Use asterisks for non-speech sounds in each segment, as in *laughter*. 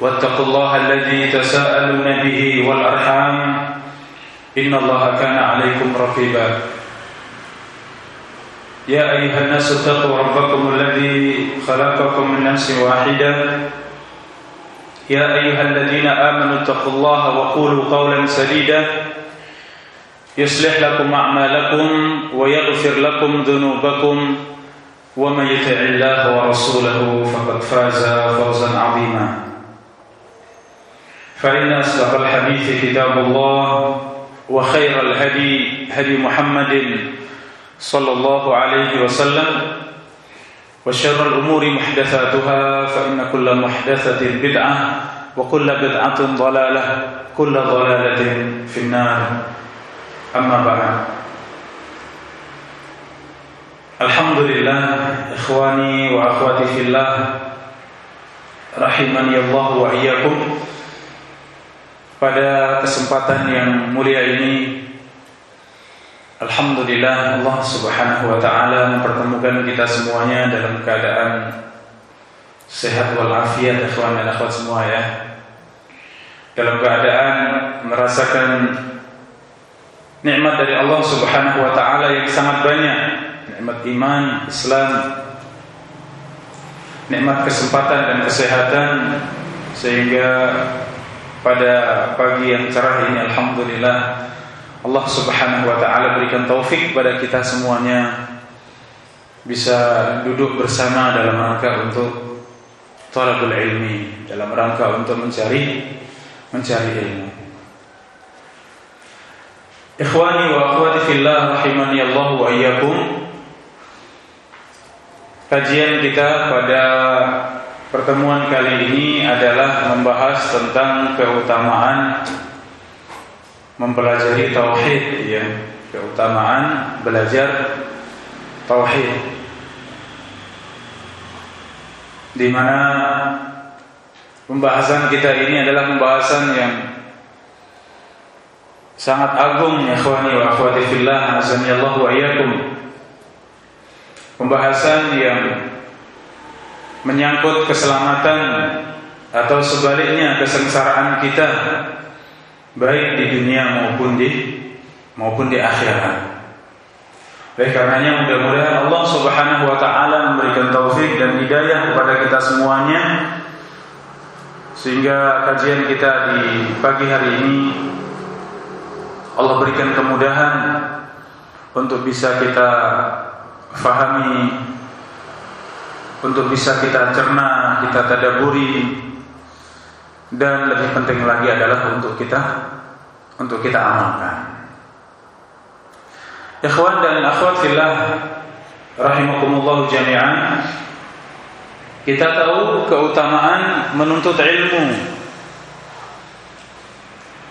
واتقوا الله الذي تساءلون به والأرحام إن الله كان عليكم رقيبا. يا أيها الناس اتقوا ربكم الذي خلقكم من نفس واحدة. يا أيها الذين آمنوا اتقوا الله وقولوا قولا سديدا. يصلح لكم أعمالكم ويغفر لكم ذنوبكم. ومن يطع الله ورسوله فقد فاز فوزا عظيما. فإن أصدق الحديث كتاب الله وخير الهدي هدي محمد صلى الله عليه وسلم وشر الأمور محدثاتها فإن كل محدثة بدعة وكل بدعة ضلالة كل ضلالة في النار. أما بعد. Alhamdulillah Ikhwani wa akhwati fillah Rahimani Allah wa iyyakum Pada kesempatan yang mulia ini Alhamdulillah Allah subhanahu wa ta'ala Mempertemukan kita semuanya dalam keadaan Sehat walafiat Ikhwan dan akhwat semua ya. Dalam keadaan Merasakan Nikmat dari Allah subhanahu wa ta'ala Yang sangat banyak. Nikmat iman, Islam, nikmat kesempatan dan kesehatan sehingga pada pagi yang cerah ini alhamdulillah Allah Subhanahu wa taala berikan taufik pada kita semuanya bisa duduk bersama dalam rangka untuk talabul ilmi, dalam rangka untuk mencari mencari ilmu. Ikhwani wa akhwati fillah rahimani Allah wa iyyakum Kajian kita pada pertemuan kali ini adalah membahas tentang keutamaan mempelajari tauhid ya, keutamaan belajar tauhid. Di mana pembahasan kita ini adalah pembahasan yang sangat agung ya ikhwani wa akhwati fillah, azanillahu wa iyyakum pembahasan yang menyangkut keselamatan atau sebaliknya kesengsaraan kita baik di dunia maupun di maupun di akhirat. Oleh karenanya mudah-mudahan Allah Subhanahu wa taala memberikan taufik dan hidayah kepada kita semuanya sehingga kajian kita di pagi hari ini Allah berikan kemudahan untuk bisa kita fahami untuk bisa kita cerna, kita tadaburi dan lebih penting lagi adalah untuk kita untuk kita amalkan. Ikhwan dan akhwat fillah rahimakumullah jami'an. Kita tahu keutamaan menuntut ilmu.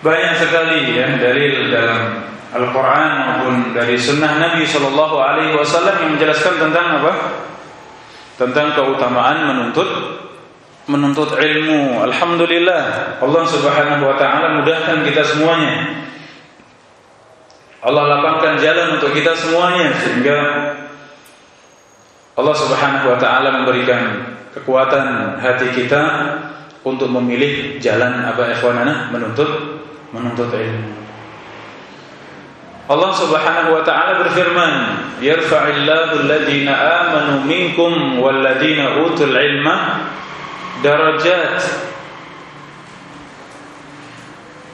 Banyak sekali ya dalil dalam Al-Quran maupun dari Sunnah Nabi Shallallahu Alaihi Wasallam yang menjelaskan tentang apa? Tentang keutamaan menuntut menuntut ilmu. Alhamdulillah, Allah Subhanahu Wa Taala mudahkan kita semuanya. Allah lapangkan jalan untuk kita semuanya sehingga Allah Subhanahu Wa Taala memberikan kekuatan hati kita untuk memilih jalan apa ikhwanana menuntut menuntut ilmu. Allah Subhanahu wa taala berfirman, "Yarfa'illahu alladhina amanu minkum walladhina utul ilma darajat."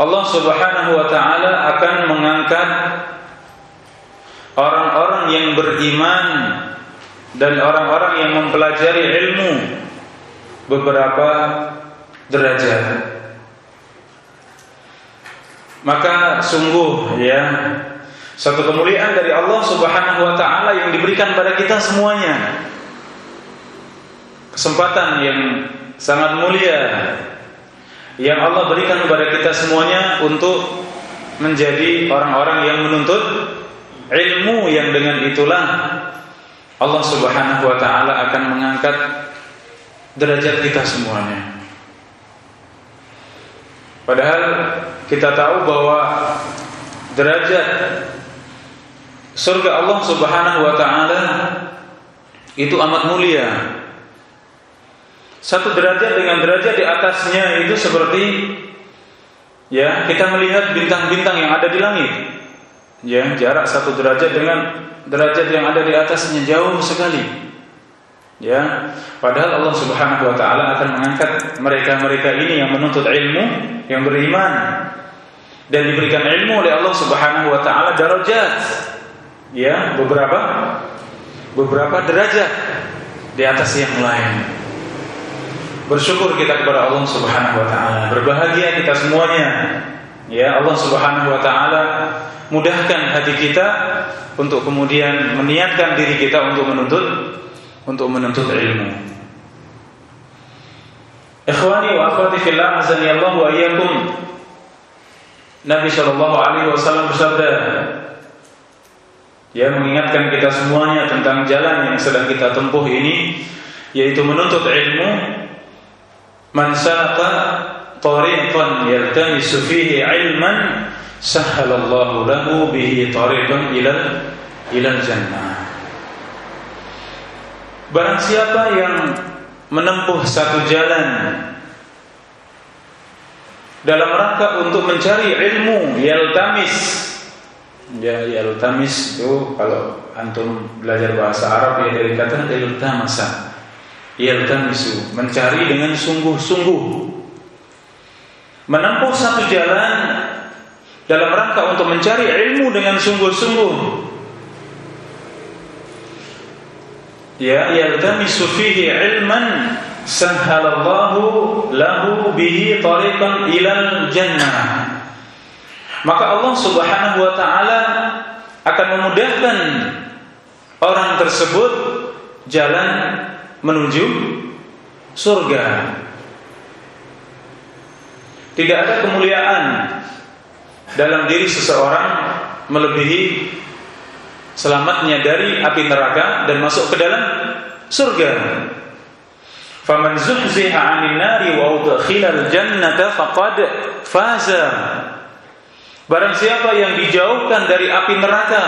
Allah Subhanahu wa taala akan mengangkat orang-orang yang beriman dan orang-orang yang mempelajari ilmu beberapa derajat. Maka sungguh ya satu kemuliaan dari Allah Subhanahu wa taala yang diberikan pada kita semuanya. Kesempatan yang sangat mulia yang Allah berikan kepada kita semuanya untuk menjadi orang-orang yang menuntut ilmu yang dengan itulah Allah Subhanahu wa taala akan mengangkat derajat kita semuanya. Padahal kita tahu bahwa derajat surga Allah Subhanahu wa taala itu amat mulia. Satu derajat dengan derajat di atasnya itu seperti ya, kita melihat bintang-bintang yang ada di langit. Ya, jarak satu derajat dengan derajat yang ada di atasnya jauh sekali. Ya, padahal Allah Subhanahu wa taala akan mengangkat mereka-mereka ini yang menuntut ilmu, yang beriman dan diberikan ilmu oleh Allah Subhanahu wa taala darajat ya beberapa beberapa derajat di atas yang lain. Bersyukur kita kepada Allah Subhanahu wa taala. Berbahagia kita semuanya. Ya, Allah Subhanahu wa taala mudahkan hati kita untuk kemudian meniatkan diri kita untuk menuntut untuk menuntut ilmu. Ikhwani wa akhwati fillah azani Allah wa iyyakum. Nabi sallallahu alaihi wasallam bersabda, Ya mengingatkan kita semuanya tentang jalan yang sedang kita tempuh ini yaitu menuntut ilmu. Man saqa tariqan yaltamisu fihi ilman sahhalallahu lahu bihi tariqan ila ila jannah. Barang siapa yang menempuh satu jalan dalam rangka untuk mencari ilmu yaltamis Ya yaltamis itu kalau antum belajar bahasa Arab ya dari kata yaltamasa. Yaltamisu, mencari dengan sungguh-sungguh. Menempuh satu jalan dalam rangka untuk mencari ilmu dengan sungguh-sungguh. Ya yaltamisu fihi ilman sahhalallahu lahu bihi tariqan ilal jannah maka Allah Subhanahu wa taala akan memudahkan orang tersebut jalan menuju surga. Tidak ada kemuliaan dalam diri seseorang melebihi selamatnya dari api neraka dan masuk ke dalam surga. Faman zuhziha 'anil nari wa udkhila al-jannata. Barang siapa yang dijauhkan dari api neraka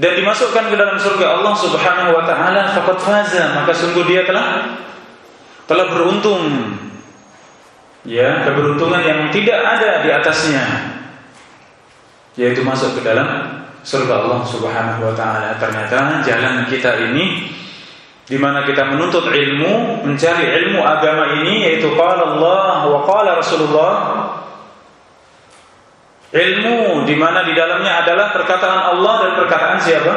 dan dimasukkan ke dalam surga Allah Subhanahu wa taala faqad faza maka sungguh dia telah telah beruntung. Ya keberuntungan yang tidak ada di atasnya yaitu masuk ke dalam surga Allah Subhanahu wa taala. Ternyata jalan kita ini di mana kita menuntut ilmu mencari ilmu agama ini yaitu qala Allah wa qala Rasulullah Ilmu di mana di dalamnya adalah perkataan Allah dan perkataan siapa?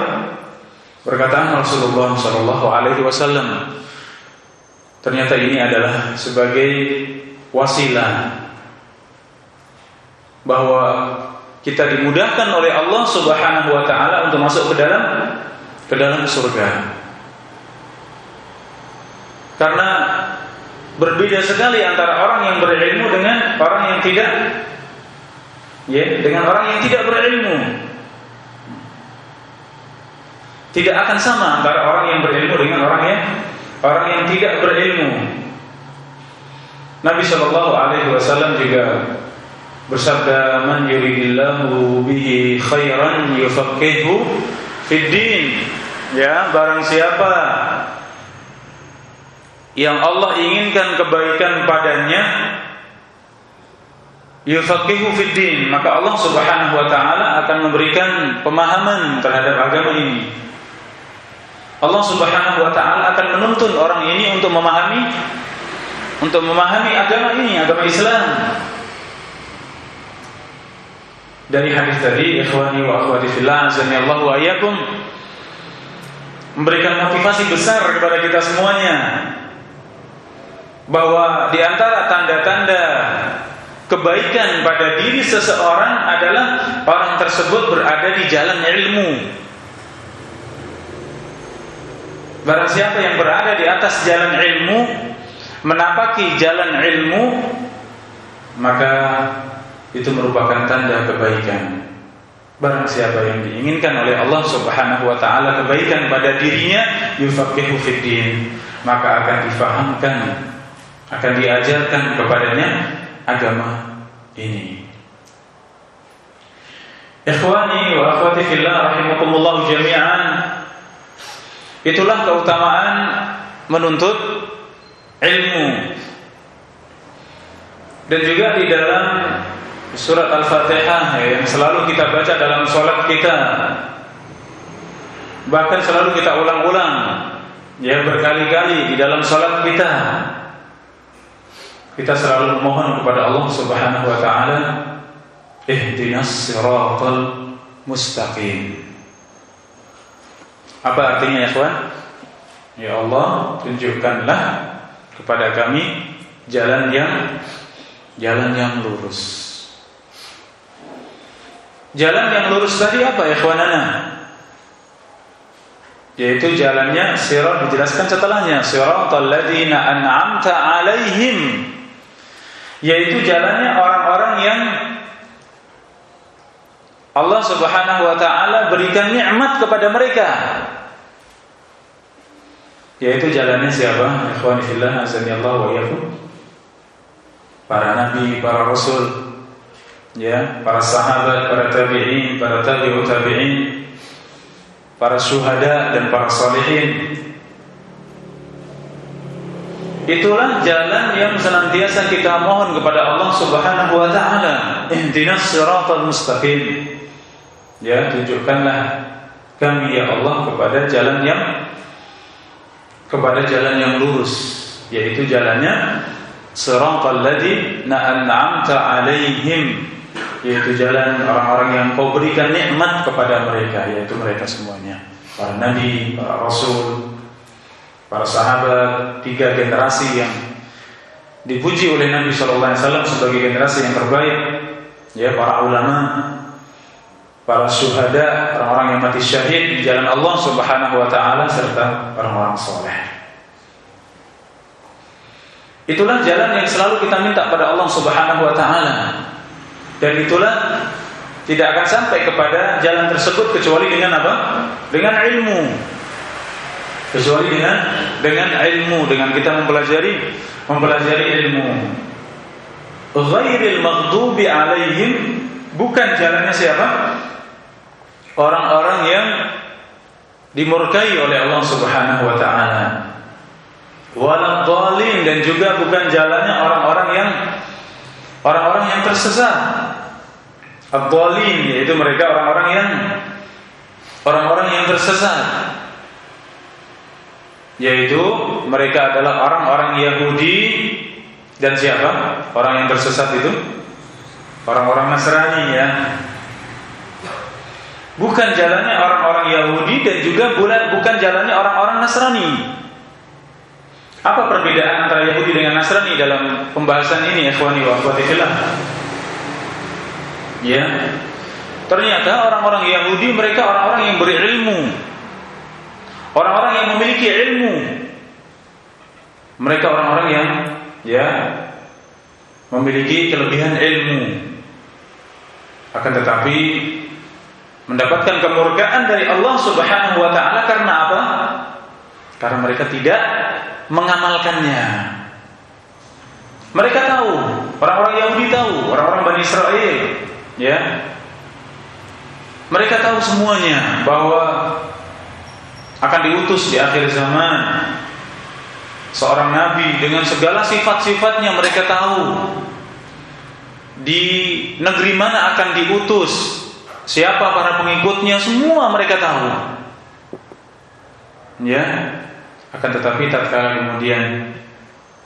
Perkataan Rasulullah Shallallahu Alaihi Wasallam. Ternyata ini adalah sebagai wasilah bahwa kita dimudahkan oleh Allah Subhanahu Wa Taala untuk masuk ke dalam ke dalam surga. Karena berbeda sekali antara orang yang berilmu dengan orang yang tidak ya dengan orang yang tidak berilmu. Tidak akan sama antara orang yang berilmu dengan orang yang orang yang tidak berilmu. Nabi Shallallahu Alaihi Wasallam juga bersabda man yuridillahu bihi khairan yufaqihu fid din. Ya barang siapa yang Allah inginkan kebaikan padanya yufaqihu fid din, maka Allah Subhanahu wa taala akan memberikan pemahaman terhadap agama ini. Allah Subhanahu wa taala akan menuntun orang ini untuk memahami untuk memahami agama ini, agama Islam. Dari hadis tadi, ikhwani wa akhwati fillah, azanillahu wa iyyakum memberikan motivasi besar kepada kita semuanya bahwa di antara tanda-tanda kebaikan pada diri seseorang adalah orang tersebut berada di jalan ilmu. Barang siapa yang berada di atas jalan ilmu, menapaki jalan ilmu, maka itu merupakan tanda kebaikan. Barang siapa yang diinginkan oleh Allah Subhanahu wa taala kebaikan pada dirinya, yufaqihu fid maka akan difahamkan, akan diajarkan kepadanya agama ini. Ikhwani wa akhwati fillah rahimakumullah jami'an. Itulah keutamaan menuntut ilmu. Dan juga di dalam surat Al-Fatihah yang selalu kita baca dalam sholat kita. Bahkan selalu kita ulang-ulang ya berkali-kali di dalam sholat kita. Kita selalu memohon kepada Allah Subhanahu wa taala, "Ihdinas siratal mustaqim." Apa artinya ya, kawan? Ya Allah, tunjukkanlah kepada kami jalan yang jalan yang lurus. Jalan yang lurus tadi apa ya, kawanana? Yaitu jalannya sirat dijelaskan setelahnya, siratal ladzina an'amta 'alaihim yaitu jalannya orang-orang yang Allah Subhanahu wa taala berikan nikmat kepada mereka. Yaitu jalannya siapa? Ikhwani fillah azanillahu wa iyyakum. Para nabi, para rasul, ya, para sahabat, para tabi'in, para tabi'ut tabi'in, para syuhada dan para salihin Itulah jalan yang senantiasa kita mohon kepada Allah Subhanahu wa taala. Ihdinas siratal mustaqim. Ya, tunjukkanlah kami ya Allah kepada jalan yang kepada jalan yang lurus, yaitu jalannya siratal ladzina an'amta 'alaihim, yaitu jalan orang-orang yang Kau berikan nikmat kepada mereka, yaitu mereka semuanya, para nabi, para rasul, para sahabat, tiga generasi yang dipuji oleh Nabi Shallallahu Alaihi Wasallam sebagai generasi yang terbaik, ya para ulama, para syuhada, orang-orang yang mati syahid di jalan Allah Subhanahu Wa Taala serta orang-orang soleh. Itulah jalan yang selalu kita minta pada Allah Subhanahu Wa Taala, dan itulah tidak akan sampai kepada jalan tersebut kecuali dengan apa? Dengan ilmu kecuali dengan dengan ilmu dengan kita mempelajari mempelajari ilmu. Ghairil maghdubi alaihim bukan jalannya siapa? Orang-orang yang dimurkai oleh Allah Subhanahu wa taala. Wala dhalin dan juga bukan jalannya orang-orang yang orang-orang yang tersesat. Ad-dhalin yaitu mereka orang-orang yang orang-orang yang tersesat yaitu mereka adalah orang-orang Yahudi dan siapa? Orang yang tersesat itu orang-orang Nasrani ya. Bukan jalannya orang-orang Yahudi dan juga bukan jalannya orang-orang Nasrani. Apa perbedaan antara Yahudi dengan Nasrani dalam pembahasan ini ya ikhwani wa? Ya. Ternyata orang-orang Yahudi mereka orang-orang yang berilmu, Orang-orang yang memiliki ilmu. Mereka orang-orang yang Ya Memiliki kelebihan ilmu. Akan tetapi Mendapatkan kemurkaan dari Allah subhanahu wa ta'ala Karena apa? Karena mereka tidak Mengamalkannya. Mereka tahu Orang-orang Yahudi tahu Orang-orang Bani Israel Ya. Mereka tahu semuanya Bahwa akan diutus di akhir zaman seorang nabi dengan segala sifat-sifatnya mereka tahu di negeri mana akan diutus, siapa para pengikutnya, semua mereka tahu. Ya, akan tetapi tatkala kemudian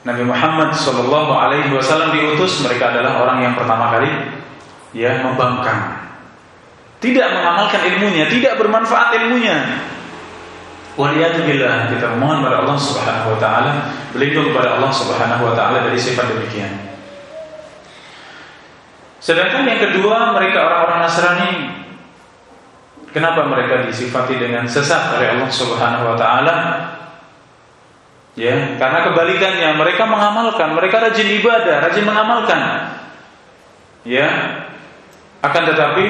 Nabi Muhammad Shallallahu Alaihi Wasallam diutus, mereka adalah orang yang pertama kali ya membangkang, tidak mengamalkan ilmunya, tidak bermanfaat ilmunya. Waliyadzubillah kita mohon kepada Allah Subhanahu wa taala berlindung kepada Allah Subhanahu wa taala dari sifat demikian. Sedangkan yang kedua mereka orang-orang Nasrani Kenapa mereka disifati dengan sesat oleh Allah Subhanahu wa taala? Ya, karena kebalikannya mereka mengamalkan, mereka rajin ibadah, rajin mengamalkan. Ya. Akan tetapi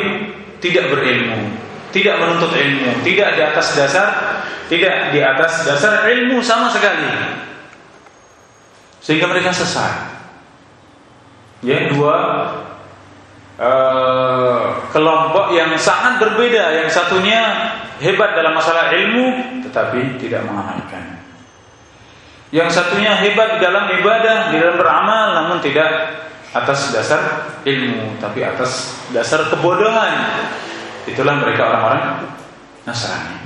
tidak berilmu, tidak menuntut ilmu, tidak di atas dasar tidak di atas dasar ilmu sama sekali. Sehingga mereka sesat. Ya, dua uh, kelompok yang sangat berbeda. Yang satunya hebat dalam masalah ilmu tetapi tidak mengamalkan. Yang satunya hebat dalam ibadah, di dalam beramal namun tidak atas dasar ilmu tapi atas dasar kebodohan. Itulah mereka orang-orang Nasrani.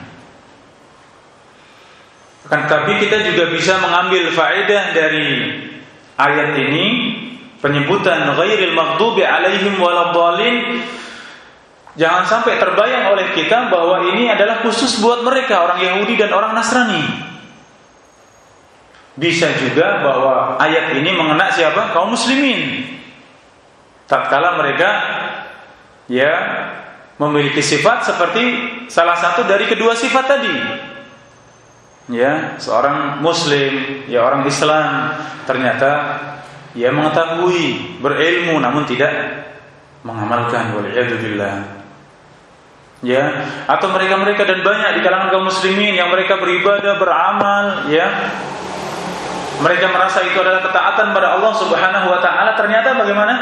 Akan tetapi kita juga bisa mengambil faedah dari ayat ini penyebutan ghairil maghdubi alaihim waladdallin jangan sampai terbayang oleh kita bahwa ini adalah khusus buat mereka orang Yahudi dan orang Nasrani. Bisa juga bahwa ayat ini mengena siapa? kaum muslimin. Tatkala mereka ya memiliki sifat seperti salah satu dari kedua sifat tadi ya seorang muslim ya orang Islam ternyata ya mengetahui berilmu namun tidak mengamalkan waliyadzubillah ya atau mereka-mereka dan banyak di kalangan kaum muslimin yang mereka beribadah beramal ya. Mereka merasa itu adalah ketaatan pada Allah Subhanahu wa taala ternyata bagaimana?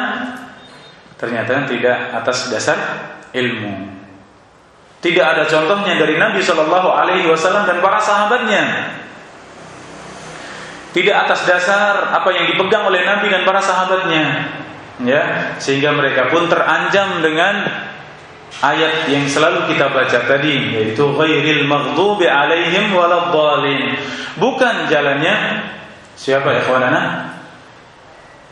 Ternyata tidak atas dasar ilmu tidak ada contohnya dari Nabi Shallallahu Alaihi Wasallam dan para sahabatnya. Tidak atas dasar apa yang dipegang oleh Nabi dan para sahabatnya, ya, sehingga mereka pun terancam dengan ayat yang selalu kita baca tadi, yaitu ghairil maghdubi alaihim. Bukan jalannya siapa ikhwanana?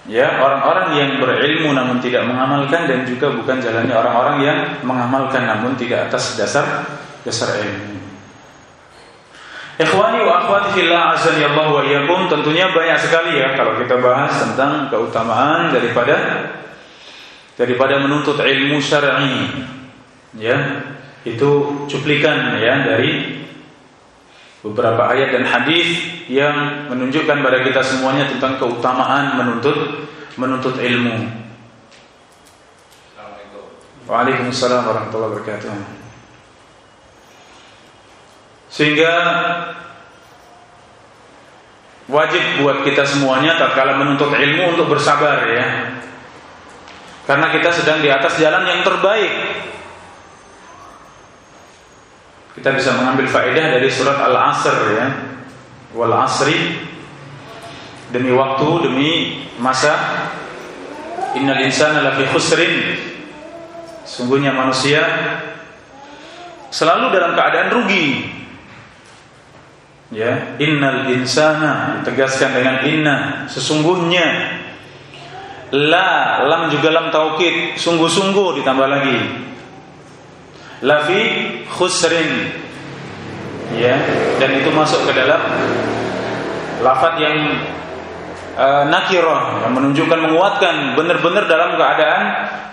Ya orang-orang yang berilmu namun tidak mengamalkan dan juga bukan jalannya orang-orang yang mengamalkan namun tidak atas dasar dasar ilmu. Ikhwani wa akhwati fillah azan ya Allah wa iyyakum tentunya banyak sekali ya kalau kita bahas tentang keutamaan daripada daripada menuntut ilmu syar'i. Ya, itu cuplikan ya dari beberapa ayat dan hadis yang menunjukkan pada kita semuanya tentang keutamaan menuntut menuntut ilmu. Waalaikumsalam warahmatullahi wabarakatuh. Sehingga wajib buat kita semuanya tatkala menuntut ilmu untuk bersabar ya. Karena kita sedang di atas jalan yang terbaik kita bisa mengambil faedah dari surat Al-Asr ya. Wal asri demi waktu, demi masa. Innal insana lafi khusrin. Sungguhnya manusia selalu dalam keadaan rugi. Ya, innal insana ditegaskan dengan inna, sesungguhnya la lam juga lam taukid, sungguh-sungguh ditambah lagi lafi khusrin. Ya dan itu masuk ke dalam lafaz yang uh, nakirah yang menunjukkan menguatkan benar-benar dalam keadaan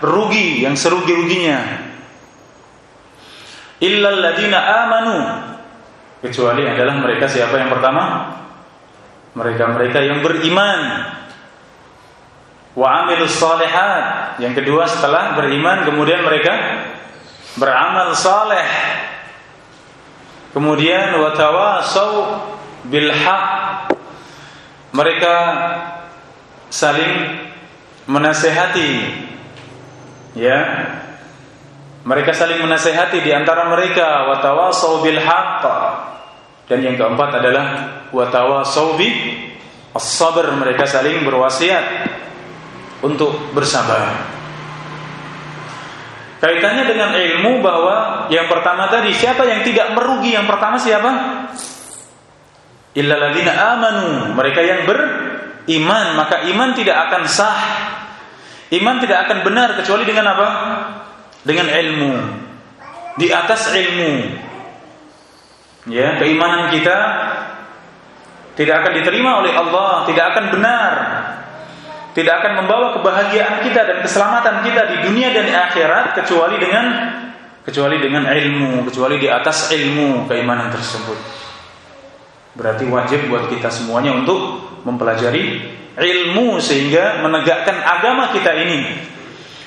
rugi yang serugi-ruginya. Illal ladina amanu. Kecuali adalah mereka siapa yang pertama? Mereka-mereka yang beriman. Wa amilus salihat. Yang kedua setelah beriman kemudian mereka beramal saleh kemudian watawasau bil haq mereka saling menasehati. Ya. Mereka saling menasehati di antara mereka watawasau bil dan yang keempat adalah watawasau bi as-sabr. Mereka saling berwasiat untuk bersabar Kaitannya dengan ilmu bahwa yang pertama tadi siapa yang tidak merugi? Yang pertama siapa? Illalladzina amanu, mereka yang beriman, maka iman tidak akan sah. Iman tidak akan benar kecuali dengan apa? Dengan ilmu. Di atas ilmu. Ya, keimanan kita tidak akan diterima oleh Allah, tidak akan benar tidak akan membawa kebahagiaan kita dan keselamatan kita di dunia dan di akhirat kecuali dengan kecuali dengan ilmu, kecuali di atas ilmu keimanan tersebut. Berarti wajib buat kita semuanya untuk mempelajari ilmu sehingga menegakkan agama kita ini.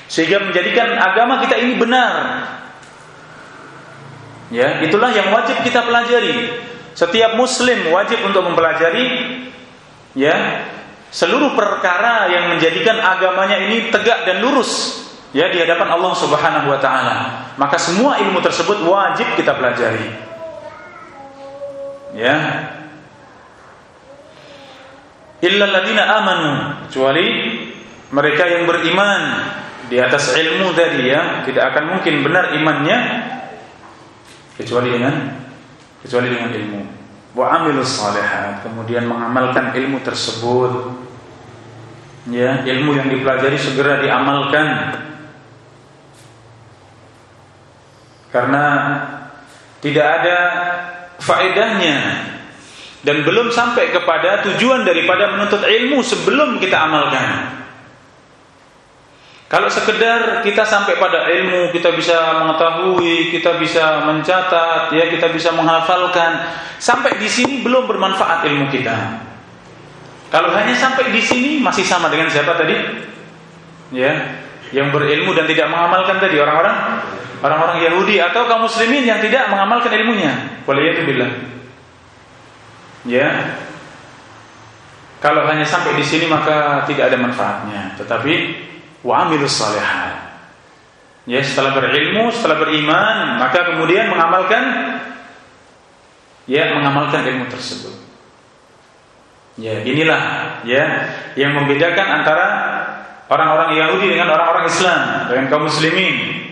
Sehingga menjadikan agama kita ini benar. Ya, itulah yang wajib kita pelajari. Setiap muslim wajib untuk mempelajari ya seluruh perkara yang menjadikan agamanya ini tegak dan lurus ya di hadapan Allah Subhanahu wa taala. Maka semua ilmu tersebut wajib kita pelajari. Ya. Illa alladziina amanu, kecuali mereka yang beriman di atas ilmu tadi ya, tidak akan mungkin benar imannya kecuali dengan kecuali dengan ilmu wa amilus kemudian mengamalkan ilmu tersebut ya ilmu yang dipelajari segera diamalkan karena tidak ada faedahnya dan belum sampai kepada tujuan daripada menuntut ilmu sebelum kita amalkan kalau sekedar kita sampai pada ilmu, kita bisa mengetahui, kita bisa mencatat, ya kita bisa menghafalkan, sampai di sini belum bermanfaat ilmu kita. Kalau hanya sampai di sini masih sama dengan siapa tadi? Ya, yang berilmu dan tidak mengamalkan tadi orang-orang orang-orang Yahudi atau kaum muslimin yang tidak mengamalkan ilmunya. bilang. Ya. Kalau hanya sampai di sini maka tidak ada manfaatnya. Tetapi wa amilus. Ya, setelah berilmu, setelah beriman, maka kemudian mengamalkan ya, mengamalkan ilmu tersebut. Ya, inilah ya yang membedakan antara orang-orang Yahudi dengan orang-orang Islam, dengan kaum muslimin.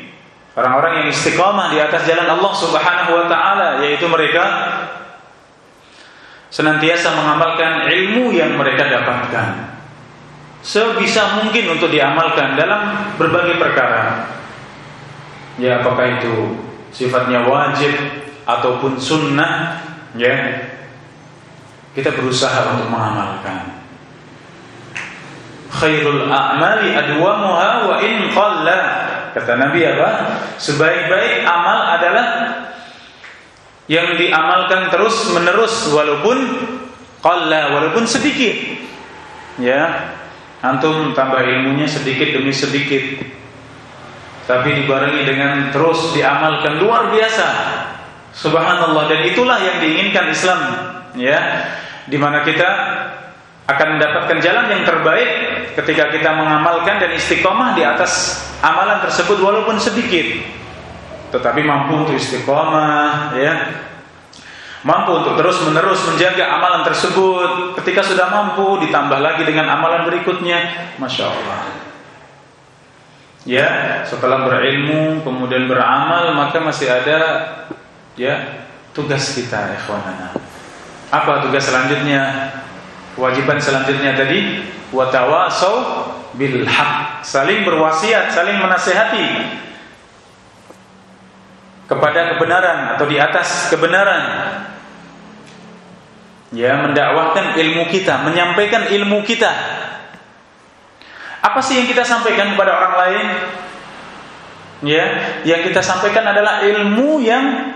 Orang-orang yang istiqamah di atas jalan Allah Subhanahu wa taala yaitu mereka senantiasa mengamalkan ilmu yang mereka dapatkan sebisa mungkin untuk diamalkan dalam berbagai perkara. Ya, apakah itu sifatnya wajib ataupun sunnah, ya. Kita berusaha untuk mengamalkan. Khairul a'mali adwamuha wa in qalla. Kata Nabi apa? Sebaik-baik amal adalah yang diamalkan terus menerus walaupun qalla, walaupun sedikit. Ya, Antum tambah ilmunya sedikit demi sedikit Tapi dibarengi dengan terus diamalkan luar biasa Subhanallah Dan itulah yang diinginkan Islam ya, Di mana kita akan mendapatkan jalan yang terbaik Ketika kita mengamalkan dan istiqomah di atas amalan tersebut Walaupun sedikit Tetapi mampu untuk istiqomah ya mampu untuk terus menerus menjaga amalan tersebut. Ketika sudah mampu, ditambah lagi dengan amalan berikutnya, masya Allah. Ya, setelah berilmu kemudian beramal, maka masih ada ya tugas kita, ikhwanana. Apa tugas selanjutnya? Kewajiban selanjutnya tadi watawasau bil saling berwasiat, saling menasehati kepada kebenaran atau di atas kebenaran ya mendakwahkan ilmu kita, menyampaikan ilmu kita. Apa sih yang kita sampaikan kepada orang lain? Ya, yang kita sampaikan adalah ilmu yang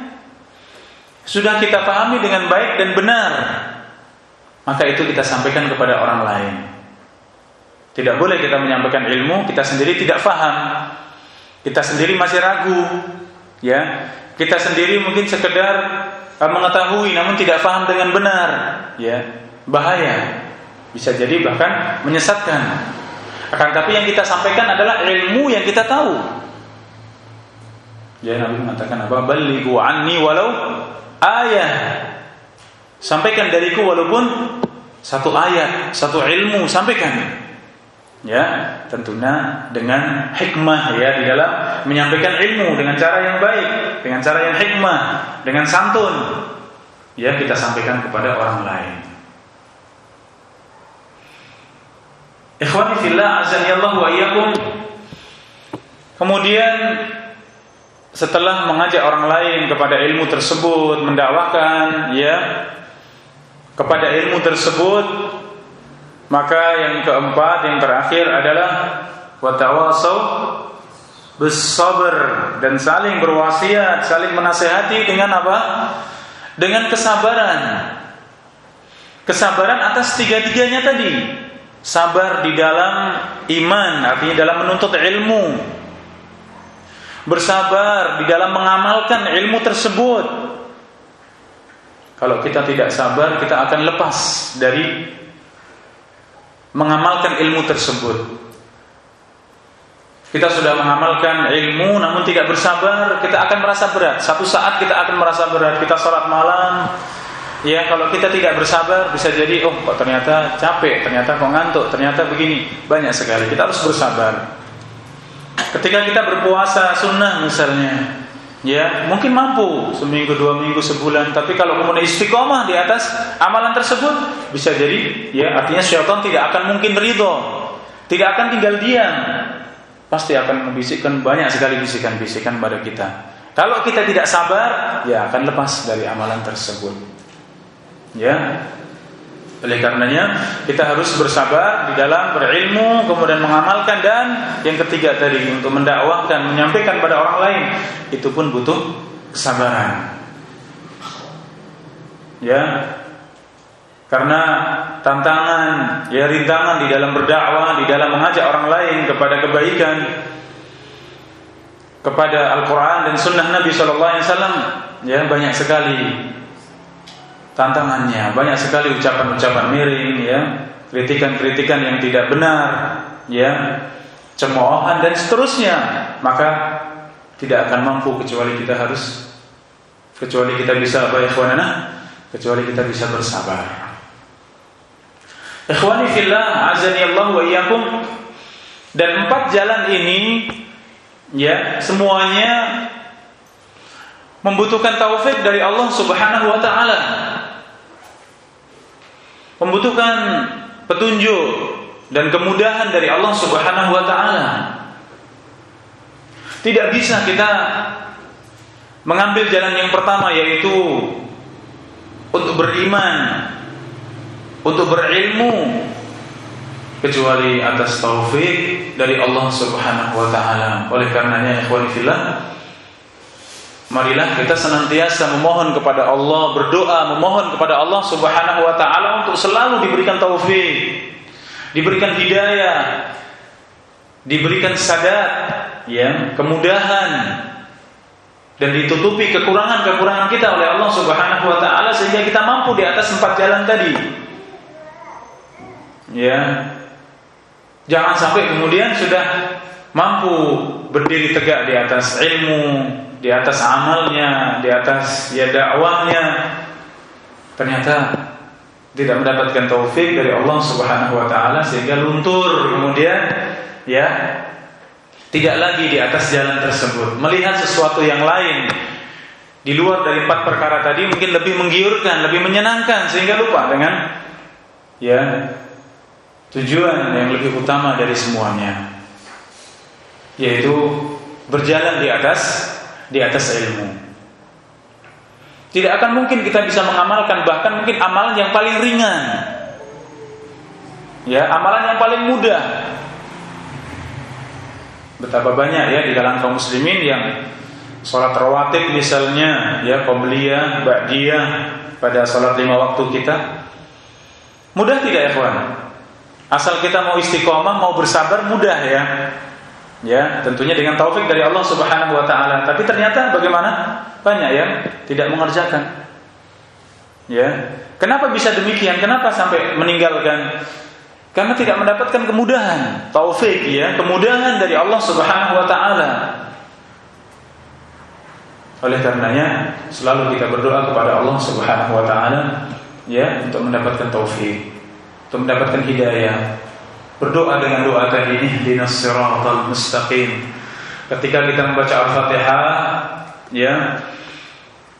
sudah kita pahami dengan baik dan benar. Maka itu kita sampaikan kepada orang lain. Tidak boleh kita menyampaikan ilmu kita sendiri tidak paham. Kita sendiri masih ragu. Ya, kita sendiri mungkin sekedar mengetahui namun tidak paham dengan benar, ya bahaya. Bisa jadi bahkan menyesatkan. Akan tapi yang kita sampaikan adalah ilmu yang kita tahu. Ya Nabi mengatakan apa? Balighu anni walau ayat. Sampaikan dariku walaupun satu ayat, satu ilmu sampaikan. Ya, tentunya dengan hikmah ya di dalam menyampaikan ilmu dengan cara yang baik, dengan cara yang hikmah, dengan santun. Ya, kita sampaikan kepada orang lain. Ikhwani fillah azani Allah wa iyyakum. Kemudian setelah mengajak orang lain kepada ilmu tersebut, mendakwakan ya kepada ilmu tersebut, maka yang keempat, yang terakhir adalah watawasau bersabar dan saling berwasiat, saling menasehati dengan apa? Dengan kesabaran. Kesabaran atas tiga-tiganya tadi. Sabar di dalam iman, artinya dalam menuntut ilmu. Bersabar di dalam mengamalkan ilmu tersebut. Kalau kita tidak sabar, kita akan lepas dari mengamalkan ilmu tersebut. Kita sudah mengamalkan ilmu namun tidak bersabar, kita akan merasa berat. Satu saat kita akan merasa berat. Kita sholat malam, ya kalau kita tidak bersabar bisa jadi oh kok ternyata capek, ternyata kok ngantuk, ternyata begini. Banyak sekali. Kita harus bersabar. Ketika kita berpuasa sunnah misalnya, ya mungkin mampu seminggu dua minggu sebulan tapi kalau kemudian istiqomah di atas amalan tersebut bisa jadi ya artinya syaitan tidak akan mungkin ridho tidak akan tinggal diam pasti akan membisikkan banyak sekali bisikan-bisikan pada kita. Kalau kita tidak sabar ya akan lepas dari amalan tersebut ya oleh karenanya kita harus bersabar di dalam berilmu kemudian mengamalkan dan yang ketiga tadi untuk mendakwahkan menyampaikan pada orang lain itu pun butuh kesabaran. Ya. Karena tantangan, ya rintangan di dalam berdakwah, di dalam mengajak orang lain kepada kebaikan, kepada Al-Quran dan Sunnah Nabi Shallallahu Alaihi Wasallam, ya banyak sekali tantangannya. Banyak sekali ucapan-ucapan miring ya, kritikan-kritikan yang tidak benar, ya, cemoohan dan seterusnya. Maka tidak akan mampu kecuali kita harus kecuali kita bisa apa ikhwanana? Kecuali kita bisa bersabar. Ikhwani fillah, azani Allah wa iyyakum. Dan empat jalan ini ya, semuanya membutuhkan taufik dari Allah Subhanahu wa taala membutuhkan petunjuk dan kemudahan dari Allah Subhanahu wa taala. Tidak bisa kita mengambil jalan yang pertama yaitu untuk beriman, untuk berilmu kecuali atas taufik dari Allah Subhanahu wa taala. Oleh karenanya ikhwan fillah Marilah kita senantiasa memohon kepada Allah, berdoa, memohon kepada Allah Subhanahu wa taala untuk selalu diberikan taufik, diberikan hidayah, diberikan sadat, ya, kemudahan dan ditutupi kekurangan-kekurangan kita oleh Allah Subhanahu wa taala sehingga kita mampu di atas empat jalan tadi. Ya. Jangan sampai kemudian sudah mampu berdiri tegak di atas ilmu, di atas amalnya, di atas ya dakwahnya ternyata tidak mendapatkan taufik dari Allah Subhanahu wa taala sehingga luntur. Kemudian ya tidak lagi di atas jalan tersebut. Melihat sesuatu yang lain di luar dari empat perkara tadi mungkin lebih menggiurkan, lebih menyenangkan sehingga lupa dengan ya tujuan yang lebih utama dari semuanya yaitu berjalan di atas di atas ilmu. Tidak akan mungkin kita bisa mengamalkan bahkan mungkin amalan yang paling ringan. Ya, amalan yang paling mudah. Betapa banyak ya di dalam kaum muslimin yang sholat rawatib misalnya ya qobliyah, ba'diyah pada sholat lima waktu kita. Mudah tidak ya kawan? Asal kita mau istiqomah, mau bersabar mudah ya. Ya, tentunya dengan taufik dari Allah Subhanahu wa taala. Tapi ternyata bagaimana? Banyak yang tidak mengerjakan. Ya. Kenapa bisa demikian? Kenapa sampai meninggalkan? Karena tidak mendapatkan kemudahan, taufik ya, kemudahan dari Allah Subhanahu wa taala. Oleh karenanya selalu kita berdoa kepada Allah Subhanahu wa taala ya untuk mendapatkan taufik, untuk mendapatkan hidayah berdoa dengan doa tadi ihdinas siratal mustaqim. Ketika kita membaca Al-Fatihah, ya,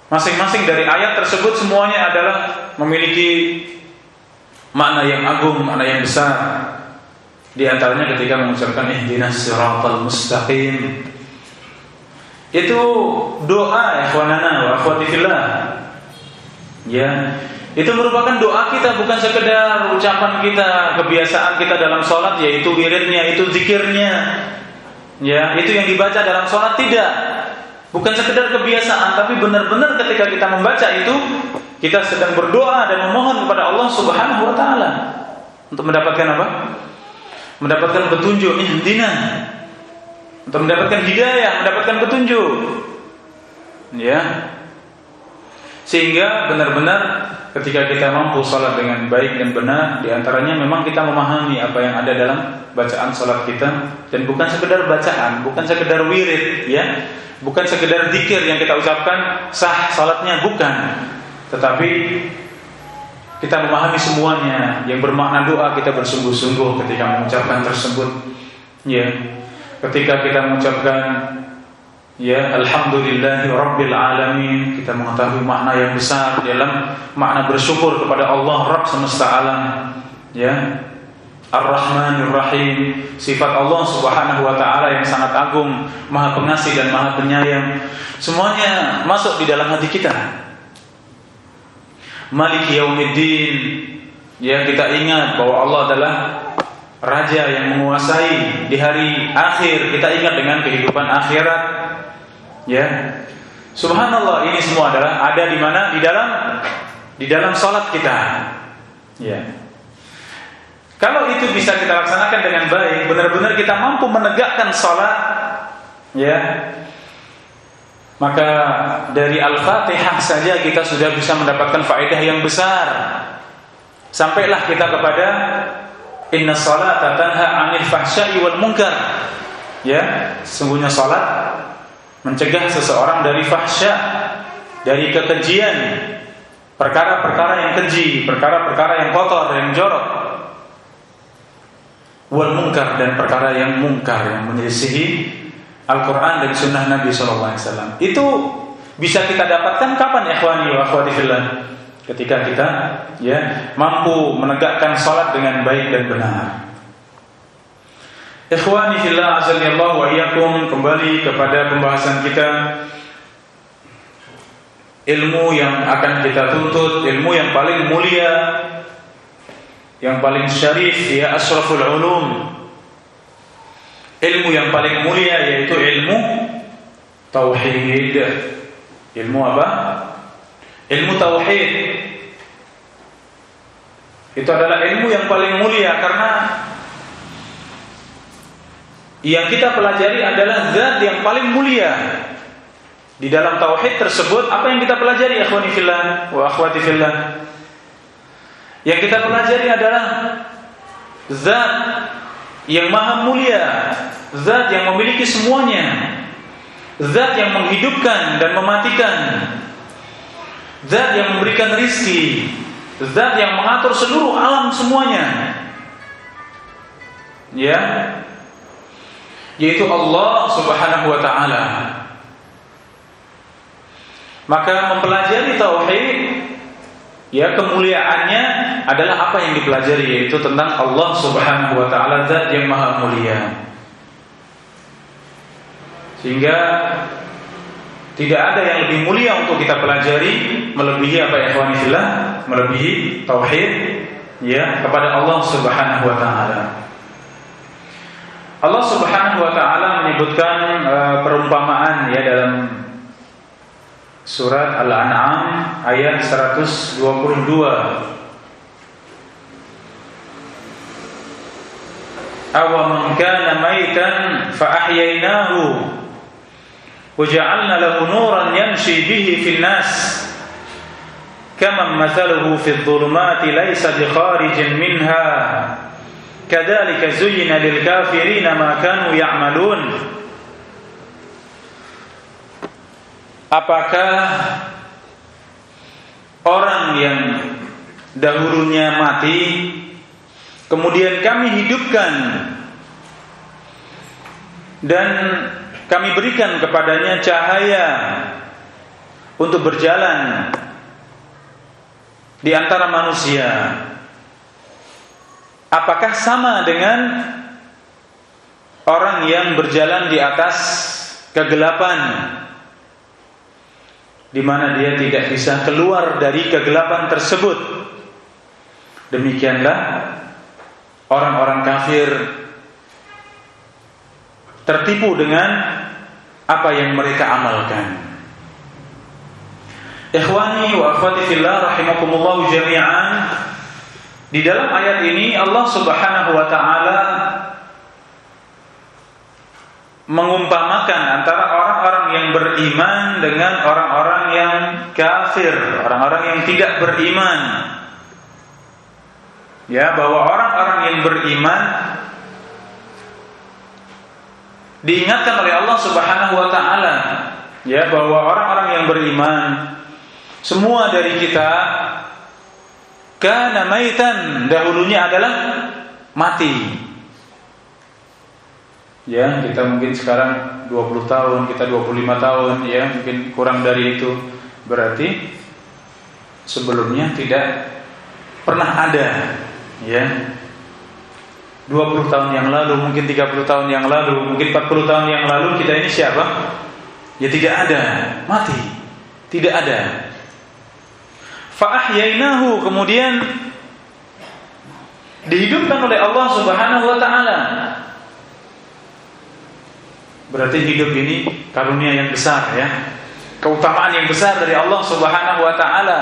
masing-masing dari ayat tersebut semuanya adalah memiliki makna yang agung, makna yang besar. Di antaranya ketika mengucapkan ihdinas siratal mustaqim. Itu doa ya ikhwanana wa akhwati fillah. Ya, itu merupakan doa kita bukan sekedar ucapan kita, kebiasaan kita dalam sholat yaitu wiridnya, itu zikirnya. Ya, itu yang dibaca dalam sholat tidak. Bukan sekedar kebiasaan, tapi benar-benar ketika kita membaca itu kita sedang berdoa dan memohon kepada Allah Subhanahu wa taala untuk mendapatkan apa? Mendapatkan petunjuk, ihdina. Untuk mendapatkan hidayah, mendapatkan petunjuk. Ya. Sehingga benar-benar ketika kita mampu sholat dengan baik dan benar, di antaranya memang kita memahami apa yang ada dalam bacaan sholat kita. Dan bukan sekedar bacaan, bukan sekedar wirid, ya, bukan sekedar zikir yang kita ucapkan sah sholatnya bukan, tetapi kita memahami semuanya. Yang bermakna doa kita bersungguh-sungguh ketika mengucapkan tersebut, ya, ketika kita mengucapkan Ya, alhamdulillahi rabbil alamin. Kita mengetahui makna yang besar dalam makna bersyukur kepada Allah Rabb semesta alam. Ya. Ar-Rahmanir Rahim, sifat Allah Subhanahu wa taala yang sangat agung, Maha Pengasih dan Maha Penyayang. Semuanya masuk di dalam hati kita. Maliki Yaumiddin. Ya, kita ingat bahwa Allah adalah raja yang menguasai di hari akhir. Kita ingat dengan kehidupan akhirat Ya. Subhanallah, ini semua adalah ada di mana? Di dalam di dalam salat kita. Ya. Kalau itu bisa kita laksanakan dengan baik, benar-benar kita mampu menegakkan salat, ya. Maka dari Al-Fatihah saja kita sudah bisa mendapatkan faedah yang besar. Sampailah kita kepada Inna salata tanha 'anil fahsya'i wal munkar. Ya, sungguhnya salat mencegah seseorang dari fahsya, dari kekejian, perkara-perkara yang keji, perkara-perkara yang kotor, yang jorok, wal mungkar dan perkara yang mungkar yang menyelisihi Al-Quran dan Sunnah Nabi SAW. Itu bisa kita dapatkan kapan ikhwani wa akhwati fillah? Ketika kita ya mampu menegakkan salat dengan baik dan benar. Ikhwani fillah azanillah wa iyyakum kembali kepada pembahasan kita ilmu yang akan kita tuntut, ilmu yang paling mulia, yang paling syarif ya asraful ulum. Ilmu yang paling mulia yaitu ilmu tauhid. Ilmu apa? Ilmu tauhid. Itu adalah ilmu yang paling mulia karena yang kita pelajari adalah zat yang paling mulia. Di dalam tauhid tersebut apa yang kita pelajari akhwani fillah wa akhwati fillah? Yang kita pelajari adalah zat yang maha mulia, zat yang memiliki semuanya, zat yang menghidupkan dan mematikan, zat yang memberikan rizki, zat yang mengatur seluruh alam semuanya. Ya, yaitu Allah Subhanahu wa taala. Maka mempelajari tauhid ya kemuliaannya adalah apa yang dipelajari yaitu tentang Allah Subhanahu wa taala zat yang maha mulia. Sehingga tidak ada yang lebih mulia untuk kita pelajari melebihi apa ya fillah, melebihi tauhid ya kepada Allah Subhanahu wa taala. Allah Subhanahu wa taala menyebutkan uh, perumpamaan ya dalam surat Al-An'am ayat 122. Awa kana maitan fa ahyaynahu waja'alna lahu nuran yamshi bihi fil nas kama mathaluhu fi dhulumati laysa minha Kadzalika zuyyina lil kafirina ma kanu ya'malun. Apakah orang yang dahulunya mati kemudian kami hidupkan dan kami berikan kepadanya cahaya untuk berjalan di antara manusia. Apakah sama dengan orang yang berjalan di atas kegelapan di mana dia tidak bisa keluar dari kegelapan tersebut. Demikianlah orang-orang kafir tertipu dengan apa yang mereka amalkan. Ikhwani wa akhwati fillah rahimakumullah jami'an. Di dalam ayat ini Allah Subhanahu wa taala mengumpamakan antara orang-orang yang beriman dengan orang-orang yang kafir, orang-orang yang tidak beriman. Ya, bahwa orang-orang yang beriman diingatkan oleh Allah Subhanahu wa taala ya bahwa orang-orang yang beriman semua dari kita kana maitan. Dahulunya adalah mati. Ya kita mungkin sekarang 20 tahun kita 25 tahun ya mungkin kurang dari itu. Berarti sebelumnya tidak pernah ada ya. 20 tahun yang lalu mungkin 30 tahun yang lalu mungkin 40 tahun yang lalu kita ini siapa? Ya tidak ada. Mati. Tidak ada fa'ahyainahu kemudian dihidupkan oleh Allah Subhanahu wa taala Berarti hidup ini karunia yang besar ya. Keutamaan yang besar dari Allah Subhanahu wa taala.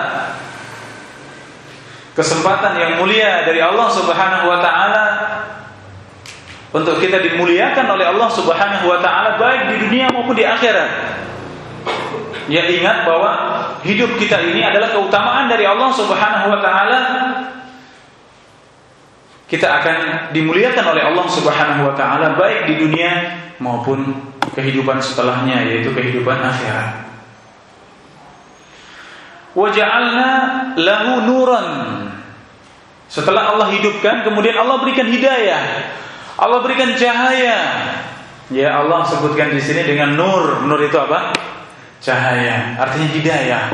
Kesempatan yang mulia dari Allah Subhanahu wa taala untuk kita dimuliakan oleh Allah Subhanahu wa taala baik di dunia maupun di akhirat. Ya ingat bahwa hidup kita ini adalah keutamaan dari Allah Subhanahu wa taala. Kita akan dimuliakan oleh Allah Subhanahu wa taala baik di dunia maupun kehidupan setelahnya yaitu kehidupan akhirat. Waja'alna lahu nuran. Setelah Allah hidupkan, kemudian Allah berikan hidayah. Allah berikan cahaya. Ya Allah sebutkan di sini dengan nur. Nur itu apa? Cahaya. Artinya hidayah.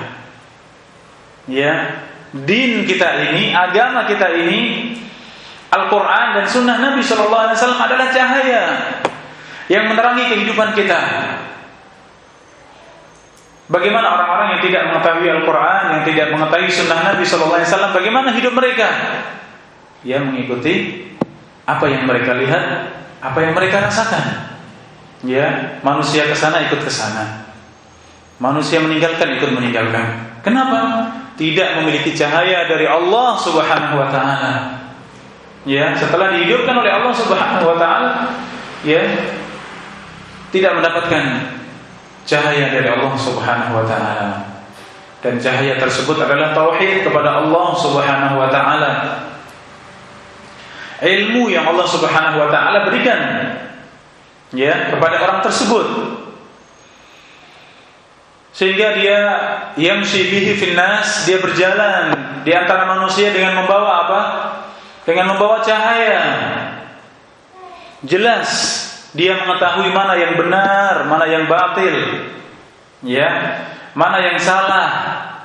Ya, din kita ini, agama kita ini, Al-Quran dan Sunnah Nabi Shallallahu Alaihi Wasallam adalah cahaya yang menerangi kehidupan kita. Bagaimana orang-orang yang tidak mengetahui Al-Quran, yang tidak mengetahui Sunnah Nabi Sallallahu Alaihi Wasallam, bagaimana hidup mereka? Ya mengikuti apa yang mereka lihat, apa yang mereka rasakan. Ya, manusia ke sana ikut ke sana. Manusia meninggalkan ikut meninggalkan. Kenapa? Tidak memiliki cahaya dari Allah Subhanahu wa taala. Ya, setelah dihidupkan oleh Allah Subhanahu wa taala, ya, tidak mendapatkan cahaya dari Allah Subhanahu wa taala. Dan cahaya tersebut adalah tauhid kepada Allah Subhanahu wa taala. Ilmu yang Allah Subhanahu wa taala berikan ya kepada orang tersebut. Sehingga dia yamshi bihi finnas, dia berjalan di antara manusia dengan membawa apa? Dengan membawa cahaya. Jelas dia mengetahui mana yang benar, mana yang batil. Ya, mana yang salah,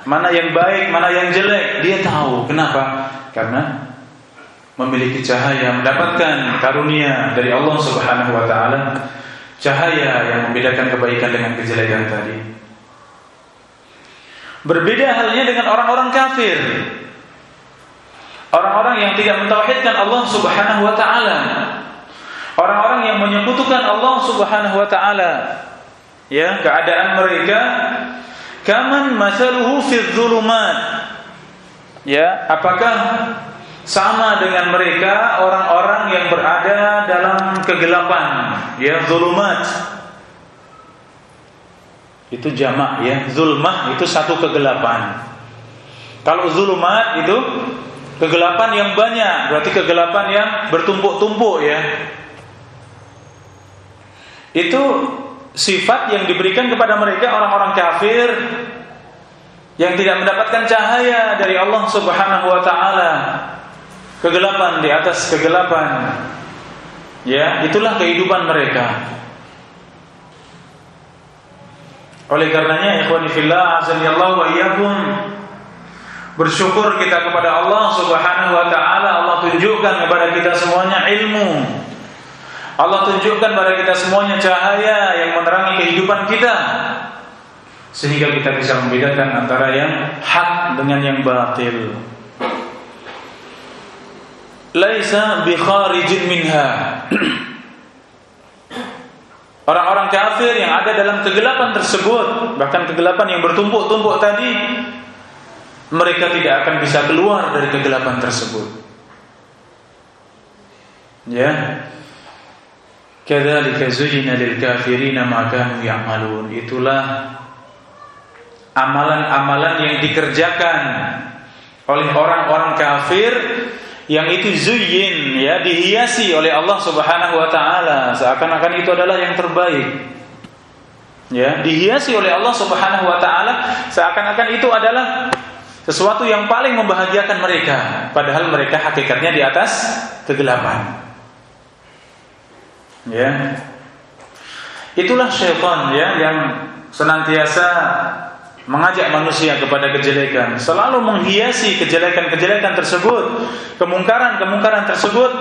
mana yang baik, mana yang jelek, dia tahu. Kenapa? Karena memiliki cahaya, mendapatkan karunia dari Allah Subhanahu wa taala, cahaya yang membedakan kebaikan dengan kejelekan tadi. Berbeda halnya dengan orang-orang kafir. Orang-orang yang tidak mentauhidkan Allah Subhanahu wa taala. Orang-orang yang menyekutukan Allah Subhanahu wa taala. Ya, keadaan mereka kaman masaluhu fi dzulumat. Ya, apakah sama dengan mereka orang-orang yang berada dalam kegelapan, ya, zulumat. Itu jamak ya, zulmah itu satu kegelapan. Kalau zulumat itu kegelapan yang banyak, berarti kegelapan yang bertumpuk-tumpuk ya. Itu sifat yang diberikan kepada mereka orang-orang kafir yang tidak mendapatkan cahaya dari Allah Subhanahu wa taala. kegelapan di atas kegelapan. Ya, itulah kehidupan mereka. Oleh karenanya ikhwani fillah azanillahu wa iyyakum bersyukur kita kepada Allah Subhanahu wa taala Allah tunjukkan kepada kita semuanya ilmu. Allah tunjukkan kepada kita semuanya cahaya yang menerangi kehidupan kita sehingga kita bisa membedakan antara yang hak dengan yang batil. Laisa bi kharijin minha. Orang-orang kafir yang ada dalam kegelapan tersebut, bahkan kegelapan yang bertumpuk-tumpuk tadi, mereka tidak akan bisa keluar dari kegelapan tersebut. Ya. Kadzalika zuyyina lil kafirina ma kanu ya'malun. Itulah amalan-amalan yang dikerjakan oleh orang-orang kafir yang itu zuyin ya dihiasi oleh Allah Subhanahu wa taala seakan-akan itu adalah yang terbaik. Ya, dihiasi oleh Allah Subhanahu wa taala seakan-akan itu adalah sesuatu yang paling membahagiakan mereka padahal mereka hakikatnya di atas kegelapan. Ya. Itulah syaitan ya yang senantiasa mengajak manusia kepada kejelekan, selalu menghiasi kejelekan-kejelekan tersebut, kemungkaran-kemungkaran tersebut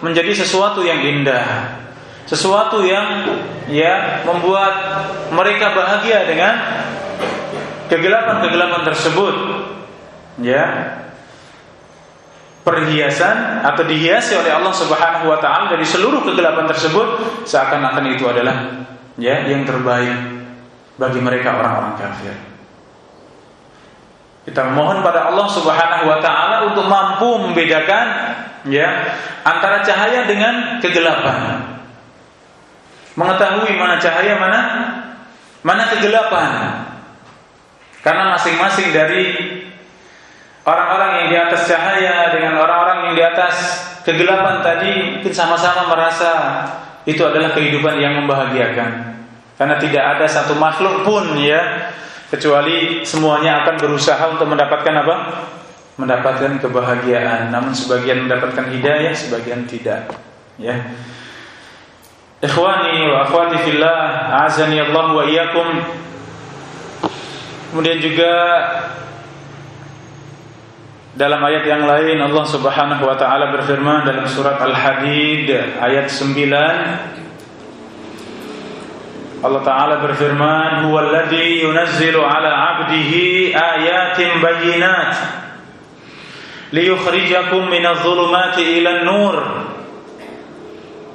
menjadi sesuatu yang indah, sesuatu yang ya membuat mereka bahagia dengan kegelapan-kegelapan tersebut. Ya. Perhiasan atau dihiasi oleh Allah Subhanahu wa taala dari seluruh kegelapan tersebut seakan-akan itu adalah ya yang terbaik bagi mereka orang-orang kafir. Kita mohon pada Allah Subhanahu wa taala untuk mampu membedakan ya antara cahaya dengan kegelapan. Mengetahui mana cahaya mana mana kegelapan. Karena masing-masing dari orang-orang yang di atas cahaya dengan orang-orang yang di atas kegelapan tadi mungkin sama-sama merasa itu adalah kehidupan yang membahagiakan. Karena tidak ada satu makhluk pun ya kecuali semuanya akan berusaha untuk mendapatkan apa? Mendapatkan kebahagiaan. Namun sebagian mendapatkan hidayah, sebagian tidak. Ya. Ikhwani wa akhwati fillah, azani Allah wa iyyakum. Kemudian juga dalam ayat yang lain Allah Subhanahu wa taala berfirman dalam surat Al-Hadid ayat 9 Allah Ta'ala berfirman Huwaladhi yunazzilu ala abdihi ayatin bayinat Liyukhrijakum minal zulumati ilan nur.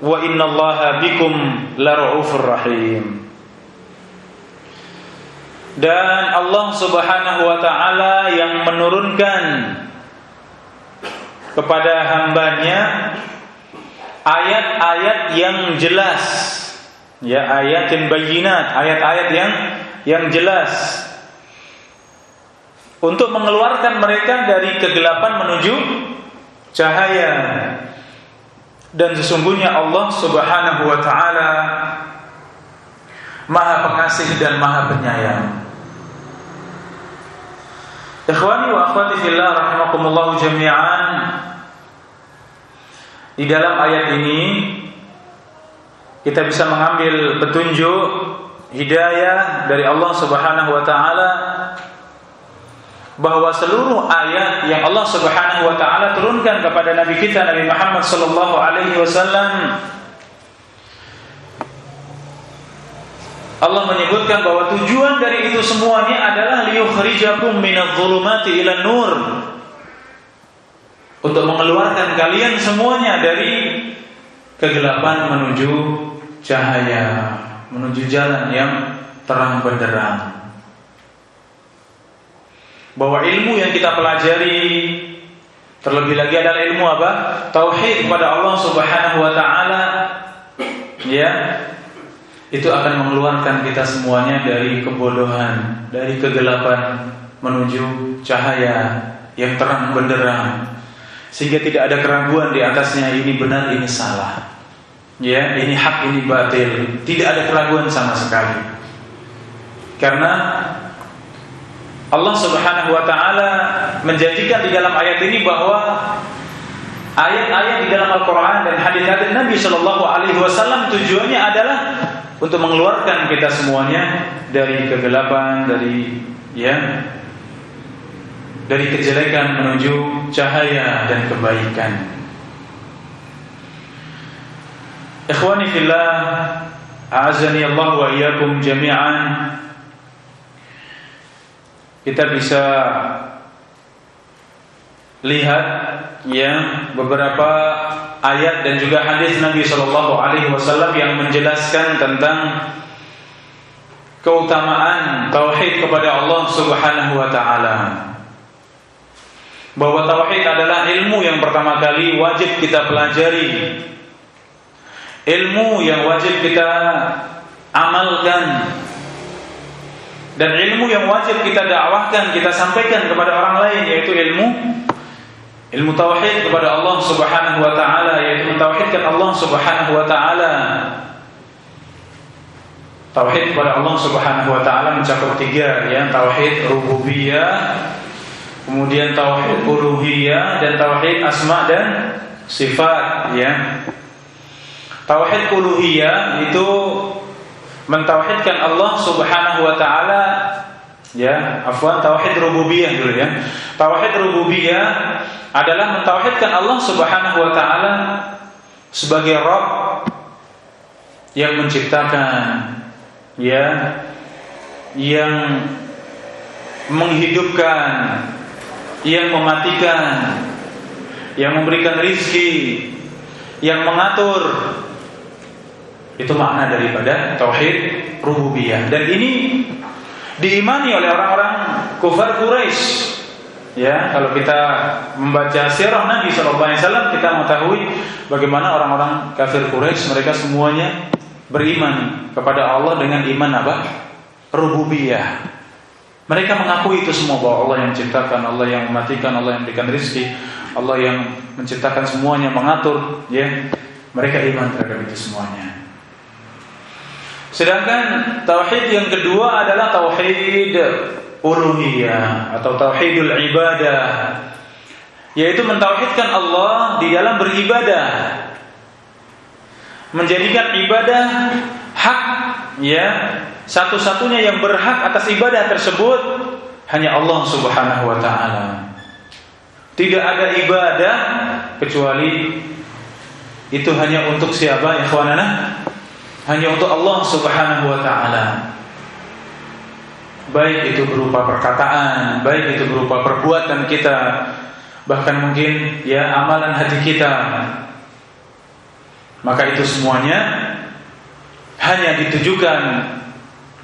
Wa inna allaha bikum lara'ufur rahim. Dan Allah subhanahu wa ta'ala yang menurunkan Kepada hambanya Ayat-ayat yang jelas ya ayat yang bayinat, ayat-ayat yang yang jelas untuk mengeluarkan mereka dari kegelapan menuju cahaya. Dan sesungguhnya Allah Subhanahu wa taala Maha Pengasih dan Maha Penyayang. Ikhwani wa akhwati fillah rahimakumullah jami'an. Di dalam ayat ini kita bisa mengambil petunjuk hidayah dari Allah Subhanahu wa taala bahwa seluruh ayat yang Allah Subhanahu wa taala turunkan kepada nabi kita Nabi Muhammad sallallahu alaihi wasallam Allah menyebutkan bahwa tujuan dari itu semuanya adalah liyukhrijakum minadh-dhulumati ila nur. Untuk mengeluarkan kalian semuanya dari kegelapan menuju cahaya menuju jalan yang terang benderang. Bahwa ilmu yang kita pelajari terlebih lagi adalah ilmu apa? Tauhid kepada Allah Subhanahu wa taala. Ya. Itu akan mengeluarkan kita semuanya dari kebodohan, dari kegelapan menuju cahaya yang terang benderang. Sehingga tidak ada keraguan di atasnya ini benar ini salah. Ya, ini hak, ini batil. Tidak ada keraguan sama sekali. Karena Allah Subhanahu wa taala menjanjikan di dalam ayat ini bahwa ayat-ayat di dalam Al-Quran dan hadis-hadis Nabi Shallallahu Alaihi Wasallam tujuannya adalah untuk mengeluarkan kita semuanya dari kegelapan, dari ya, dari kejelekan menuju cahaya dan kebaikan. Ikhwani fillah, a'azani Allah wa iyyakum jami'an. Kita bisa lihat ya beberapa ayat dan juga hadis Nabi Shallallahu Alaihi Wasallam yang menjelaskan tentang keutamaan tauhid kepada Allah Subhanahu Wa Taala. Bahwa tauhid adalah ilmu yang pertama kali wajib kita pelajari, ilmu yang wajib kita amalkan, dan ilmu yang wajib kita dakwahkan, kita sampaikan kepada orang lain yaitu ilmu ilmu tauhid kepada Allah Subhanahu wa taala yaitu mentauhidkan Allah Subhanahu wa taala. Tauhid kepada Allah Subhanahu wa taala mencakup tiga ya, tauhid rububiyah, kemudian tauhid uluhiyah dan tauhid asma dan sifat ya. Tauhid uluhiyah itu mentauhidkan Allah Subhanahu wa taala ya, afwan tauhid rububiyah dulu ya. Tauhid rububiyah adalah mentauhidkan Allah Subhanahu wa taala sebagai Rabb yang menciptakan ya yang menghidupkan yang mematikan yang memberikan rizki yang mengatur itu makna daripada tauhid rububiyah dan ini diimani oleh orang-orang kufar Quraisy Ya, kalau kita membaca sirah Nabi Shallallahu Alaihi Wasallam kita mengetahui bagaimana orang-orang kafir Quraisy mereka semuanya beriman kepada Allah dengan iman apa? Rububiyah. Mereka mengakui itu semua bahwa Allah yang menciptakan, Allah yang mematikan, Allah yang memberikan rezeki, Allah yang menciptakan semuanya, mengatur, ya. Mereka iman terhadap itu semuanya. Sedangkan tauhid yang kedua adalah tauhid uluhiyah atau tauhidul ibadah yaitu mentauhidkan Allah di dalam beribadah. Menjadikan ibadah hak ya. Satu-satunya yang berhak atas ibadah tersebut hanya Allah Subhanahu wa taala. Tidak ada ibadah kecuali itu hanya untuk siapa ikhwanana hanya untuk Allah Subhanahu wa taala baik itu berupa perkataan, baik itu berupa perbuatan kita, bahkan mungkin ya amalan hati kita. Maka itu semuanya hanya ditujukan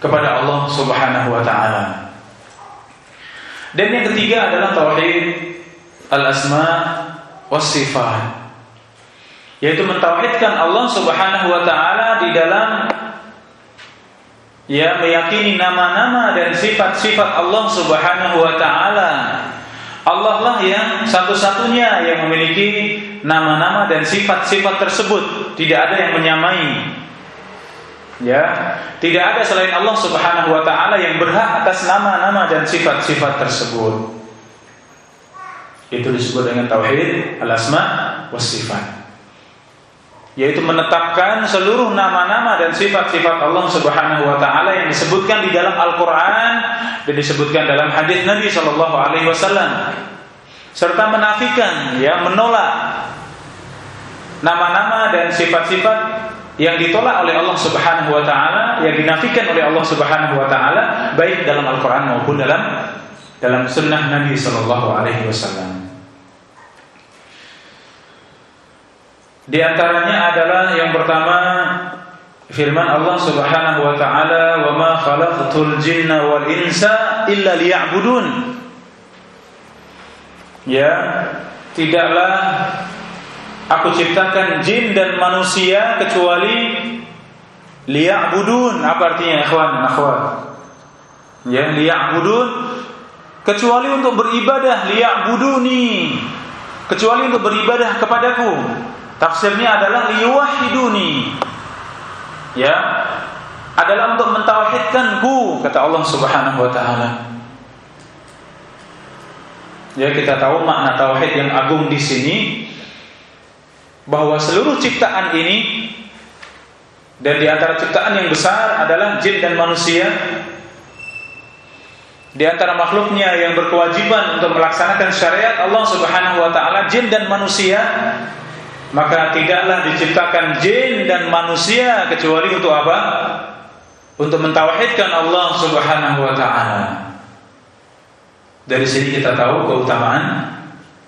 kepada Allah Subhanahu wa taala. Dan yang ketiga adalah tauhid al-asma was sifat. Yaitu mentauhidkan Allah Subhanahu wa taala di dalam ya meyakini nama-nama dan sifat-sifat Allah Subhanahu wa taala. Allah lah yang satu-satunya yang memiliki nama-nama dan sifat-sifat tersebut, tidak ada yang menyamai. Ya, tidak ada selain Allah Subhanahu wa taala yang berhak atas nama-nama dan sifat-sifat tersebut. Itu disebut dengan tauhid al-asma was sifat yaitu menetapkan seluruh nama-nama dan sifat-sifat Allah Subhanahu wa taala yang disebutkan di dalam Al-Qur'an dan disebutkan dalam hadis Nabi Shallallahu alaihi wasallam. Serta menafikan ya menolak nama-nama dan sifat-sifat yang ditolak oleh Allah Subhanahu wa taala yang dinafikan oleh Allah Subhanahu wa taala baik dalam Al-Qur'an maupun dalam dalam sunnah Nabi Shallallahu alaihi wasallam Di antaranya adalah yang pertama firman Allah Subhanahu wa taala, "Wa ma khalaqtul jinna wal insa illa liya'budun." Ya, tidaklah aku ciptakan jin dan manusia kecuali liya'budun. Apa artinya ikhwan akhwat? Ya, liya'budun kecuali untuk beribadah liya'buduni. Kecuali untuk beribadah kepadaku. Tafsirnya adalah liwahiduni. Ya. Adalah untuk mentauhidkanku kata Allah Subhanahu wa taala. Ya kita tahu makna tauhid yang agung di sini bahwa seluruh ciptaan ini dan di antara ciptaan yang besar adalah jin dan manusia di antara makhluknya yang berkewajiban untuk melaksanakan syariat Allah Subhanahu wa taala jin dan manusia maka tidaklah diciptakan jin dan manusia kecuali untuk apa? Untuk mentauhidkan Allah Subhanahu wa taala. Dari sini kita tahu keutamaan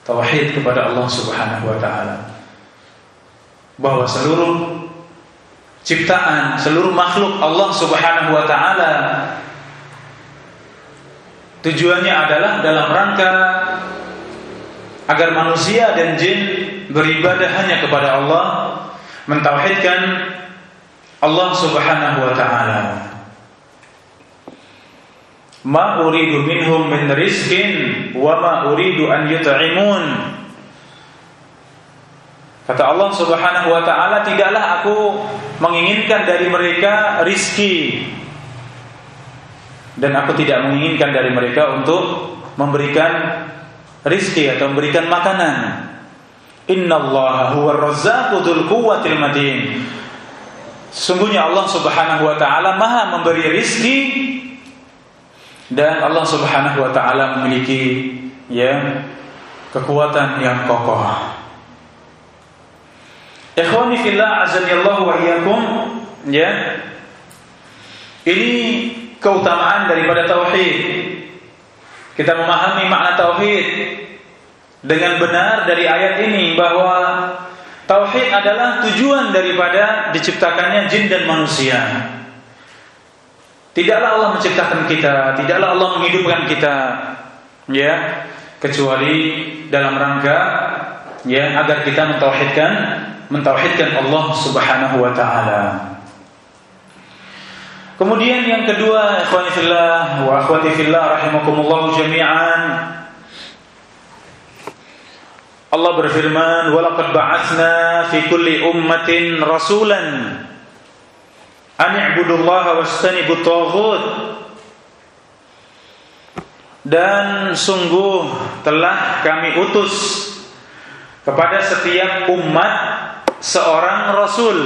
tauhid kepada Allah Subhanahu wa taala. Bahwa seluruh ciptaan, seluruh makhluk Allah Subhanahu wa taala Tujuannya adalah dalam rangka agar manusia dan jin beribadah hanya kepada Allah, mentauhidkan Allah Subhanahu wa taala. Ma uridu minhum min rizqin wa ma uridu an yut'imun. Kata Allah Subhanahu wa taala, tidaklah aku menginginkan dari mereka rizki dan aku tidak menginginkan dari mereka untuk memberikan rizki atau memberikan makanan. Innallaha huwa razzaqu dzul quwwatil matin. Sungguhnya Allah Subhanahu wa taala Maha memberi rizki dan Allah Subhanahu wa taala memiliki ya kekuatan yang kokoh. Ikhwani fillah azani Allah wa iyyakum ya. Ini keutamaan daripada tauhid. Kita memahami makna tauhid dengan benar dari ayat ini bahwa tauhid adalah tujuan daripada diciptakannya jin dan manusia. Tidaklah Allah menciptakan kita, tidaklah Allah menghidupkan kita, ya, kecuali dalam rangka ya agar kita mentauhidkan mentauhidkan Allah Subhanahu wa taala. Kemudian yang kedua, ikhwani fillah wa akhwati fillah rahimakumullah jami'an. Allah berfirman, "Wa laqad ba'atsna fi kulli ummatin rasulan an i'budullaha wastanibut taghut." Dan sungguh telah kami utus kepada setiap umat seorang rasul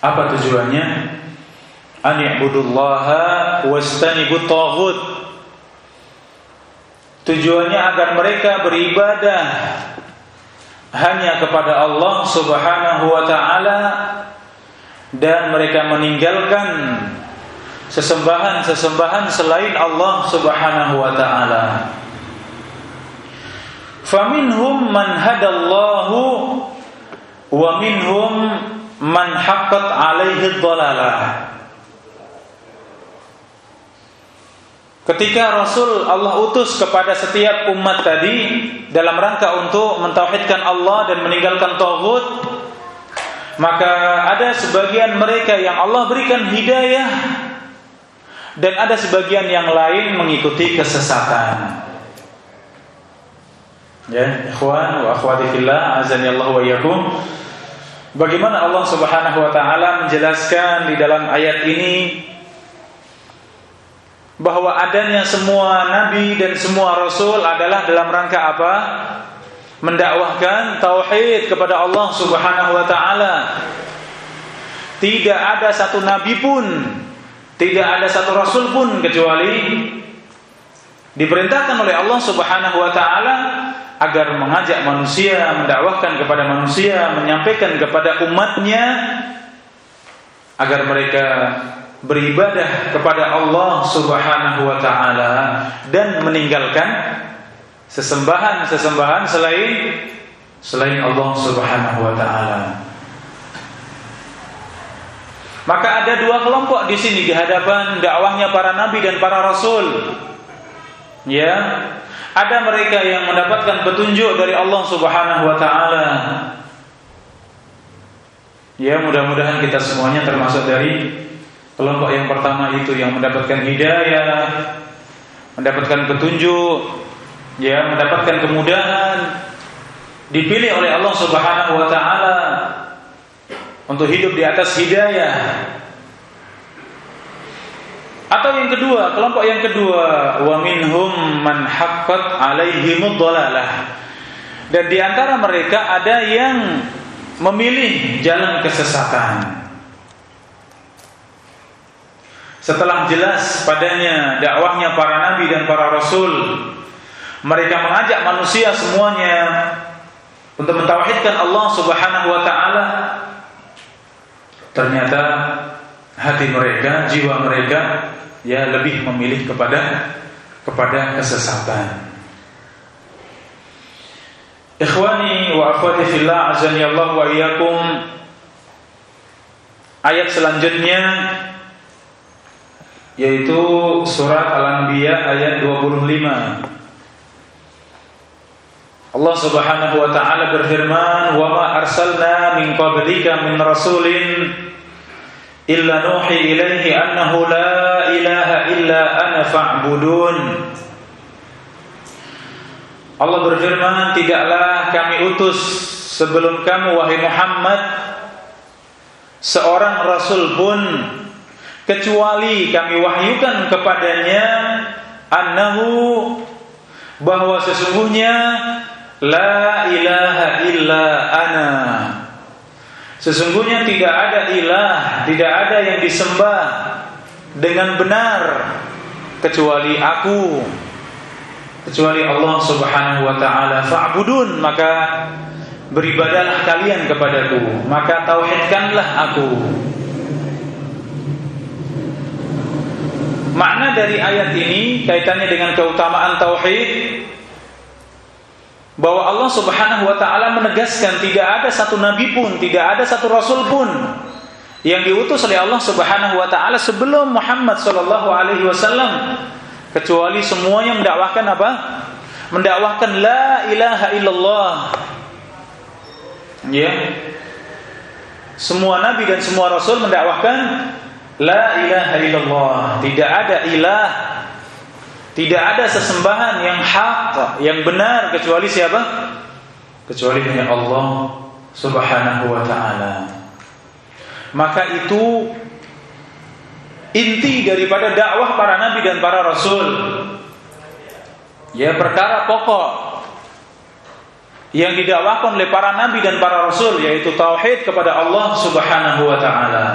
apa tujuannya? An i'budullaha wastanibut taghut. Tujuannya agar mereka beribadah hanya kepada Allah Subhanahu wa taala dan mereka meninggalkan sesembahan-sesembahan selain Allah Subhanahu wa taala. Faminhum man hadallahu wa minhum man haqqat alaihi dhalalah Ketika Rasul Allah utus kepada setiap umat tadi dalam rangka untuk mentauhidkan Allah dan meninggalkan tauhid, maka ada sebagian mereka yang Allah berikan hidayah dan ada sebagian yang lain mengikuti kesesatan. Ya, ikhwan wa akhwati fillah, azani Allah wa iyyakum. Bagaimana Allah Subhanahu wa taala menjelaskan di dalam ayat ini bahwa adanya semua nabi dan semua rasul adalah dalam rangka apa? Mendakwahkan tauhid kepada Allah Subhanahu wa taala. Tidak ada satu nabi pun, tidak ada satu rasul pun kecuali diperintahkan oleh Allah Subhanahu wa taala agar mengajak manusia, mendakwahkan kepada manusia, menyampaikan kepada umatnya agar mereka beribadah kepada Allah Subhanahu wa taala dan meninggalkan sesembahan-sesembahan selain selain Allah Subhanahu wa taala. Maka ada dua kelompok di sini di hadapan dakwahnya para nabi dan para rasul. Ya, ada mereka yang mendapatkan petunjuk dari Allah Subhanahu wa taala. Ya, mudah-mudahan kita semuanya termasuk dari kelompok yang pertama itu yang mendapatkan hidayah, mendapatkan petunjuk, ya, mendapatkan kemudahan dipilih oleh Allah Subhanahu wa taala untuk hidup di atas hidayah atau yang kedua, kelompok yang kedua, wa minhum man haqqat alaihi dhalalah. Dan di antara mereka ada yang memilih jalan kesesatan. Setelah jelas padanya dakwahnya para nabi dan para rasul, mereka mengajak manusia semuanya untuk mentauhidkan Allah Subhanahu wa taala. Ternyata hati mereka, jiwa mereka ya lebih memilih kepada kepada kesesatan. Ikhwani wa akhwati fillah azani Allah wa iyyakum. Ayat selanjutnya yaitu surat Al-Anbiya ayat 25. Allah Subhanahu wa taala berfirman, "Wa ma arsalna min qablika min rasulin illa nuhi ilaihi annahu la ilaha illa ana fa'budun." Allah berfirman, "Tidaklah kami utus sebelum kamu wahai Muhammad seorang rasul pun kecuali kami wahyukan kepadanya annahu bahwa sesungguhnya la ilaha illa ana. Sesungguhnya tidak ada ilah tidak ada yang disembah dengan benar kecuali aku. Kecuali Allah Subhanahu wa taala. Fa'budun maka beribadahlah kalian kepadaku. Maka tauhidkanlah aku Makna dari ayat ini kaitannya dengan keutamaan tauhid bahwa Allah Subhanahu wa taala menegaskan tidak ada satu nabi pun, tidak ada satu rasul pun yang diutus oleh Allah Subhanahu wa taala sebelum Muhammad sallallahu alaihi wasallam kecuali semuanya mendakwahkan apa? Mendakwahkan la ilaha illallah. Ya. Semua nabi dan semua rasul mendakwahkan La ilaha illallah Tidak ada ilah Tidak ada sesembahan yang hak Yang benar kecuali siapa? Kecuali hanya Allah Subhanahu wa ta'ala Maka itu Inti daripada dakwah para nabi dan para rasul Ya perkara pokok yang didakwahkan oleh para nabi dan para rasul yaitu tauhid kepada Allah Subhanahu wa taala.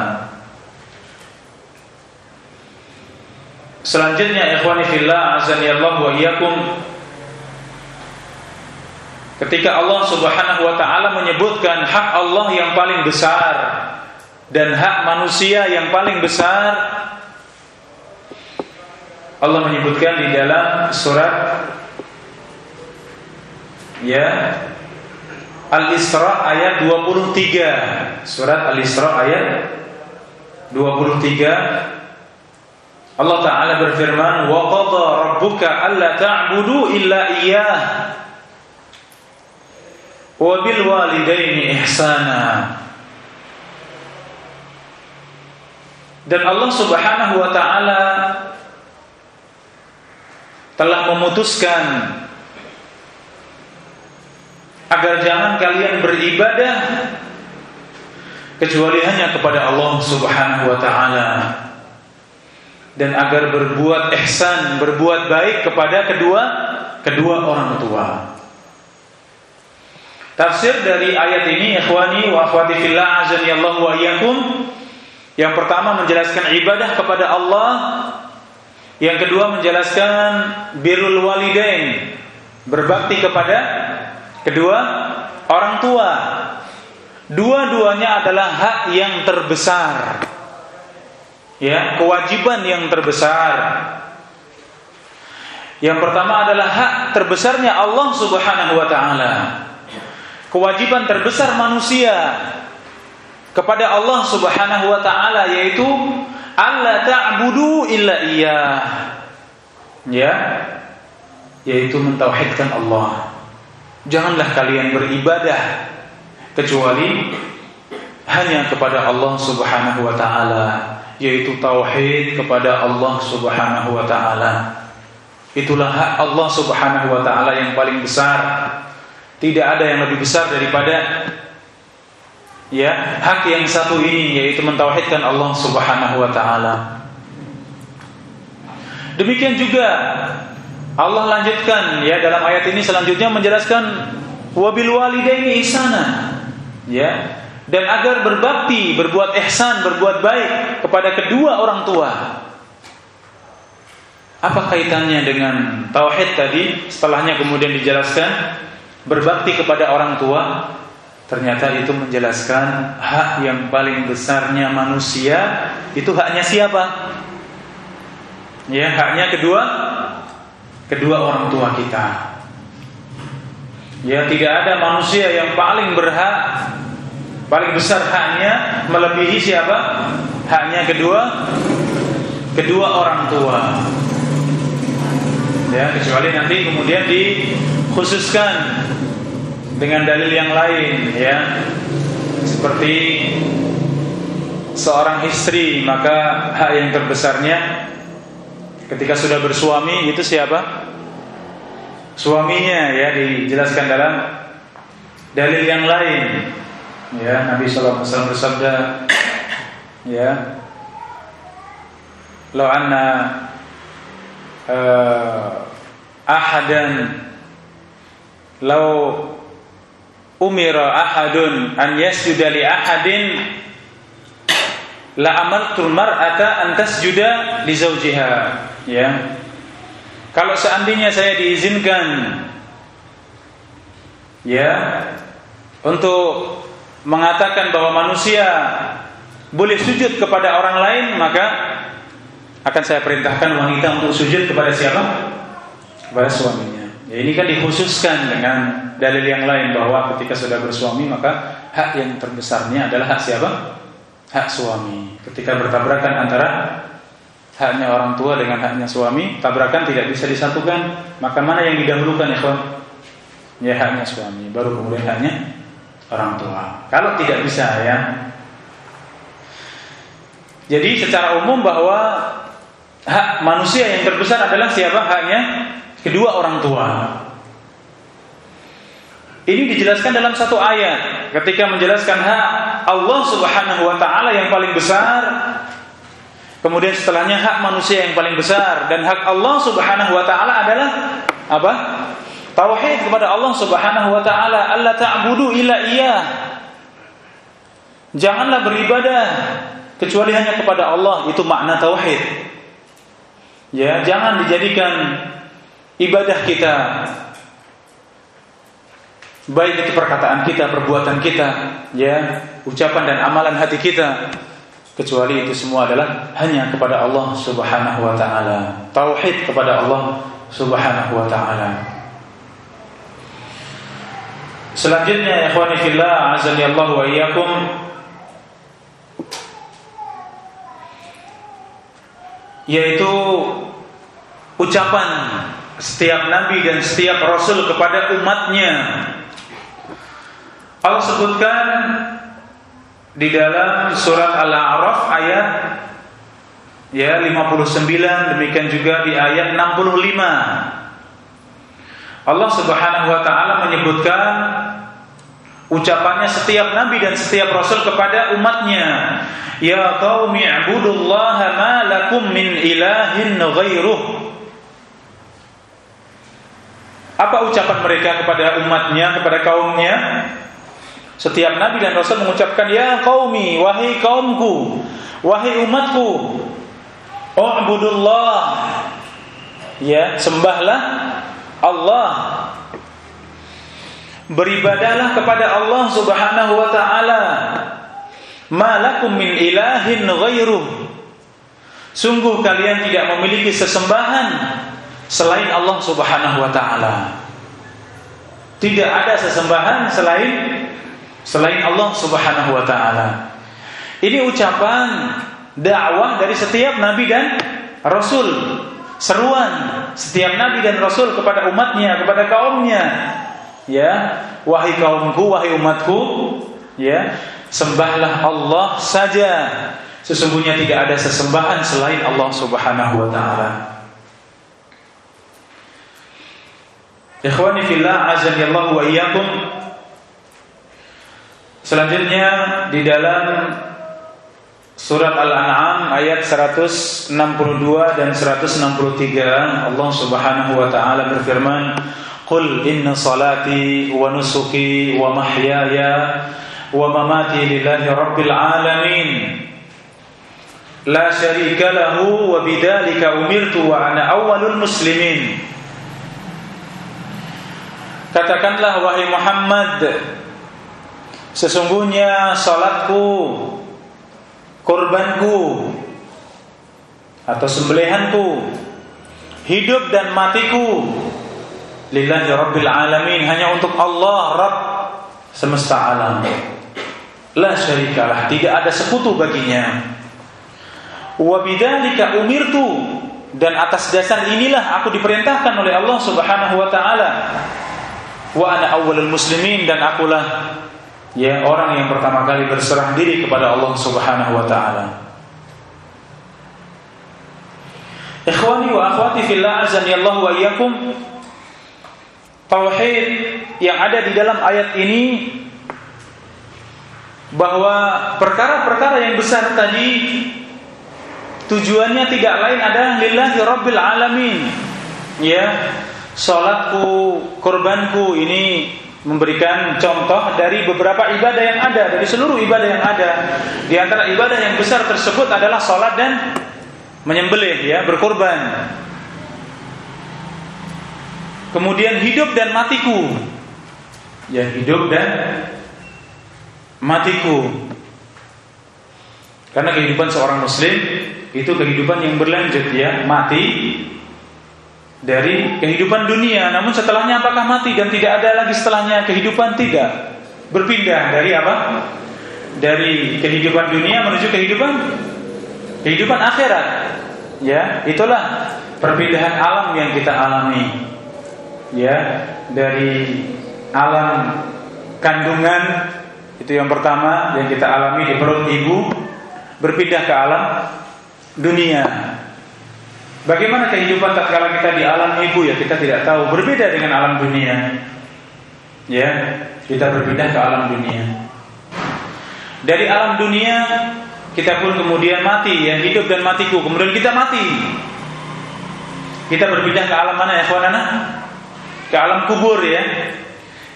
Selanjutnya ikhwani fillah azani Allah wa iyyakum. Ketika Allah Subhanahu wa taala menyebutkan hak Allah yang paling besar dan hak manusia yang paling besar Allah menyebutkan di dalam surat ya Al-Isra ayat 23 surat Al-Isra ayat 23 Allah Ta'ala berfirman alla ta'budu illa iyyah. Wa bil walidaini ihsana. Dan Allah Subhanahu wa taala telah memutuskan agar jangan kalian beribadah kecuali hanya kepada Allah Subhanahu wa taala dan agar berbuat ihsan, berbuat baik kepada kedua kedua orang tua. Tafsir dari ayat ini ikhwani wa akhwati fillah azani Allah wa iyyakum. Yang pertama menjelaskan ibadah kepada Allah. Yang kedua menjelaskan birrul walidain, berbakti kepada kedua orang tua. Dua-duanya adalah hak yang terbesar ya kewajiban yang terbesar. Yang pertama adalah hak terbesarnya Allah Subhanahu wa taala. Kewajiban terbesar manusia kepada Allah Subhanahu wa taala yaitu alla ta'budu illa iya ya yaitu mentauhidkan Allah. Janganlah kalian beribadah kecuali hanya kepada Allah Subhanahu wa taala yaitu tauhid kepada Allah Subhanahu wa taala. Itulah hak Allah Subhanahu wa taala yang paling besar. Tidak ada yang lebih besar daripada ya hak yang satu ini yaitu mentauhidkan Allah Subhanahu wa taala. Demikian juga Allah lanjutkan ya dalam ayat ini selanjutnya menjelaskan wabil walidaini ihsana. Ya. Dan agar berbakti, berbuat ihsan, berbuat baik kepada kedua orang tua. Apa kaitannya dengan tauhid tadi? Setelahnya kemudian dijelaskan berbakti kepada orang tua ternyata itu menjelaskan hak yang paling besarnya manusia itu haknya siapa? Ya, haknya kedua kedua orang tua kita. Ya, tidak ada manusia yang paling berhak paling besar haknya melebihi siapa? Haknya kedua kedua orang tua. Ya, kecuali nanti kemudian dikhususkan dengan dalil yang lain ya. Seperti seorang istri maka hak yang terbesarnya ketika sudah bersuami itu siapa? Suaminya ya dijelaskan dalam dalil yang lain. Ya, Nabi sallallahu alaihi wasallam bersabda ya Lau anna uh, ahadan lau umira ahadun an yasjuda li ahadin la amartul mar'ata an tasjuda li zawjiha. Ya kalau seandainya saya diizinkan ya untuk mengatakan bahwa manusia boleh sujud kepada orang lain maka akan saya perintahkan wanita untuk sujud kepada siapa? Kepada suaminya. Ya, ini kan dikhususkan dengan dalil yang lain bahwa ketika sudah bersuami maka hak yang terbesarnya adalah hak siapa? Hak suami. Ketika bertabrakan antara haknya orang tua dengan haknya suami, tabrakan tidak bisa disatukan. Maka mana yang didahulukan ya? Ya haknya suami, baru kemudian haknya orang tua. Kalau tidak bisa ya. Jadi secara umum bahwa hak manusia yang terbesar adalah siapa? Haknya kedua orang tua. Ini dijelaskan dalam satu ayat ketika menjelaskan hak Allah Subhanahu wa taala yang paling besar Kemudian setelahnya hak manusia yang paling besar dan hak Allah Subhanahu wa taala adalah apa? Tauhid kepada Allah Subhanahu wa taala, Allah ta'budu illa iya. Janganlah beribadah kecuali hanya kepada Allah, itu makna tauhid. Ya, jangan dijadikan ibadah kita baik itu perkataan kita, perbuatan kita, ya, ucapan dan amalan hati kita kecuali itu semua adalah hanya kepada Allah Subhanahu wa taala. Tauhid kepada Allah Subhanahu wa taala. Selanjutnya ikhwani fillah azani Allah wa iyyakum yaitu ucapan setiap nabi dan setiap rasul kepada umatnya. Allah sebutkan di dalam surat Al-A'raf ayat ya 59 demikian juga di ayat 65 Allah Subhanahu wa taala menyebutkan ucapannya setiap nabi dan setiap rasul kepada umatnya ya qaumi ibudullaha ma lakum min ilahin ghairuh apa ucapan mereka kepada umatnya kepada kaumnya setiap nabi dan rasul mengucapkan ya qaumi wahai kaumku, wahai umatku, U'budullah. Ya, sembahlah Allah. Beribadahlah kepada Allah Subhanahu wa taala. Malakum min ilahin ghairuh. Sungguh kalian tidak memiliki sesembahan selain Allah Subhanahu wa taala. Tidak ada sesembahan selain selain Allah Subhanahu wa taala. Ini ucapan dakwah dari setiap nabi dan rasul. Seruan setiap nabi dan rasul kepada umatnya, kepada kaumnya. Ya, wahai kaumku, wahai umatku, ya, sembahlah Allah saja. Sesungguhnya tidak ada sesembahan selain Allah Subhanahu wa taala. Ikhwani fillah azani Allah wa iyyakum Selanjutnya di dalam surat Al-An'am ayat 162 dan 163 Allah Subhanahu wa taala berfirman Qul inna salati wa nusuki wa mahyaya wa mamati lillahi rabbil alamin. La syarika lahu wa bidzalika umirtu wa ana awwalul muslimin. Katakanlah wahai Muhammad Sesungguhnya salatku Korbanku Atau sembelihanku Hidup dan matiku lillahi rabbil alamin. Hanya untuk Allah Rabb semesta alam. La syarikalah tidak ada sekutu baginya. Wa bidzalika umirtu. Dan atas dasar inilah aku diperintahkan oleh Allah Subhanahu wa taala. Wa ana awwalul muslimin dan akulah ya orang yang pertama kali berserah diri kepada Allah Subhanahu wa taala. Ikhwani wa akhwati fillah azani Allah wa iyyakum tauhid yang ada di dalam ayat ini bahwa perkara-perkara yang besar tadi tujuannya tidak lain adalah lillahi rabbil alamin. Ya salatku korbanku ini memberikan contoh dari beberapa ibadah yang ada dari seluruh ibadah yang ada. Di antara ibadah yang besar tersebut adalah salat dan menyembelih ya berkorban Kemudian hidup dan matiku. Ya, hidup dan matiku. Karena kehidupan seorang muslim itu kehidupan yang berlanjut ya, mati dari kehidupan dunia. Namun setelahnya apakah mati dan tidak ada lagi setelahnya kehidupan tidak. Berpindah dari apa? Dari kehidupan dunia menuju kehidupan kehidupan akhirat. Ya, itulah perpindahan alam yang kita alami ya dari alam kandungan itu yang pertama yang kita alami di perut ibu berpindah ke alam dunia. Bagaimana kehidupan tatkala kita di alam ibu ya kita tidak tahu berbeda dengan alam dunia. Ya, kita berpindah ke alam dunia. Dari alam dunia kita pun kemudian mati ya hidup dan matiku kemudian kita mati. Kita berpindah ke alam mana ya kawan ke alam kubur ya.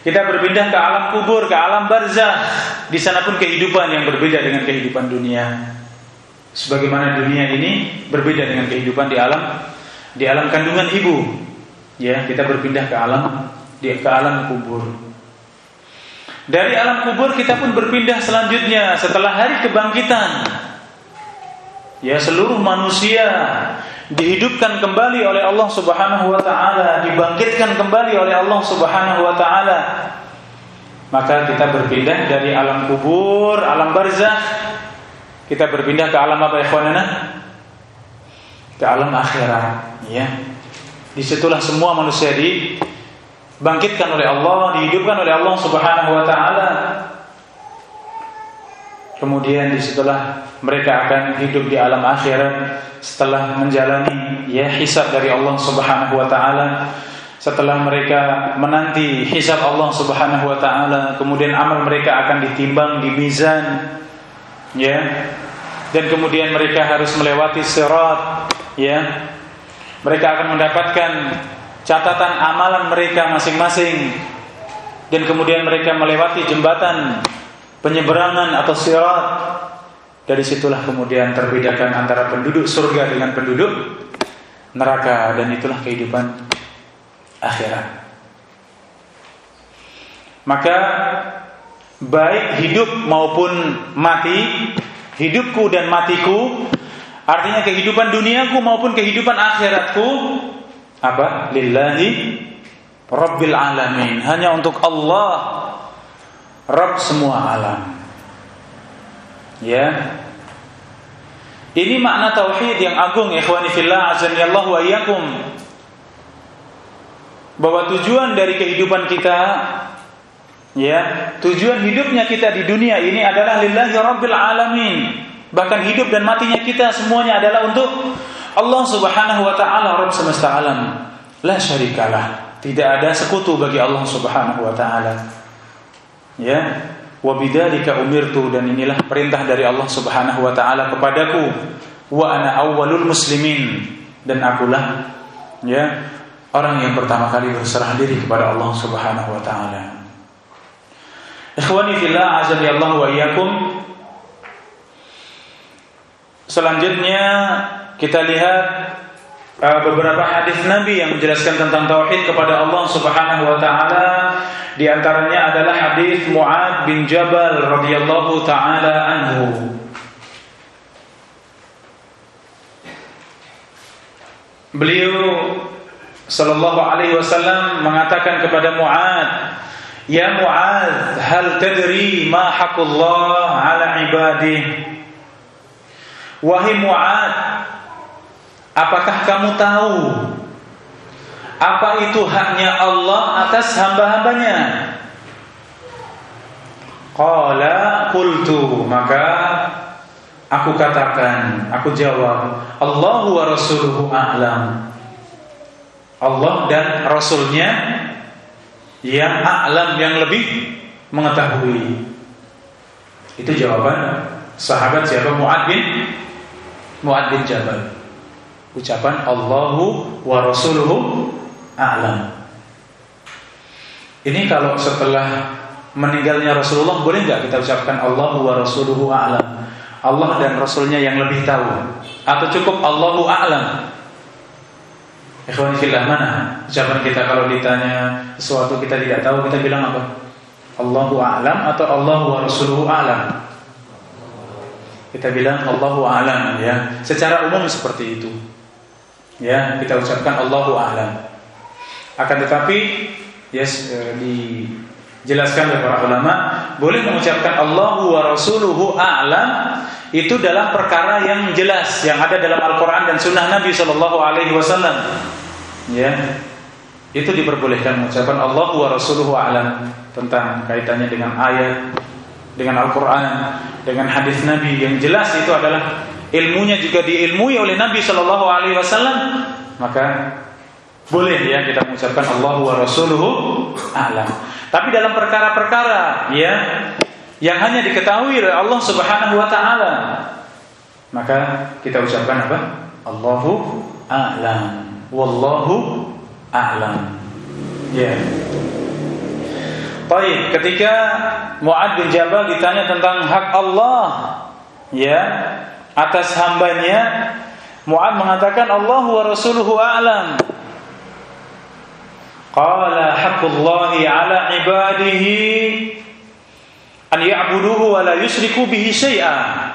Kita berpindah ke alam kubur, ke alam barzah. Di sana pun kehidupan yang berbeda dengan kehidupan dunia. Sebagaimana dunia ini berbeda dengan kehidupan di alam di alam kandungan ibu. Ya, kita berpindah ke alam di ke alam kubur. Dari alam kubur kita pun berpindah selanjutnya setelah hari kebangkitan. Ya, seluruh manusia dihidupkan kembali oleh Allah Subhanahu wa taala, dibangkitkan kembali oleh Allah Subhanahu wa taala. Maka kita berpindah dari alam kubur, alam barzah, kita berpindah ke alam apa ikhwanana? Ke alam akhirat, ya. Di situlah semua manusia dibangkitkan oleh Allah, dihidupkan oleh Allah Subhanahu wa taala. Kemudian di situlah mereka akan hidup di alam akhirat setelah menjalani ya hisab dari Allah Subhanahu wa taala. Setelah mereka menanti hisab Allah Subhanahu wa taala kemudian amal mereka akan ditimbang di mizan ya. Dan kemudian mereka harus melewati sirat ya. Mereka akan mendapatkan catatan amalan mereka masing-masing. Dan kemudian mereka melewati jembatan penyeberangan atau sirat dari situlah kemudian terbedakan antara penduduk surga dengan penduduk neraka dan itulah kehidupan akhirat. Maka baik hidup maupun mati, hidupku dan matiku, artinya kehidupan duniaku maupun kehidupan akhiratku apa? Lillahi Rabbil alamin. Hanya untuk Allah Rabb semua alam. Ya. Ini makna tauhid yang agung ikhwani fillah Allah wa iyyakum. Bahwa tujuan dari kehidupan kita ya, tujuan hidupnya kita di dunia ini adalah lillahi rabbil alamin. Bahkan hidup dan matinya kita semuanya adalah untuk Allah Subhanahu wa taala Rabb semesta alam. La syarikalah. Tidak ada sekutu bagi Allah Subhanahu wa taala. Ya, Wa bidzalika umirtu dan inilah perintah dari Allah Subhanahu wa taala kepadaku wa ana awwalul muslimin dan akulah ya orang yang pertama kali berserah diri kepada Allah Subhanahu wa taala. Ikhwani fillah azza wa iyyakum. Selanjutnya kita lihat beberapa hadis Nabi yang menjelaskan tentang tauhid kepada Allah Subhanahu wa taala. Di antaranya adalah hadis Muad bin Jabal radhiyallahu taala anhu. Beliau sallallahu alaihi wasallam mengatakan kepada Muad, "Ya Muad, hal tadri ma haqqullah 'ala ibadih?" Wahai Muad, apakah kamu tahu apa itu haknya Allah atas hamba-hambanya? Qala qultu, maka Aku katakan, aku jawab, Allahu wa rasuluhu a'lam. Allah dan rasulnya yang a'lam yang lebih mengetahui. Itu jawaban sahabat siapa Muad bin Muad bin Jabal. Ucapan Allahu wa rasuluhu a'lam. Ini kalau setelah meninggalnya Rasulullah boleh nggak kita ucapkan Allahu wa rasuluhu a'lam? Allah dan Rasulnya yang lebih tahu. Atau cukup Allahu a'lam? Ikhwan fillah mana Ucapan kita kalau ditanya Sesuatu kita tidak tahu kita bilang apa? Allahu a'lam atau Allahu wa Rasuluhu a'lam? Kita bilang Allahu a'lam ya. Secara umum seperti itu Ya kita ucapkan Allahu a'lam Akan tetapi Yes eh, di Jelaskan oleh para ulama, boleh mengucapkan Allahu wa rasuluhu a'lam itu dalam perkara yang jelas yang ada dalam Al-Qur'an dan sunnah Nabi sallallahu alaihi wasallam. Ya. Itu diperbolehkan mengucapkan Allahu wa rasuluhu a'lam tentang kaitannya dengan ayat, dengan Al-Qur'an, dengan hadis Nabi yang jelas itu adalah ilmunya juga diilmui oleh Nabi sallallahu alaihi wasallam, maka boleh ya kita mengucapkan Allahu wa rasuluhu a'lam. Tapi dalam perkara-perkara ya yang hanya diketahui oleh Allah Subhanahu wa taala, maka kita ucapkan apa? Allahu a'lam. Wallahu a'lam. Ya. Baik, ketika Muad bin Jabal ditanya tentang hak Allah ya atas hambanya, Muad mengatakan Allah wa rasuluhu a'lam. Qala haqqullahi ala ibadihi an ya'buduhu wa la yusyriku bihi syai'a.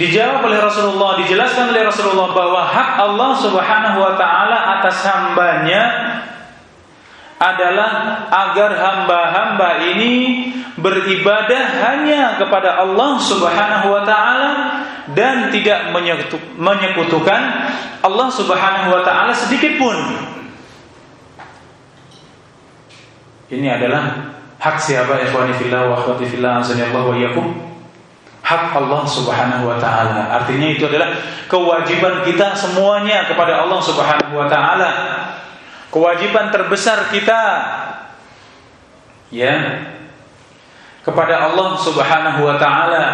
Dijawab oleh Rasulullah, dijelaskan oleh Rasulullah bahwa hak Allah Subhanahu wa taala atas hambanya adalah agar hamba-hamba ini beribadah hanya kepada Allah Subhanahu wa taala dan tidak menyekutukan Allah Subhanahu wa taala sedikit pun. Ini adalah hak siapa ikhwani fillah wa akhwati fillah wa iyyakum? Hak Allah Subhanahu wa taala. Artinya itu adalah kewajiban kita semuanya kepada Allah Subhanahu wa taala. Kewajiban terbesar kita ya kepada Allah Subhanahu wa taala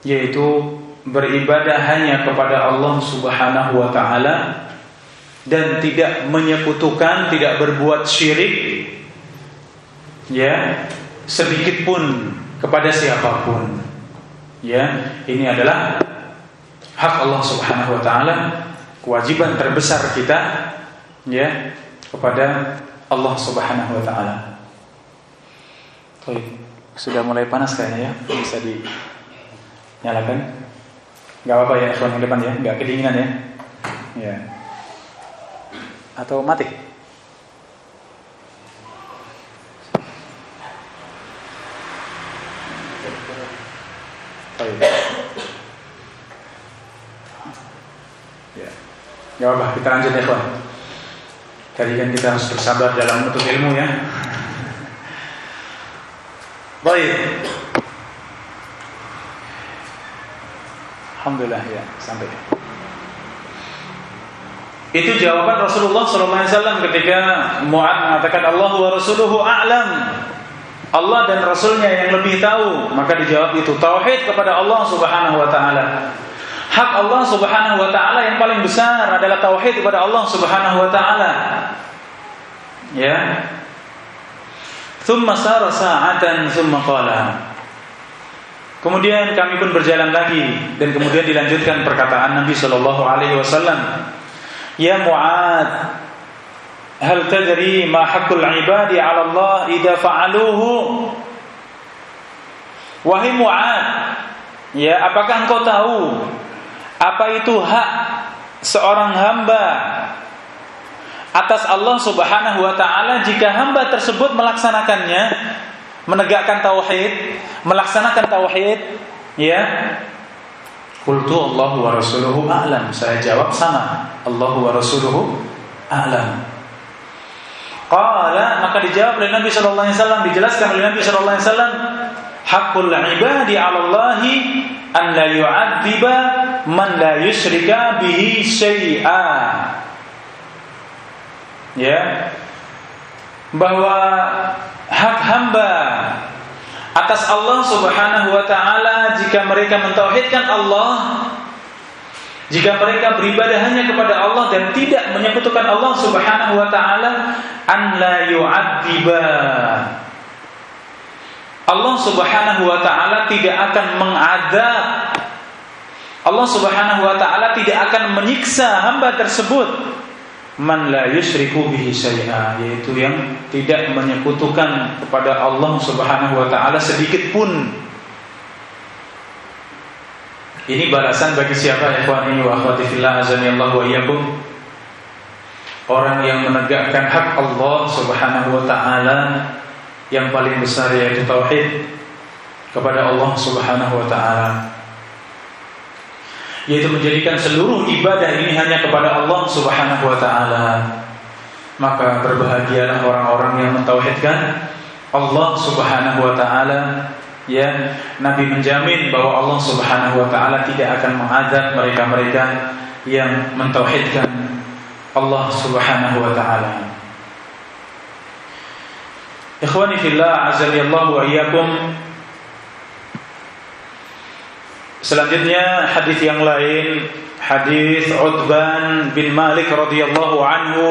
yaitu beribadah hanya kepada Allah Subhanahu wa taala dan tidak menyekutukan, tidak berbuat syirik ya sedikit pun kepada siapa pun. Ya, ini adalah hak Allah Subhanahu wa taala, kewajiban terbesar kita ya kepada Allah Subhanahu wa taala. Sudah mulai panas kayaknya ya, bisa dinyalakan. Gak apa-apa ya, yang depan ya, gak kedinginan ya. Ya atau mati? Ya. Gak apa, kita lanjut ya kawan. Tadi kan kita harus bersabar dalam menuntut ilmu ya. Baik. Alhamdulillah ya sampai. Itu jawaban Rasulullah SAW ketika Mu'ad mengatakan Allah wa Rasuluhu a'lam. Allah dan Rasulnya yang lebih tahu. Maka dijawab itu tauhid kepada Allah Subhanahu Wa Taala. hak Allah Subhanahu wa taala yang paling besar adalah tauhid kepada Allah Subhanahu wa taala. Ya. Thumma sara sa'atan thumma qala. Kemudian kami pun berjalan lagi dan kemudian dilanjutkan perkataan Nabi sallallahu alaihi wasallam. Ya Mu'ad, hal tadri ma haqqul ibadi 'ala Allah idza fa'aluhu? Wahai Mu'ad, ya apakah engkau tahu apa itu hak seorang hamba atas Allah Subhanahu wa taala jika hamba tersebut melaksanakannya, menegakkan tauhid, melaksanakan tauhid, ya. Qultu Allah wa rasuluhu a'lam. Saya jawab sama. Allah wa rasuluhu a'lam. Qala maka dijawab oleh Nabi sallallahu alaihi wasallam dijelaskan oleh Nabi sallallahu alaihi wasallam hakul ibadi 'ala Allah an la yu'adziba man la yusyrika bihi syai'a ya. Bahwa hak hamba atas Allah Subhanahu wa taala jika mereka mentauhidkan Allah jika mereka beribadah hanya kepada Allah dan tidak menyekutukan Allah Subhanahu wa taala an la yu'adziba Allah Subhanahu wa taala tidak akan mengadab. Allah Subhanahu wa taala tidak akan menyiksa hamba tersebut man la yusyriku bihi syai'a yaitu yang tidak menyekutukan kepada Allah Subhanahu wa taala sedikit pun. Ini balasan bagi siapa ya ikhwani wa akhwati fillah azanillahu wa iyyakum. Orang yang menegakkan hak Allah Subhanahu wa taala yang paling besar yaitu tauhid kepada Allah Subhanahu wa taala yaitu menjadikan seluruh ibadah ini hanya kepada Allah Subhanahu wa taala. Maka berbahagialah orang-orang yang mentauhidkan Allah Subhanahu wa taala. Ya, Nabi menjamin bahwa Allah Subhanahu wa taala tidak akan mengadab mereka-mereka yang mentauhidkan Allah Subhanahu wa taala. Ikhwani fillah azza wa Selanjutnya hadis yang lain, hadis Utban bin Malik radhiyallahu anhu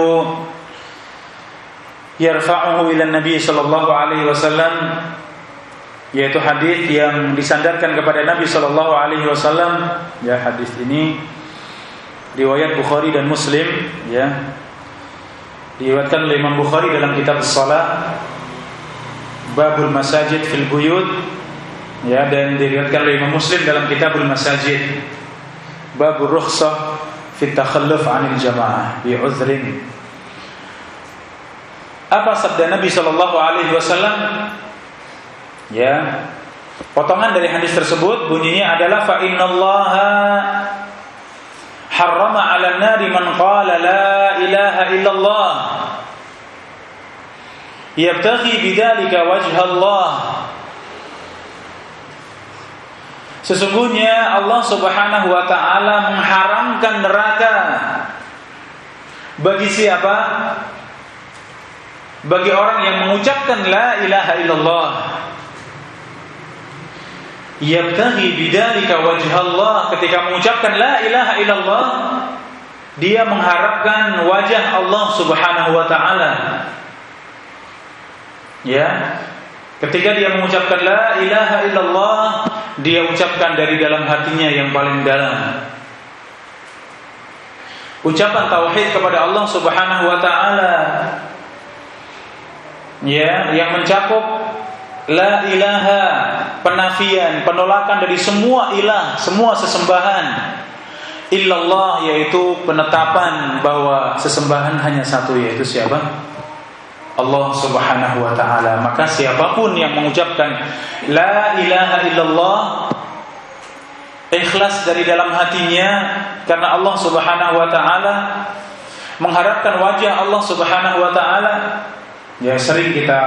yarfa'uhu ila Nabi sallallahu alaihi wasallam yaitu hadis yang disandarkan kepada Nabi sallallahu alaihi wasallam. Ya hadis ini riwayat Bukhari dan Muslim ya. Diriwayatkan oleh Imam Bukhari dalam kitab Shalah Babul Masajid fil Buyut ya dan diriwayatkan oleh Imam Muslim dalam Kitabul Masajid. Bab rukhsah fi takhalluf 'anil jamaah bi uzrin. Apa sabda Nabi sallallahu alaihi wasallam? Ya potongan dari hadis tersebut bunyinya adalah fa innallaha harrama 'alan nari man qala la ilaha illallah. Yabtaghi bidzalika wajha Allah Sesungguhnya Allah Subhanahu wa taala mengharamkan neraka bagi siapa? Bagi orang yang mengucapkan la ilaha illallah. Yabtaghi bidzalika wajh Allah ketika mengucapkan la ilaha illallah dia mengharapkan wajah Allah Subhanahu wa taala. Ya, Ketika dia mengucapkan la ilaha illallah, dia ucapkan dari dalam hatinya yang paling dalam. Ucapan tauhid kepada Allah Subhanahu wa taala. Ya, yang mencakup la ilaha, penafian, penolakan dari semua ilah, semua sesembahan. Illallah yaitu penetapan bahwa sesembahan hanya satu yaitu siapa? Allah Subhanahu wa taala. Maka siapa pun yang mengucapkan la ilaha illallah ikhlas dari dalam hatinya karena Allah Subhanahu wa taala mengharapkan wajah Allah Subhanahu wa taala Ya sering kita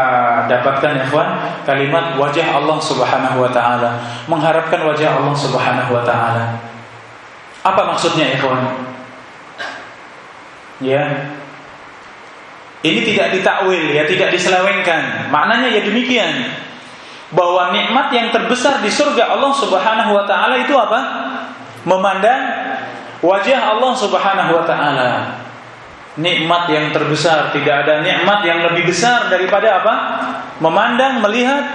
dapatkan ya kawan kalimat wajah Allah Subhanahu wa taala, mengharapkan wajah Allah Subhanahu wa taala. Apa maksudnya ya kawan? Ya, ini tidak ditakwil ya, tidak diselewengkan. Maknanya ya demikian. Bahwa nikmat yang terbesar di surga Allah Subhanahu wa taala itu apa? memandang wajah Allah Subhanahu wa taala. Nikmat yang terbesar, tidak ada nikmat yang lebih besar daripada apa? Memandang, melihat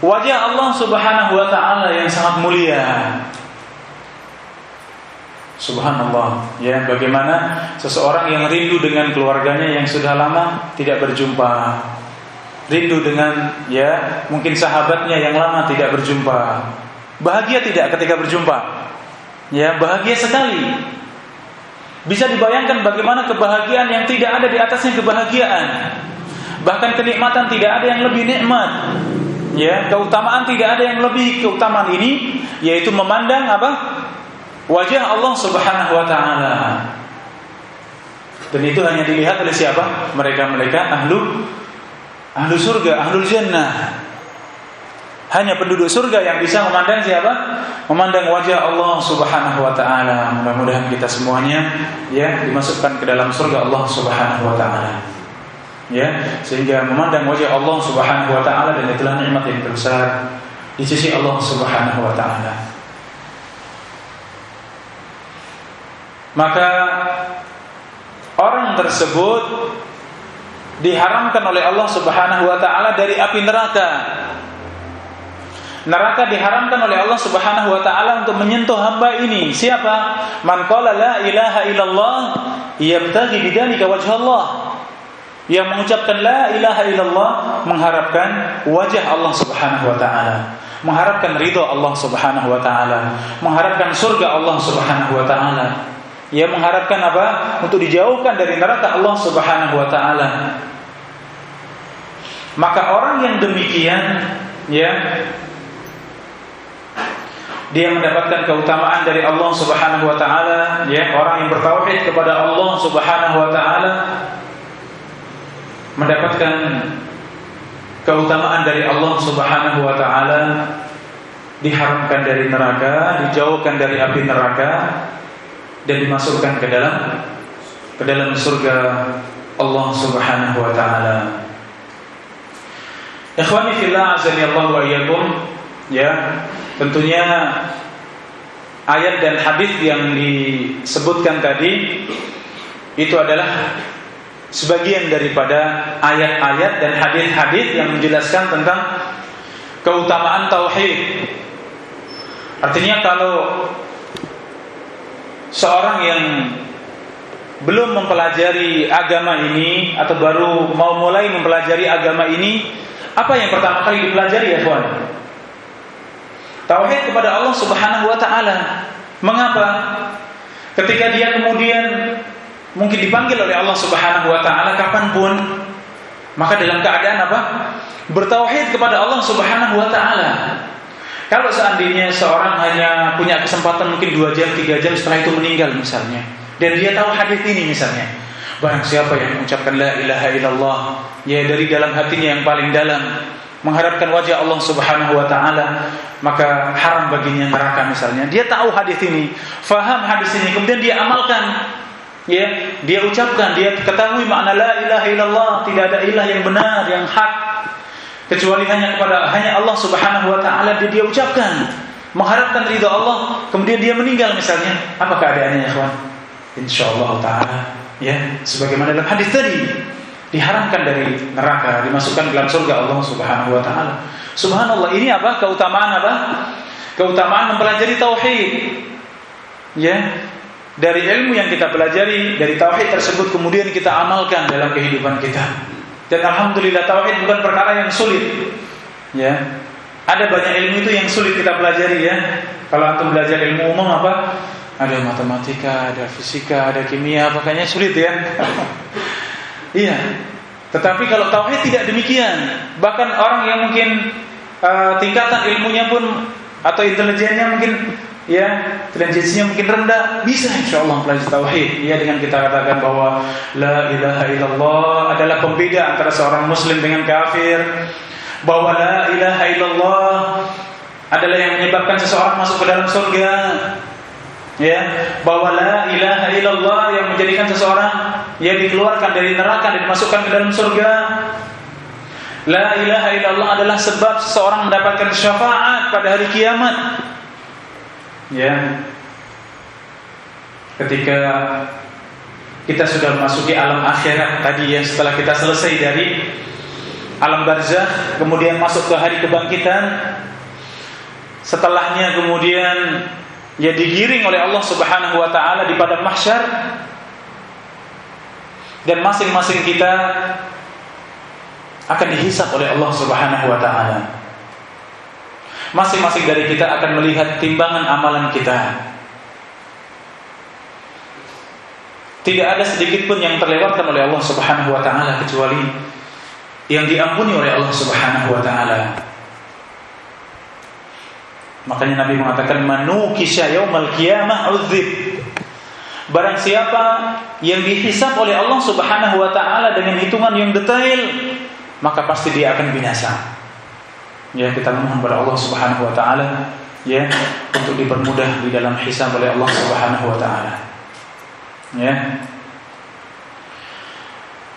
wajah Allah Subhanahu wa taala yang sangat mulia. Subhanallah, ya bagaimana seseorang yang rindu dengan keluarganya yang sudah lama tidak berjumpa. Rindu dengan ya mungkin sahabatnya yang lama tidak berjumpa. Bahagia tidak ketika berjumpa? Ya, bahagia sekali. Bisa dibayangkan bagaimana kebahagiaan yang tidak ada di atasnya kebahagiaan. Bahkan kenikmatan tidak ada yang lebih nikmat. Ya, keutamaan tidak ada yang lebih keutamaan ini yaitu memandang apa? Wajah Allah Subhanahu wa taala. Dan itu hanya dilihat oleh siapa? Mereka-mereka ahlu ahlu surga, ahlul jannah. Hanya penduduk surga yang bisa memandang siapa? Memandang wajah Allah Subhanahu wa taala. Mudah-mudahan kita semuanya ya dimasukkan ke dalam surga Allah Subhanahu wa taala. Ya, sehingga memandang wajah Allah Subhanahu wa taala dan itulah nikmat yang terbesar di sisi Allah Subhanahu wa taala. Maka orang tersebut diharamkan oleh Allah Subhanahu wa taala dari api neraka. Neraka diharamkan oleh Allah Subhanahu wa taala untuk menyentuh hamba ini. Siapa? Man qala la ilaha illallah yabtaghi bidzalika wajh Allah. Yang mengucapkan la ilaha illallah mengharapkan wajah Allah Subhanahu wa taala, mengharapkan ridho Allah Subhanahu wa taala, mengharapkan surga Allah Subhanahu wa taala. Ia mengharapkan apa? Untuk dijauhkan dari neraka Allah Subhanahu wa taala. Maka orang yang demikian ya dia mendapatkan keutamaan dari Allah Subhanahu wa taala, ya, orang yang bertauhid kepada Allah Subhanahu wa taala mendapatkan keutamaan dari Allah Subhanahu wa taala diharamkan dari neraka, dijauhkan dari api neraka dan dimasukkan ke dalam ke dalam surga Allah Subhanahu wa taala. Ikhwani fillah azani Allah wa iyyakum ya, tentunya ayat dan hadis yang disebutkan tadi itu adalah sebagian daripada ayat-ayat dan hadis-hadis yang menjelaskan tentang keutamaan tauhid. Artinya kalau seorang yang belum mempelajari agama ini atau baru mau mulai mempelajari agama ini, apa yang pertama kali dipelajari ya kawan? Tauhid kepada Allah Subhanahu wa taala. Mengapa? Ketika dia kemudian mungkin dipanggil oleh Allah Subhanahu wa taala kapan pun, maka dalam keadaan apa? Bertauhid kepada Allah Subhanahu wa taala. Kalau seandainya seorang hanya punya kesempatan mungkin dua jam, tiga jam setelah itu meninggal misalnya, dan dia tahu hadis ini misalnya, barang siapa yang mengucapkan la ilaha illallah, ya dari dalam hatinya yang paling dalam, mengharapkan wajah Allah Subhanahu wa taala, maka haram baginya neraka misalnya. Dia tahu hadis ini, faham hadis ini, kemudian dia amalkan. Ya, dia ucapkan, dia ketahui makna la ilaha illallah, tidak ada ilah yang benar, yang hak kecuali hanya kepada hanya Allah Subhanahu wa taala dia, dia ucapkan. Mengharapkan ridha Allah kemudian dia meninggal misalnya. Apa keadaannya ya kawan insyaallah taala ya. Sebagaimana dalam hadis tadi diharamkan dari neraka dimasukkan dalam surga Allah Subhanahu wa taala. Subhanallah ini apa? Keutamaan apa? Keutamaan mempelajari tauhid. Ya. Dari ilmu yang kita pelajari dari tauhid tersebut kemudian kita amalkan dalam kehidupan kita dan alhamdulillah tauhid bukan perkara yang sulit. Ya. Ada banyak ilmu itu yang sulit kita pelajari ya. Kalau antum belajar ilmu umum apa? Ada matematika, ada fisika, ada kimia, makanya sulit ya. *laughs* iya. Tetapi kalau tauhid tidak demikian. Bahkan orang yang mungkin uh, tingkatan ilmunya pun atau intelijennya mungkin ya intelijensinya mungkin rendah. Bisa insya Allah pelajari tauhid. Ya dengan kita katakan bahwa la ilaha illallah adalah pembeda antara seorang muslim dengan kafir. Bahwa la ilaha illallah adalah yang menyebabkan seseorang masuk ke dalam surga. Ya bahwa la ilaha illallah yang menjadikan seseorang ya dikeluarkan dari neraka dan dimasukkan ke dalam surga la ilaha illallah adalah sebab seseorang mendapatkan syafaat pada hari kiamat. Ya. ketika kita sudah memasuki alam akhirat tadi ya setelah kita selesai dari alam barzah kemudian masuk ke hari kebangkitan. Setelahnya kemudian ya digiring oleh Allah Subhanahu wa taala di padang mahsyar. Dan masing-masing kita akan dihisap oleh Allah Subhanahu wa taala. Masing-masing dari kita akan melihat timbangan amalan kita. Tidak ada sedikit pun yang terlewatkan oleh Allah Subhanahu wa taala kecuali yang diampuni oleh Allah Subhanahu wa taala. Makanya Nabi mengatakan manukisya yaumal qiyamah udzib. Barang siapa yang dihisap oleh Allah Subhanahu wa taala dengan hitungan yang detail, maka pasti dia akan binasa. Ya, kita mohon kepada Allah Subhanahu wa taala ya untuk dipermudah di dalam hisab oleh Allah Subhanahu wa taala. Ya.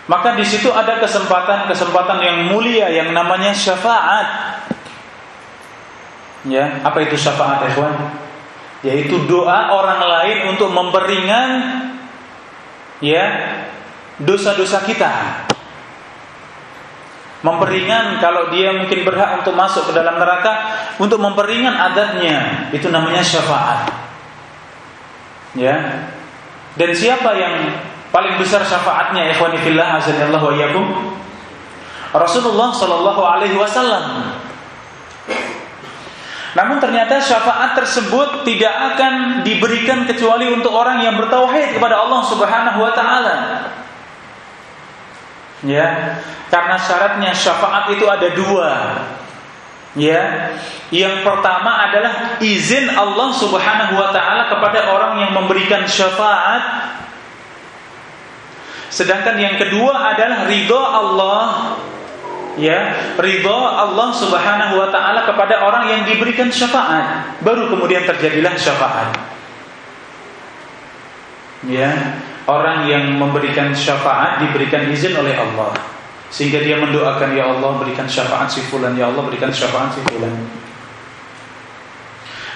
Maka di situ ada kesempatan-kesempatan yang mulia yang namanya syafaat. Ya, apa itu syafaat, ikhwan? yaitu doa orang lain untuk memperingan ya dosa-dosa kita. Memperingan kalau dia mungkin berhak untuk masuk ke dalam neraka untuk memperingan adatnya itu namanya syafaat. Ya. Dan siapa yang paling besar syafaatnya ikhwani fillah azanillahu wa iyyakum? Rasulullah sallallahu alaihi wasallam namun ternyata syafaat tersebut tidak akan diberikan kecuali untuk orang yang bertauhid kepada Allah Subhanahu wa taala. Ya, karena syaratnya syafaat itu ada dua. Ya, yang pertama adalah izin Allah Subhanahu wa taala kepada orang yang memberikan syafaat. Sedangkan yang kedua adalah ridho Allah. Ya. Ridho Allah Subhanahu wa taala kepada orang yang diberikan syafaat. Baru kemudian terjadilah syafaat. Ya orang yang memberikan syafaat diberikan izin oleh Allah. Sehingga dia mendoakan ya Allah berikan syafaat si fulan ya Allah berikan syafaat si fulan.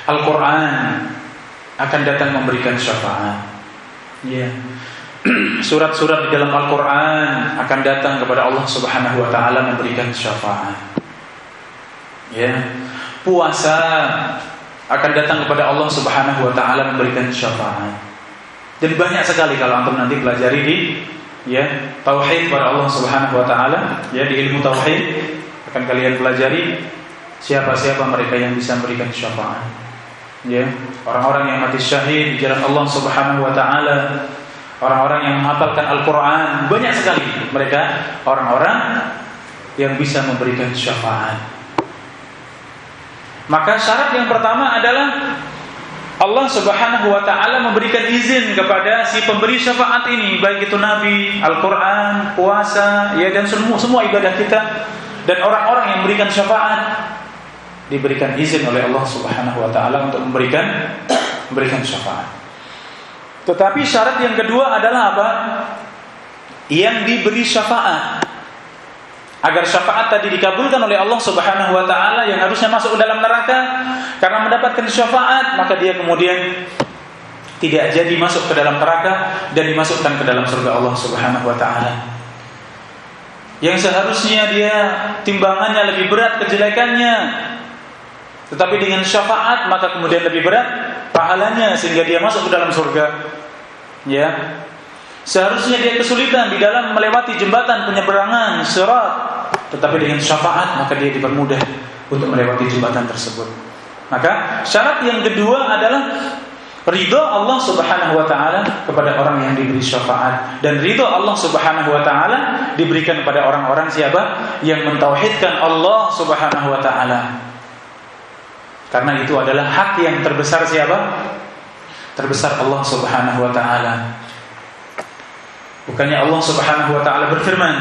Al-Qur'an akan datang memberikan syafaat. Ya. *clears throat* Surat-surat di dalam Al-Quran akan datang kepada Allah Subhanahu Wa Taala memberikan syafaat. Ya, puasa akan datang kepada Allah Subhanahu Wa Taala memberikan syafaat. Dan banyak sekali kalau antum nanti pelajari di ya tauhid kepada Allah Subhanahu Wa Taala ya di ilmu tauhid akan kalian pelajari siapa-siapa mereka yang bisa memberikan syafaat. Ya, orang-orang yang mati syahid di jalan Allah Subhanahu Wa Taala orang-orang yang menghafalkan Al-Quran banyak sekali mereka orang-orang yang bisa memberikan syafaat. Maka syarat yang pertama adalah Allah Subhanahu wa taala memberikan izin kepada si pemberi syafaat ini baik itu nabi, Al-Qur'an, puasa, ya dan semua semua ibadah kita dan orang-orang yang memberikan syafaat diberikan izin oleh Allah Subhanahu wa taala untuk memberikan *coughs* memberikan syafaat. Tetapi syarat yang kedua adalah apa? Yang diberi syafaat. Agar syafaat tadi dikabulkan oleh Allah Subhanahu wa taala yang harusnya masuk ke dalam neraka karena mendapatkan syafaat, maka dia kemudian tidak jadi masuk ke dalam neraka dan dimasukkan ke dalam surga Allah Subhanahu wa taala. Yang seharusnya dia timbangannya lebih berat kejelekannya, tetapi dengan syafaat maka kemudian lebih berat pahalanya sehingga dia masuk ke dalam surga. Ya. Seharusnya dia kesulitan di dalam melewati jembatan penyeberangan sirat, tetapi dengan syafaat maka dia dipermudah untuk melewati jembatan tersebut. Maka syarat yang kedua adalah ridho Allah Subhanahu wa taala kepada orang yang diberi syafaat dan ridho Allah Subhanahu wa taala diberikan kepada orang-orang siapa yang mentauhidkan Allah Subhanahu wa taala. Karena itu adalah hak yang terbesar siapa? Terbesar Allah Subhanahu wa taala. Bukannya Allah Subhanahu wa taala berfirman,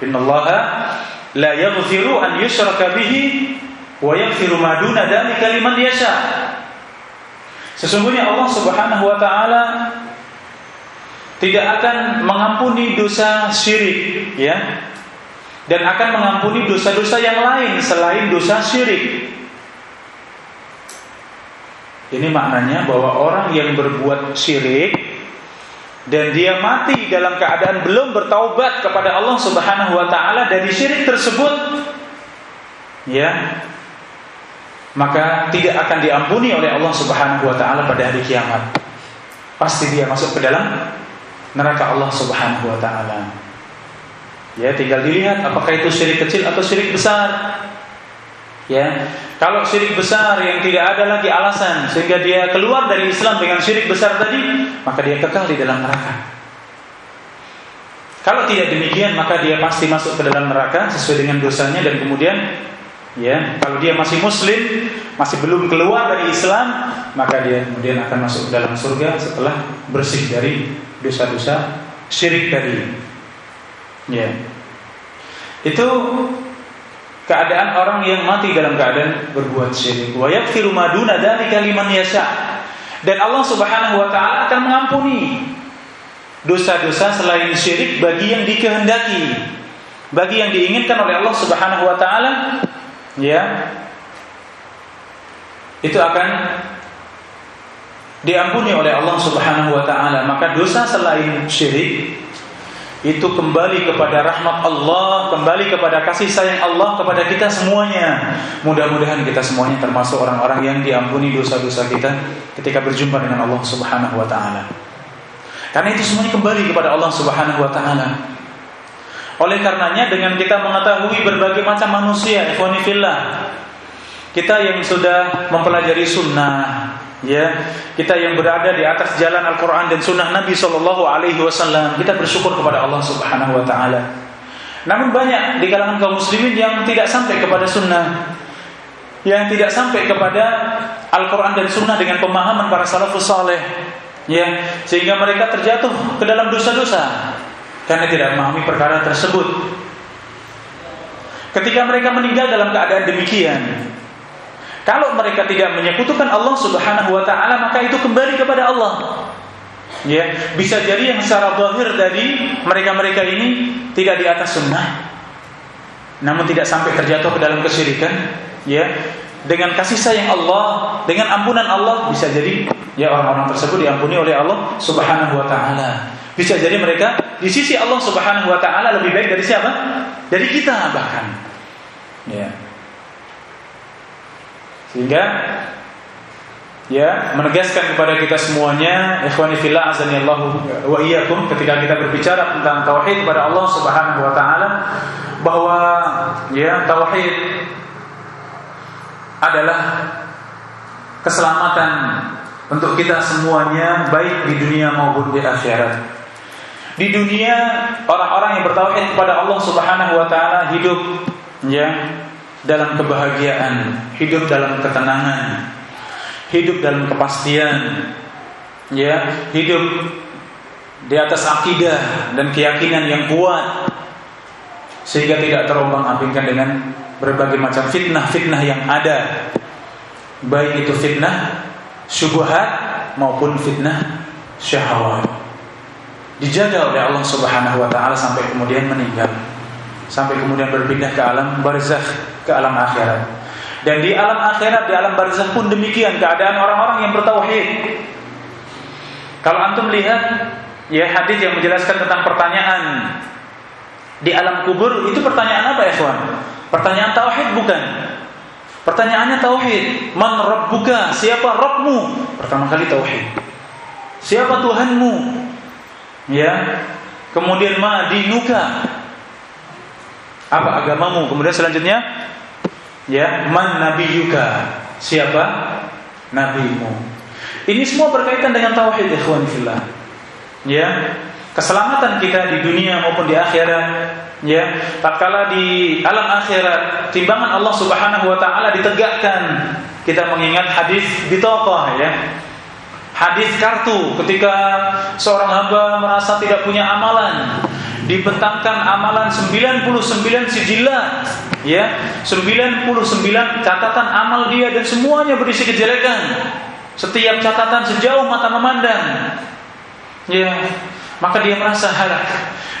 "Innallaha la yaghfiru an yushraka bihi wa yaghfiru ma duna dzalika liman yasha." Sesungguhnya Allah Subhanahu wa taala tidak akan mengampuni dosa syirik, ya. Dan akan mengampuni dosa-dosa yang lain selain dosa syirik. Ini maknanya bahwa orang yang berbuat syirik dan dia mati dalam keadaan belum bertaubat kepada Allah Subhanahu wa taala dari syirik tersebut. Ya. Maka tidak akan diampuni oleh Allah Subhanahu wa taala pada hari kiamat. Pasti dia masuk ke dalam neraka Allah Subhanahu wa taala. Ya tinggal dilihat apakah itu syirik kecil atau syirik besar Ya, kalau syirik besar yang tidak ada lagi alasan sehingga dia keluar dari Islam dengan syirik besar tadi, maka dia kekal di dalam neraka. Kalau tidak demikian, maka dia pasti masuk ke dalam neraka sesuai dengan dosanya dan kemudian ya, kalau dia masih muslim, masih belum keluar dari Islam, maka dia kemudian akan masuk ke dalam surga setelah bersih dari dosa-dosa syirik tadi. Ya. Itu keadaan orang yang mati dalam keadaan berbuat syirik. Wa yaghfiru ma duna dzalika liman yasha. Dan Allah Subhanahu wa taala akan mengampuni dosa-dosa selain syirik bagi yang dikehendaki. Bagi yang diinginkan oleh Allah Subhanahu wa taala ya itu akan diampuni oleh Allah Subhanahu wa taala. Maka dosa selain syirik itu kembali kepada rahmat Allah, kembali kepada kasih sayang Allah kepada kita semuanya. Mudah-mudahan kita semuanya termasuk orang-orang yang diampuni dosa-dosa kita ketika berjumpa dengan Allah Subhanahu wa taala. Karena itu semuanya kembali kepada Allah Subhanahu wa taala. Oleh karenanya dengan kita mengetahui berbagai macam manusia, ikhwanifillah, kita yang sudah mempelajari sunnah, ya kita yang berada di atas jalan Al-Quran dan Sunnah Nabi Shallallahu Alaihi Wasallam kita bersyukur kepada Allah Subhanahu Wa Taala. Namun banyak di kalangan kaum muslimin yang tidak sampai kepada Sunnah, yang tidak sampai kepada Al-Quran dan Sunnah dengan pemahaman para salafus saleh, ya sehingga mereka terjatuh ke dalam dosa-dosa karena tidak memahami perkara tersebut. Ketika mereka meninggal dalam keadaan demikian, kalau mereka tidak menyekutukan Allah Subhanahu wa taala, maka itu kembali kepada Allah. Ya, bisa jadi yang secara zahir dari mereka-mereka ini tidak di atas sunnah. Namun tidak sampai terjatuh ke dalam kesyirikan, ya. Dengan kasih sayang Allah, dengan ampunan Allah bisa jadi ya orang-orang tersebut diampuni oleh Allah Subhanahu wa taala. Bisa jadi mereka di sisi Allah Subhanahu wa taala lebih baik dari siapa? Dari kita bahkan. Ya. Sehingga ya menegaskan kepada kita semuanya ikhwani fillah azanillahu wa iyyakum ketika kita berbicara tentang tauhid kepada Allah Subhanahu wa taala bahwa ya tauhid adalah keselamatan untuk kita semuanya baik di dunia maupun di akhirat. Di dunia orang-orang yang bertauhid kepada Allah Subhanahu wa taala hidup ya dalam kebahagiaan, hidup dalam ketenangan, hidup dalam kepastian, ya, hidup di atas akidah dan keyakinan yang kuat sehingga tidak terombang-ambingkan dengan berbagai macam fitnah-fitnah yang ada. Baik itu fitnah syubhat maupun fitnah syahwat. Dijaga oleh Allah Subhanahu wa taala sampai kemudian meninggal. Sampai kemudian berpindah ke alam barzakh ke alam akhirat. Dan di alam akhirat, di alam barzah pun demikian keadaan orang-orang yang bertauhid. Kalau antum lihat ya hadis yang menjelaskan tentang pertanyaan di alam kubur itu pertanyaan apa ya? Pertanyaan tauhid bukan? Pertanyaannya tauhid. Man rabbuka? Siapa Rabbmu? Pertama kali tauhid. Siapa Tuhanmu? Ya. Kemudian ma dinuka? Apa agamamu? Kemudian selanjutnya Ya, man nabiyuka? Siapa nabimu? Ini semua berkaitan dengan tauhid ikhwan fillah. Ya, keselamatan kita di dunia maupun di akhirat ya tatkala di alam akhirat timbangan Allah Subhanahu wa taala ditegakkan kita mengingat hadis bitaqah ya hadis kartu ketika seorang hamba merasa tidak punya amalan dibentangkan amalan 99 sijilat ya. 99 catatan amal dia dan semuanya berisi kejelekan. Setiap catatan sejauh mata memandang ya. Maka dia merasa halak.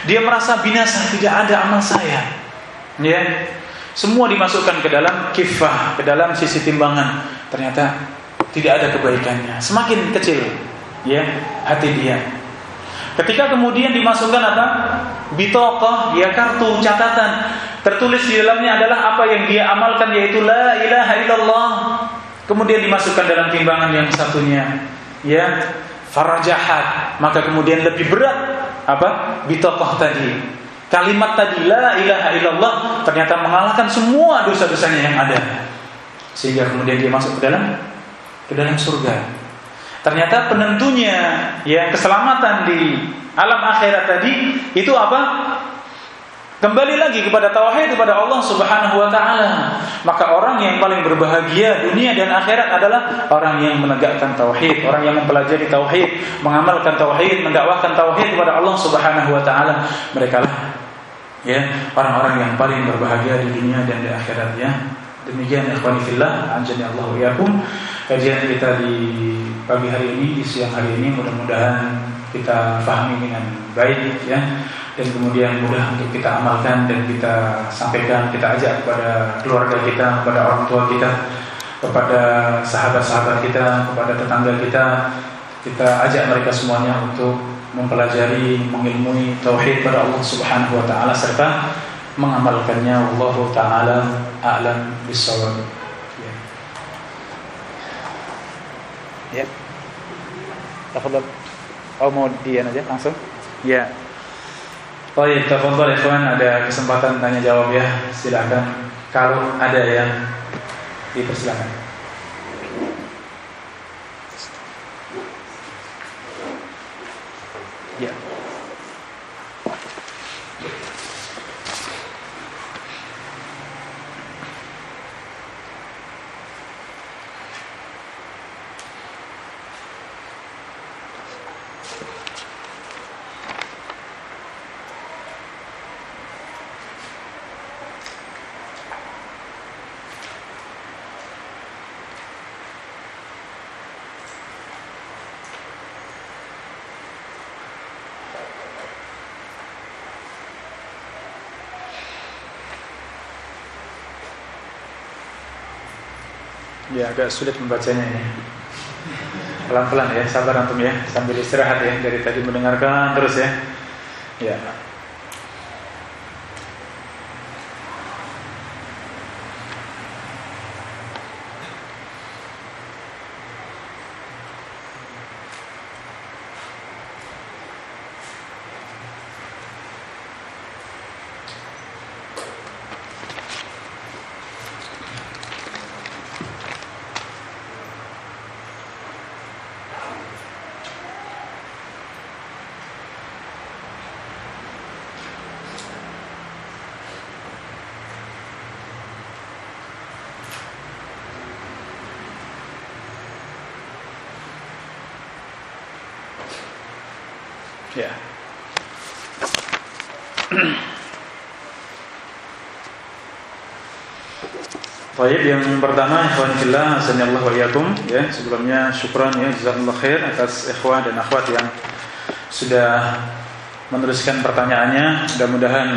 Dia merasa binasa tidak ada amal saya ya. Semua dimasukkan ke dalam kifah ke dalam sisi timbangan. Ternyata tidak ada kebaikannya. Semakin kecil ya hati dia Ketika kemudian dimasukkan apa? Bitokoh, ya kartu catatan. Tertulis di dalamnya adalah apa yang dia amalkan yaitu la ilaha illallah. Kemudian dimasukkan dalam timbangan yang satunya, ya farajahat. Maka kemudian lebih berat apa? Bitokoh tadi. Kalimat tadi la ilaha illallah ternyata mengalahkan semua dosa-dosanya yang ada. Sehingga kemudian dia masuk ke dalam ke dalam surga. Ternyata penentunya ya keselamatan di alam akhirat tadi itu apa? Kembali lagi kepada tauhid kepada Allah Subhanahu wa taala. Maka orang yang paling berbahagia dunia dan akhirat adalah orang yang menegakkan tauhid, orang yang mempelajari tauhid, mengamalkan tauhid, mendakwahkan tauhid kepada Allah Subhanahu wa taala. Mereka lah ya orang-orang yang paling berbahagia di dunia dan di akhirat ya. Demikian ikhwani fillah, anjani Allah yakum. Kajian kita di pagi hari ini, di siang hari ini mudah-mudahan kita pahami dengan baik ya dan kemudian mudah untuk kita amalkan dan kita sampaikan, kita ajak kepada keluarga kita, kepada orang tua kita, kepada sahabat-sahabat kita, kepada tetangga kita, kita ajak mereka semuanya untuk mempelajari, mengilmui tauhid pada Allah Subhanahu wa taala serta mengamalkannya Allah taala a'lam bissawab. Ya. Ya. Tafadhal. Oh mau dia aja langsung? Ya. Oh iya, tafadhol ikhwan ada kesempatan tanya jawab ya. Silakan kalau ada yang dipersilakan. Ya agak sulit membacanya ini Pelan-pelan ya, sabar antum ya Sambil istirahat ya, dari tadi mendengarkan terus ya Ya Ya. Baik, yang pertama ikhwan fillah hasanallahu wa yakum ya. Sebelumnya syukran ya jazakumullah khair atas ikhwan dan akhwat yang sudah menuliskan pertanyaannya. Mudah-mudahan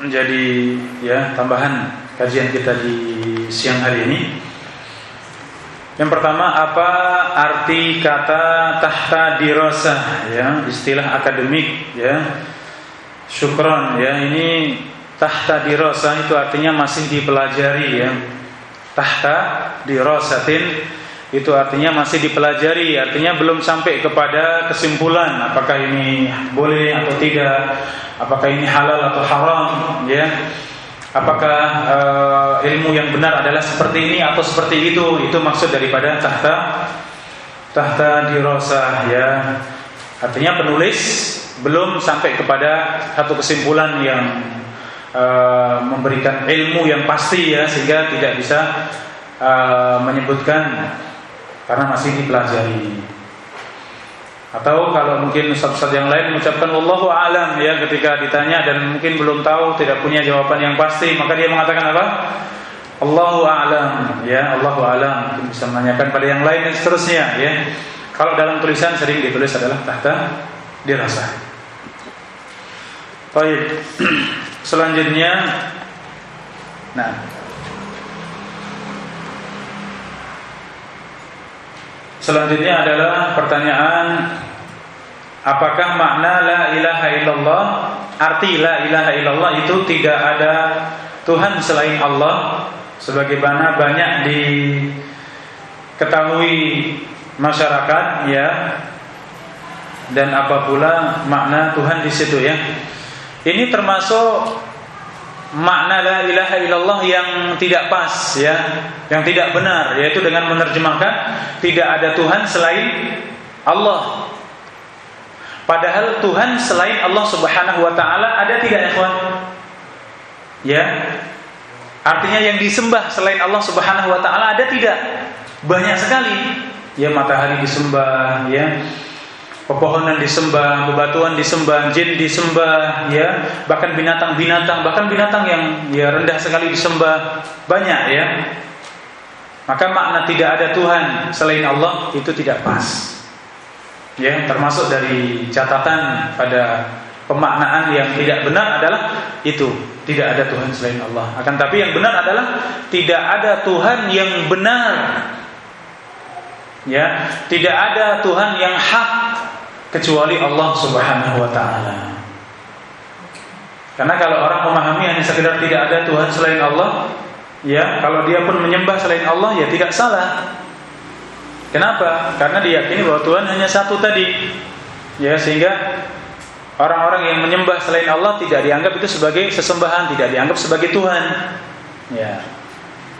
menjadi ya tambahan kajian kita di siang hari ini. Yang pertama apa arti kata tahta dirasa ya istilah akademik ya syukron ya ini tahta dirasa itu artinya masih dipelajari ya tahta dirasatin itu artinya masih dipelajari artinya belum sampai kepada kesimpulan apakah ini boleh atau tidak apakah ini halal atau haram ya Apakah uh, ilmu yang benar adalah seperti ini atau seperti itu? Itu maksud daripada tahta tahta dirasa ya. Artinya penulis belum sampai kepada satu kesimpulan yang uh, memberikan ilmu yang pasti ya sehingga tidak bisa uh, menyebutkan karena masih dipelajari. Atau kalau mungkin ustaz-ustaz yang lain mengucapkan Allahu alam ya ketika ditanya dan mungkin belum tahu, tidak punya jawaban yang pasti, maka dia mengatakan apa? Allahu alam ya, Allahu alam. Mungkin bisa menanyakan pada yang lain dan seterusnya ya. Kalau dalam tulisan sering ditulis adalah tahta dirasa. Baik. *clears throat* Selanjutnya nah. Selanjutnya adalah pertanyaan apakah makna la ilaha illallah arti la ilaha illallah itu tidak ada Tuhan selain Allah? Sebagaimana banyak diketahui masyarakat ya. Dan apa pula makna Tuhan di situ ya ini termasuk makna la ilaha illallah yang tidak pas ya yang tidak benar yaitu dengan menerjemahkan tidak ada Tuhan selain Allah Padahal Tuhan selain Allah Subhanahu wa taala ada tidak kawan? Ya. Artinya yang disembah selain Allah Subhanahu wa taala ada tidak? Banyak sekali. Ya matahari disembah, ya. Pepohonan disembah, bebatuan disembah, jin disembah, ya. Bahkan binatang-binatang, bahkan binatang yang ya rendah sekali disembah. Banyak ya. Maka makna tidak ada Tuhan selain Allah itu tidak pas ya termasuk dari catatan pada pemaknaan yang tidak benar adalah itu tidak ada Tuhan selain Allah akan tapi yang benar adalah tidak ada Tuhan yang benar ya tidak ada Tuhan yang hak kecuali Allah Subhanahu wa taala karena kalau orang memahami hanya sekedar tidak ada Tuhan selain Allah ya kalau dia pun menyembah selain Allah ya tidak salah Kenapa? Karena diyakini bahwa Tuhan hanya satu tadi. Ya, sehingga orang-orang yang menyembah selain Allah tidak dianggap itu sebagai sesembahan, tidak dianggap sebagai Tuhan. Ya.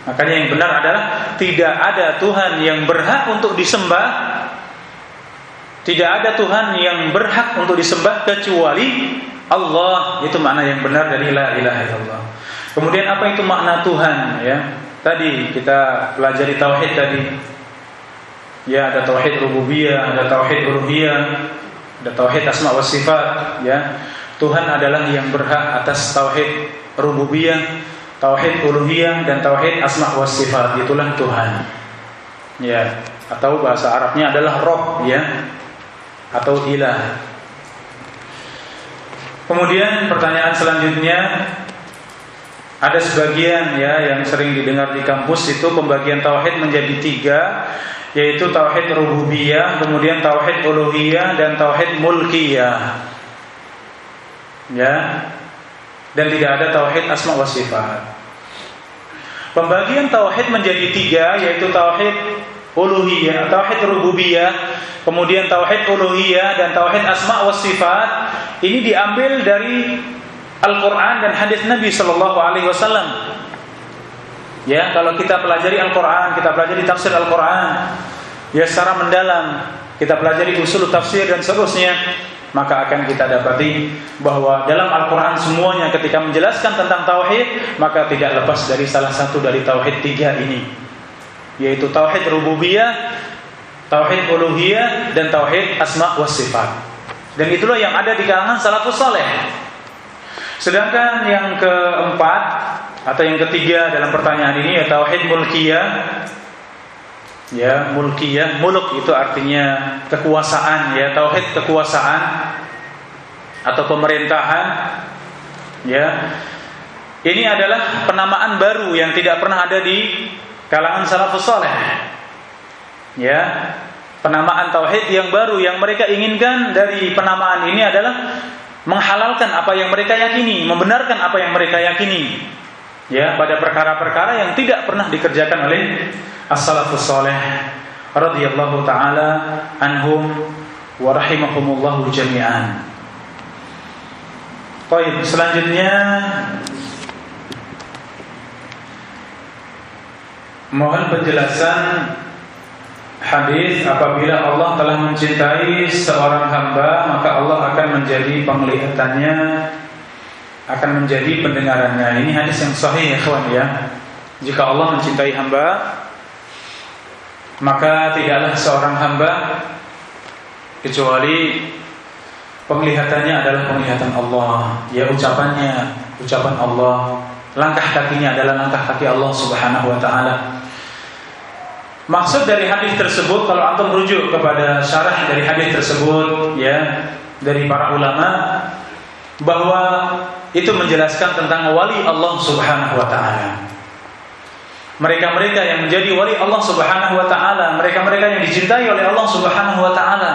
Makanya yang benar adalah tidak ada Tuhan yang berhak untuk disembah. Tidak ada Tuhan yang berhak untuk disembah kecuali Allah. Itu makna yang benar dari la ilaha illallah. Kemudian apa itu makna Tuhan ya? Tadi kita pelajari tauhid tadi. Ya, ada tauhid rububiyah, ada tauhid uluhiyah, ada tauhid asma wa sifat, ya. Tuhan adalah yang berhak atas tauhid rububiyah, tauhid uluhiyah dan tauhid asma wa sifat. Itulah Tuhan. Ya, atau bahasa Arabnya adalah Rob, ya. Atau ilah. Kemudian pertanyaan selanjutnya ada sebagian ya yang sering didengar di kampus itu pembagian tauhid menjadi tiga yaitu tauhid rububiyah, kemudian tauhid uluhiyah dan tauhid mulkiyah. Ya. Dan tidak ada tauhid asma wa sifat. Pembagian tauhid menjadi tiga yaitu tauhid uluhiyah, tauhid rububiyah, kemudian tauhid uluhiyah dan tauhid asma wa sifat. Ini diambil dari Al-Qur'an dan hadis Nabi sallallahu alaihi wasallam. Ya, kalau kita pelajari Al-Qur'an, kita pelajari tafsir Al-Qur'an ya secara mendalam, kita pelajari usul tafsir dan seterusnya, maka akan kita dapati bahwa dalam Al-Qur'an semuanya ketika menjelaskan tentang tauhid, maka tidak lepas dari salah satu dari tauhid tiga ini, yaitu tauhid rububiyah, tauhid uluhiyah dan tauhid asma wa sifat. Dan itulah yang ada di kalangan salafus saleh. Sedangkan yang keempat atau yang ketiga dalam pertanyaan ini ya tauhid mulkiyah. Ya, mulkiyah, muluk itu artinya kekuasaan ya, tauhid kekuasaan atau pemerintahan. Ya. Ini adalah penamaan baru yang tidak pernah ada di kalangan salafus saleh. Ya. Penamaan tauhid yang baru yang mereka inginkan dari penamaan ini adalah menghalalkan apa yang mereka yakini, membenarkan apa yang mereka yakini ya pada perkara-perkara yang tidak pernah dikerjakan oleh as-salafus saleh radhiyallahu taala anhum wa rahimahumullah jami'an. Baik, selanjutnya mohon penjelasan hadis apabila Allah telah mencintai seorang hamba maka Allah akan menjadi penglihatannya akan menjadi pendengarannya. Ini hadis yang sahih ya kawan ya. Jika Allah mencintai hamba, maka tidaklah seorang hamba kecuali penglihatannya adalah penglihatan Allah. Ya ucapannya, ucapan Allah. Langkah kakinya adalah langkah kaki Allah Subhanahu wa taala. Maksud dari hadis tersebut kalau antum merujuk kepada syarah dari hadis tersebut ya dari para ulama bahwa itu menjelaskan tentang wali Allah Subhanahu wa taala. Mereka-mereka yang menjadi wali Allah Subhanahu wa taala, mereka-mereka yang dicintai oleh Allah Subhanahu wa taala.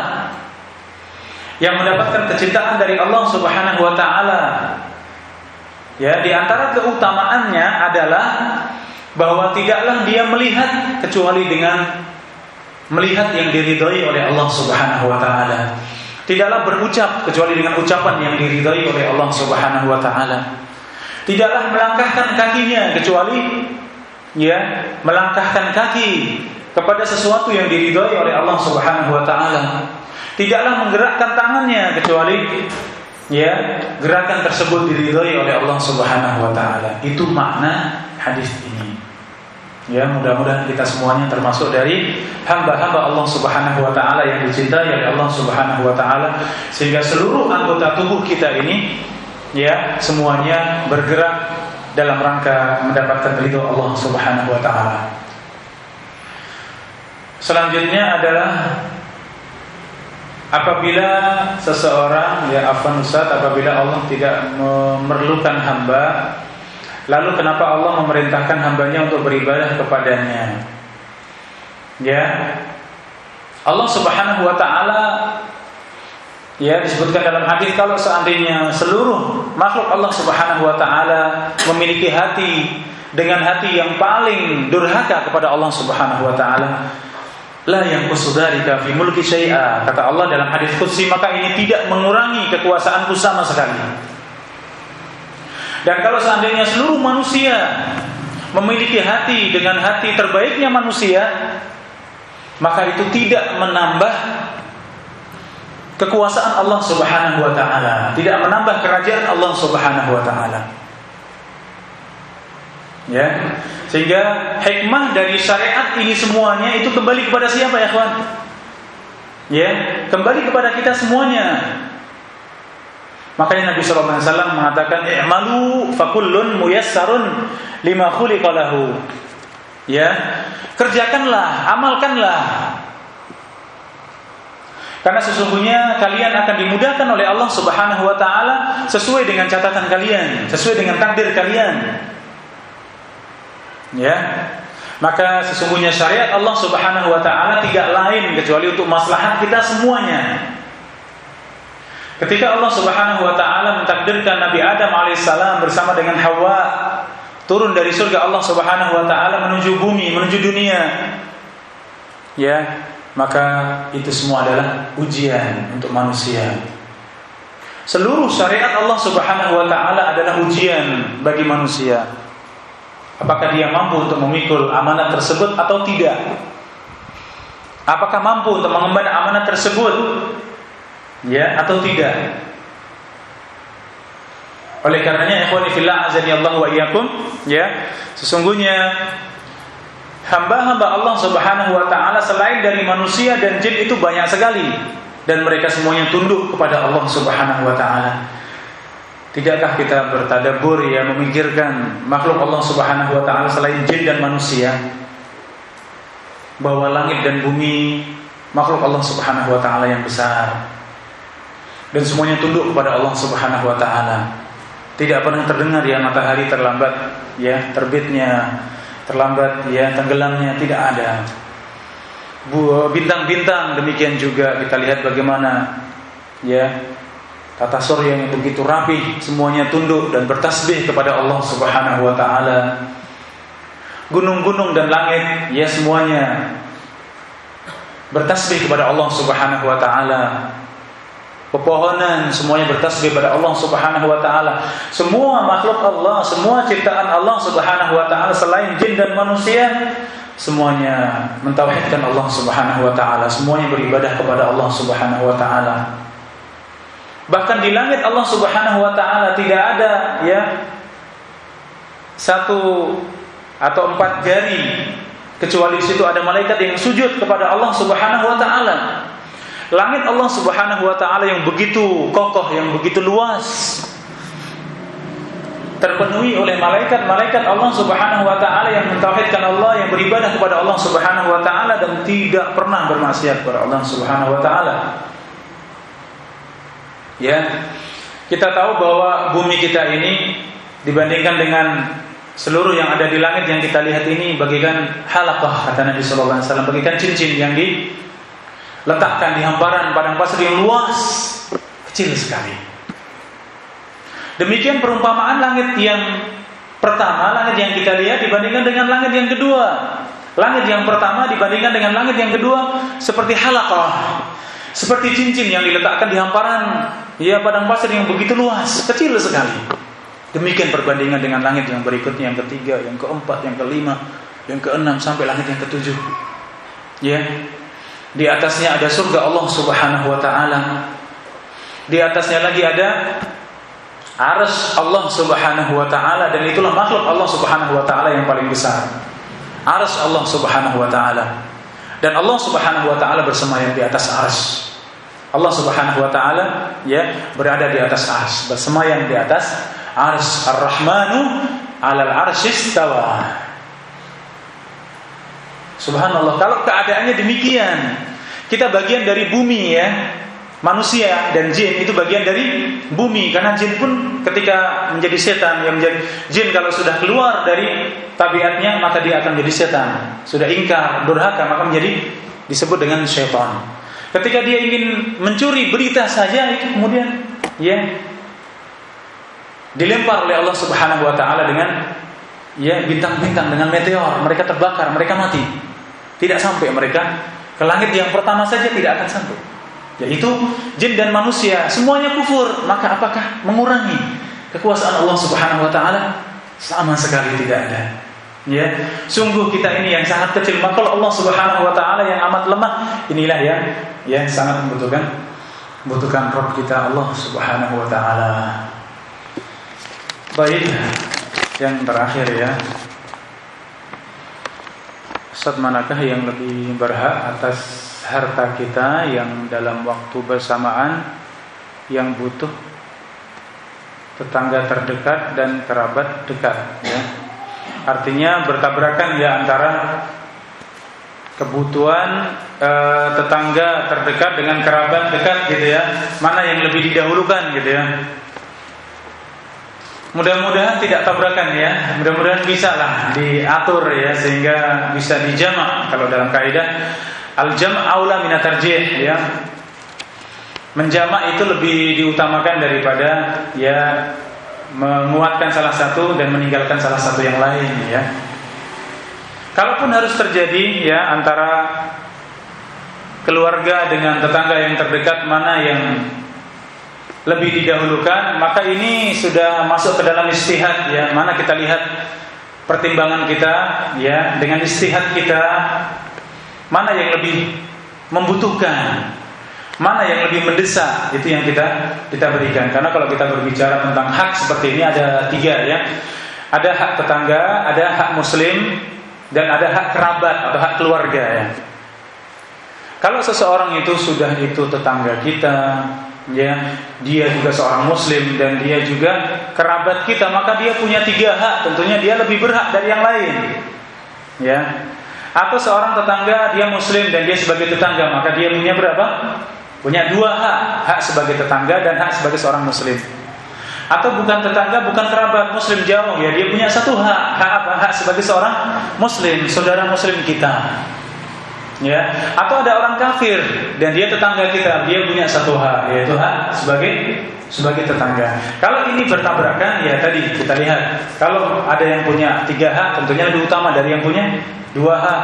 yang mendapatkan kecintaan dari Allah Subhanahu wa taala. Ya, di antara keutamaannya adalah bahwa tidaklah dia melihat kecuali dengan melihat yang diridhoi oleh Allah Subhanahu wa taala. Tidaklah berucap kecuali dengan ucapan yang diridhoi oleh Allah Subhanahu wa taala. Tidaklah melangkahkan kakinya kecuali ya, melangkahkan kaki kepada sesuatu yang diridhoi oleh Allah Subhanahu wa taala. Tidaklah menggerakkan tangannya kecuali ya gerakan tersebut diridhoi oleh Allah Subhanahu wa taala. Itu makna hadis ini. Ya, mudah-mudahan kita semuanya termasuk dari hamba-hamba Allah Subhanahu wa taala yang dicintai oleh Allah Subhanahu wa taala sehingga seluruh anggota tubuh kita ini ya semuanya bergerak dalam rangka mendapatkan ridho Allah Subhanahu wa taala. Selanjutnya adalah apabila seseorang ya afan Ustaz apabila Allah tidak memerlukan hamba lalu kenapa Allah memerintahkan hambanya untuk beribadah kepadanya ya Allah Subhanahu wa taala ya disebutkan dalam hadis kalau seandainya seluruh makhluk Allah Subhanahu wa taala memiliki hati dengan hati yang paling durhaka kepada Allah Subhanahu wa taala La yang kusudarika fi mulki syai'a kata Allah dalam hadis qudsi maka ini tidak mengurangi kekuasaanku sama sekali. Dan kalau seandainya seluruh manusia memiliki hati dengan hati terbaiknya manusia, maka itu tidak menambah kekuasaan Allah Subhanahu wa taala, tidak menambah kerajaan Allah Subhanahu wa taala. Ya. Sehingga hikmah dari syariat ini semuanya itu kembali kepada siapa ya kawan? Ya, kembali kepada kita semuanya. Makanya Nabi sallallahu alaihi wasallam mengatakan i'malu fakullun muyassarun lima khuliqa lahu. Ya, kerjakanlah, amalkanlah. Karena sesungguhnya kalian akan dimudahkan oleh Allah Subhanahu wa taala sesuai dengan catatan kalian, sesuai dengan takdir kalian. Ya. Maka sesungguhnya syariat Allah Subhanahu wa taala tidak lain kecuali untuk maslahat kita semuanya. Ketika Allah Subhanahu wa taala mentakdirkan Nabi Adam alaihissalam bersama dengan Hawa turun dari surga Allah Subhanahu wa taala menuju bumi, menuju dunia. Ya, maka itu semua adalah ujian untuk manusia. Seluruh syariat Allah Subhanahu wa taala adalah ujian bagi manusia. Apakah dia mampu untuk memikul amanah tersebut atau tidak? Apakah mampu untuk mengemban amanah tersebut? Ya atau tidak? Oleh karenanya ikhwani fillah azani Allah wa iyyakum, ya, sesungguhnya hamba-hamba Allah Subhanahu wa taala selain dari manusia dan jin itu banyak sekali dan mereka semuanya tunduk kepada Allah Subhanahu wa taala. Tidakkah kita bertadabur ya memikirkan makhluk Allah Subhanahu wa taala selain jin dan manusia bahwa langit dan bumi makhluk Allah Subhanahu wa taala yang besar dan semuanya tunduk kepada Allah Subhanahu wa taala. Tidak pernah terdengar ya matahari terlambat ya terbitnya, terlambat ya tenggelamnya tidak ada. Bintang-bintang demikian juga kita lihat bagaimana ya Tata surya yang begitu rapi, semuanya tunduk dan bertasbih kepada Allah Subhanahu wa taala. Gunung-gunung dan langit, ya semuanya bertasbih kepada Allah Subhanahu wa taala. Pepohonan semuanya bertasbih kepada Allah Subhanahu wa taala. Semua makhluk Allah, semua ciptaan Allah Subhanahu wa taala selain jin dan manusia semuanya mentauhidkan Allah Subhanahu wa taala, semuanya beribadah kepada Allah Subhanahu wa taala. Bahkan di langit Allah Subhanahu wa taala tidak ada ya satu atau empat jari kecuali di situ ada malaikat yang sujud kepada Allah Subhanahu wa taala. Langit Allah Subhanahu wa taala yang begitu kokoh, yang begitu luas terpenuhi oleh malaikat-malaikat Allah Subhanahu wa taala yang mentauhidkan Allah, yang beribadah kepada Allah Subhanahu wa taala dan tidak pernah bermaksiat kepada Allah Subhanahu wa taala. Ya. Kita tahu bahwa bumi kita ini dibandingkan dengan seluruh yang ada di langit yang kita lihat ini bagikan halaqah kata Nabi sallallahu alaihi wasallam, bagikan cincin yang di letakkan di hamparan padang pasir yang luas, kecil sekali. Demikian perumpamaan langit yang pertama, langit yang kita lihat dibandingkan dengan langit yang kedua. Langit yang pertama dibandingkan dengan langit yang kedua seperti halaqah, seperti cincin yang diletakkan di hamparan ya padang pasir yang begitu luas, kecil sekali. Demikian perbandingan dengan langit yang berikutnya, yang ketiga, yang keempat, yang kelima, yang keenam sampai langit yang ketujuh. Ya. Di atasnya ada surga Allah Subhanahu wa taala. Di atasnya lagi ada arsy Allah Subhanahu wa taala dan itulah makhluk Allah Subhanahu wa taala yang paling besar. Arsy Allah Subhanahu wa taala. Dan Allah Subhanahu wa taala bersemayam di atas arsy. Allah Subhanahu wa taala ya berada di atas arsy, bersemayam di atas ars ar-rahmanu alal arsyistawa Subhanallah. Kalau keadaannya demikian kita bagian dari bumi ya manusia dan jin itu bagian dari bumi. Karena jin pun ketika menjadi setan yang menjadi jin kalau sudah keluar dari tabiatnya maka dia akan menjadi setan. Sudah ingkar durhaka maka menjadi disebut dengan syaitan. Ketika dia ingin mencuri berita saja itu kemudian ya dilempar oleh Allah Subhanahu wa taala dengan ya bintang-bintang dengan meteor, mereka terbakar, mereka mati. Tidak sampai mereka ke langit yang pertama saja tidak akan sampai. Yaitu jin dan manusia semuanya kufur, maka apakah mengurangi kekuasaan Allah Subhanahu wa taala? Sama sekali tidak ada. Ya, sungguh kita ini yang sangat kecil, maka Allah Subhanahu wa taala yang amat lemah, inilah ya yang sangat membutuhkan membutuhkan roh kita Allah Subhanahu wa taala. Baik, yang terakhir ya. Ustaz manakah yang lebih berhak atas harta kita yang dalam waktu bersamaan yang butuh tetangga terdekat dan kerabat dekat ya. Artinya bertabrakan ya antara kebutuhan e, tetangga terdekat dengan kerabat dekat gitu ya. Mana yang lebih didahulukan gitu ya. Mudah-mudahan tidak tabrakan ya. Mudah-mudahan bisa lah diatur ya sehingga bisa dijamak kalau dalam kaidah al-jam' aula min ya. Menjamak itu lebih diutamakan daripada ya menguatkan salah satu dan meninggalkan salah satu yang lain ya. Kalaupun harus terjadi ya antara keluarga dengan tetangga yang terdekat mana yang lebih didahulukan maka ini sudah masuk ke dalam istihad ya. Mana kita lihat pertimbangan kita ya dengan istihad kita. Mana yang lebih membutuhkan? Mana yang lebih mendesak? Itu yang kita kita berikan. Karena kalau kita berbicara tentang hak seperti ini ada tiga ya. Ada hak tetangga ada hak muslim dan ada hak kerabat atau hak keluarga ya. Kalau seseorang itu sudah itu tetangga kita ya dia juga seorang muslim dan dia juga kerabat kita maka dia punya tiga hak. Tentunya dia lebih berhak dari yang lain. Ya. Atau seorang tetangga dia muslim dan dia sebagai tetangga maka dia punya berapa? Punya dua hak. Hak sebagai tetangga dan hak sebagai seorang muslim. Atau bukan tetangga bukan kerabat muslim jauh. Ya dia punya satu hak. Hak apa? Hak sebagai seorang muslim saudara muslim kita ya. Atau ada orang kafir dan dia tetangga kita dia punya satu hak yaitu hak sebagai sebagai tetangga. Kalau ini bertabrakan ya tadi kita lihat. Kalau ada yang punya tiga hak tentunya lebih utama dari yang punya dua hak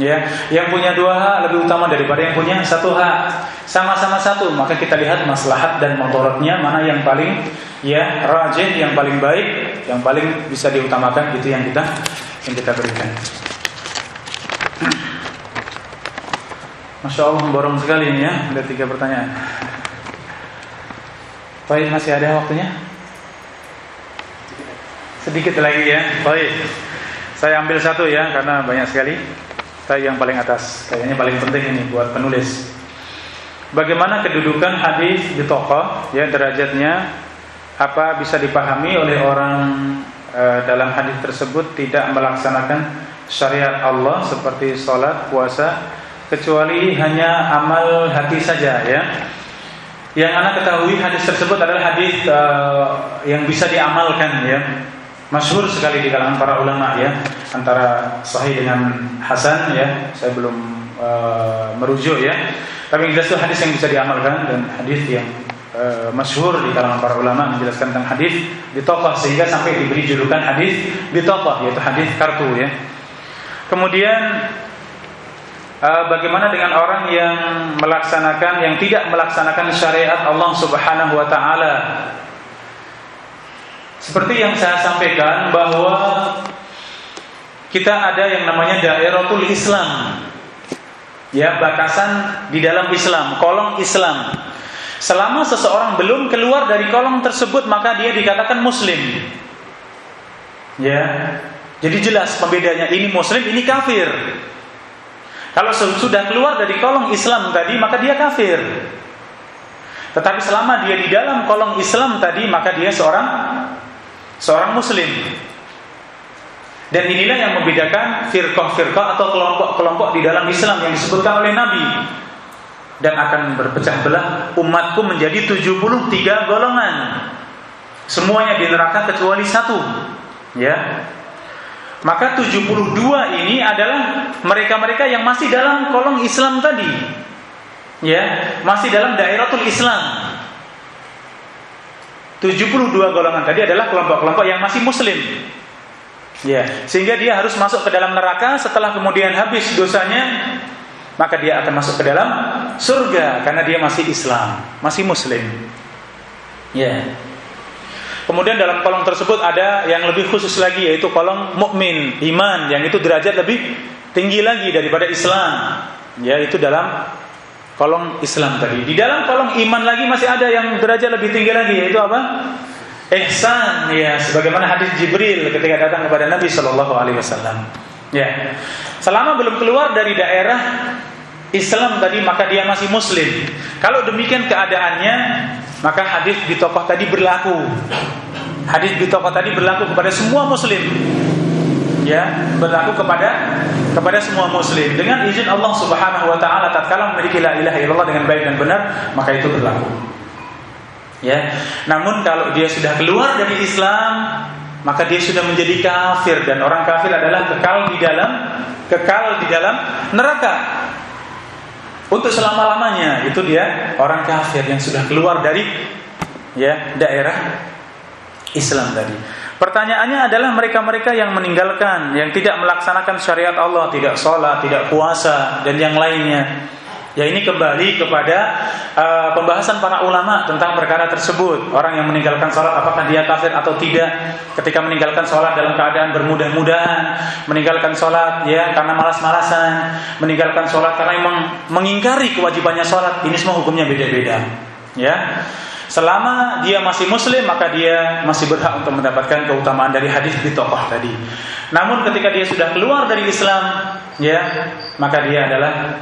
ya. Yang punya dua hak lebih utama daripada yang punya satu hak. Sama-sama satu maka kita lihat maslahat dan motorotnya mana yang paling ya rajin yang paling baik yang paling bisa diutamakan. Itu yang kita yang kita berikan Masya Allah borong sekali ini ya. Ada tiga pertanyaan. Baik masih ada waktunya? Sedikit lagi ya. Baik. Saya ambil satu ya Karena banyak sekali. Saya yang paling atas. Kayaknya paling penting ini buat penulis. Bagaimana kedudukan hadis di tokoh Ya derajatnya. Apa bisa dipahami oleh orang e, Dalam hadis tersebut Tidak melaksanakan syariat Allah Seperti sholat, puasa kecuali hanya amal hati saja ya. Yang anak ketahui hadis tersebut adalah hadis uh, yang bisa diamalkan ya. Masyhur sekali di kalangan para ulama ya, antara sahih dengan hasan ya. Saya belum uh, merujuk ya. Tapi jelas itu hadis yang bisa diamalkan dan hadis yang uh, masyhur di kalangan para ulama menjelaskan tentang hadis bitaqah sehingga sampai diberi julukan hadis bitaqah yaitu hadis kartu ya. Kemudian bagaimana dengan orang yang melaksanakan yang tidak melaksanakan syariat Allah Subhanahu wa taala? Seperti yang saya sampaikan bahwa kita ada yang namanya daeratul Islam. Ya, batasan di dalam Islam, kolong Islam. Selama seseorang belum keluar dari kolong tersebut maka dia dikatakan muslim. Ya. Jadi jelas pembedanya ini muslim, ini kafir. Kalau sudah keluar dari kolong Islam tadi maka dia kafir. Tetapi selama dia di dalam kolong Islam tadi maka dia seorang seorang muslim. Dan inilah yang membedakan firqah-firqah atau kelompok-kelompok di dalam Islam yang disebutkan oleh Nabi. Dan akan berpecah belah umatku menjadi 73 golongan. Semuanya di neraka kecuali satu. Ya. Maka 72 ini adalah mereka-mereka yang masih dalam kolong Islam tadi. Ya, masih dalam daeratul Islam. 72 golongan tadi adalah kelompok-kelompok yang masih muslim. Ya, sehingga dia harus masuk ke dalam neraka setelah kemudian habis dosanya, maka dia akan masuk ke dalam surga karena dia masih Islam, masih muslim. Ya. Kemudian dalam kolom tersebut ada yang lebih khusus lagi yaitu kolom mukmin, iman yang itu derajat lebih tinggi lagi daripada Islam. Ya, itu dalam kolom Islam tadi. Di dalam kolom iman lagi masih ada yang derajat lebih tinggi lagi yaitu apa? Ihsan ya sebagaimana hadis Jibril ketika datang kepada Nabi Shallallahu alaihi wasallam. Ya. Selama belum keluar dari daerah Islam tadi maka dia masih muslim. Kalau demikian keadaannya maka hadis di tokoh tadi berlaku. Hadis di tokoh tadi berlaku kepada semua muslim. Ya berlaku kepada kepada semua muslim. Dengan izin Allah Subhanahu wa taala tatkala memiliki la ilaha illallah dengan baik dan benar maka itu berlaku. Ya namun kalau dia sudah keluar dari Islam maka dia sudah menjadi kafir. Dan orang kafir adalah kekal di dalam kekal di dalam neraka untuk selama-lamanya itu dia orang kafir yang sudah keluar dari ya daerah Islam tadi Pertanyaannya adalah mereka-mereka yang meninggalkan, yang tidak melaksanakan syariat Allah, tidak sholat, tidak puasa, dan yang lainnya. Ya ini kembali kepada uh, pembahasan para ulama tentang perkara tersebut. Orang yang meninggalkan sholat apakah dia kafir atau tidak? Ketika meninggalkan sholat dalam keadaan bermudah-mudahan, meninggalkan sholat ya karena malas-malasan, meninggalkan sholat karena memang mengingkari kewajibannya sholat. Ini semua hukumnya beda-beda. Ya. Selama dia masih muslim maka dia masih berhak untuk mendapatkan keutamaan dari hadis di tokoh tadi. Namun ketika dia sudah keluar dari Islam, ya, maka dia adalah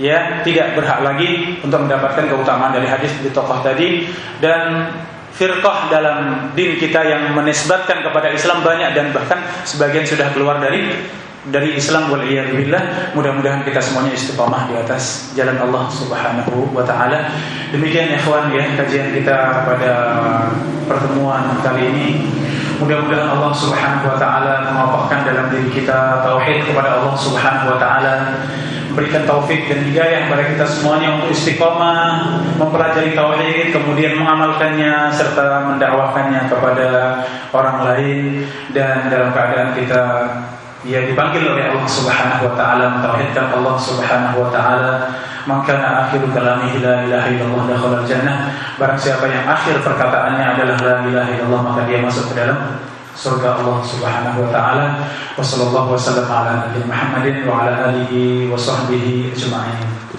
ya tidak berhak lagi untuk mendapatkan keutamaan dari hadis di tokoh tadi. Dan firqah dalam din kita yang menisbatkan kepada Islam banyak dan bahkan sebagian sudah keluar dari dari Islam wal mudah-mudahan kita semuanya istiqamah di atas jalan Allah Subhanahu wa taala. Demikian ikhwan ya kajian kita pada pertemuan kali ini. Mudah-mudahan Allah Subhanahu wa taala mengokohkan dalam diri kita tauhid kepada Allah Subhanahu wa taala memberikan taufik dan hidayah kepada kita semuanya untuk istiqomah mempelajari tauhid kemudian mengamalkannya serta mendakwakannya kepada orang lain. Dan dalam keadaan kita dia dipanggil oleh Allah Subhanahu wa taala mentauhidkan Allah Subhanahu wa taala maka akhiru kalamihi la ilaha illallah dakhala jannah. Barang siapa yang akhir perkataannya adalah la ilaha illallah maka dia masuk ke dalam surga Allah Subhanahu wa taala. Wa sallallahu wasallam ala nabi Muhammadin wa ala alihi wa sahbihi ajma'in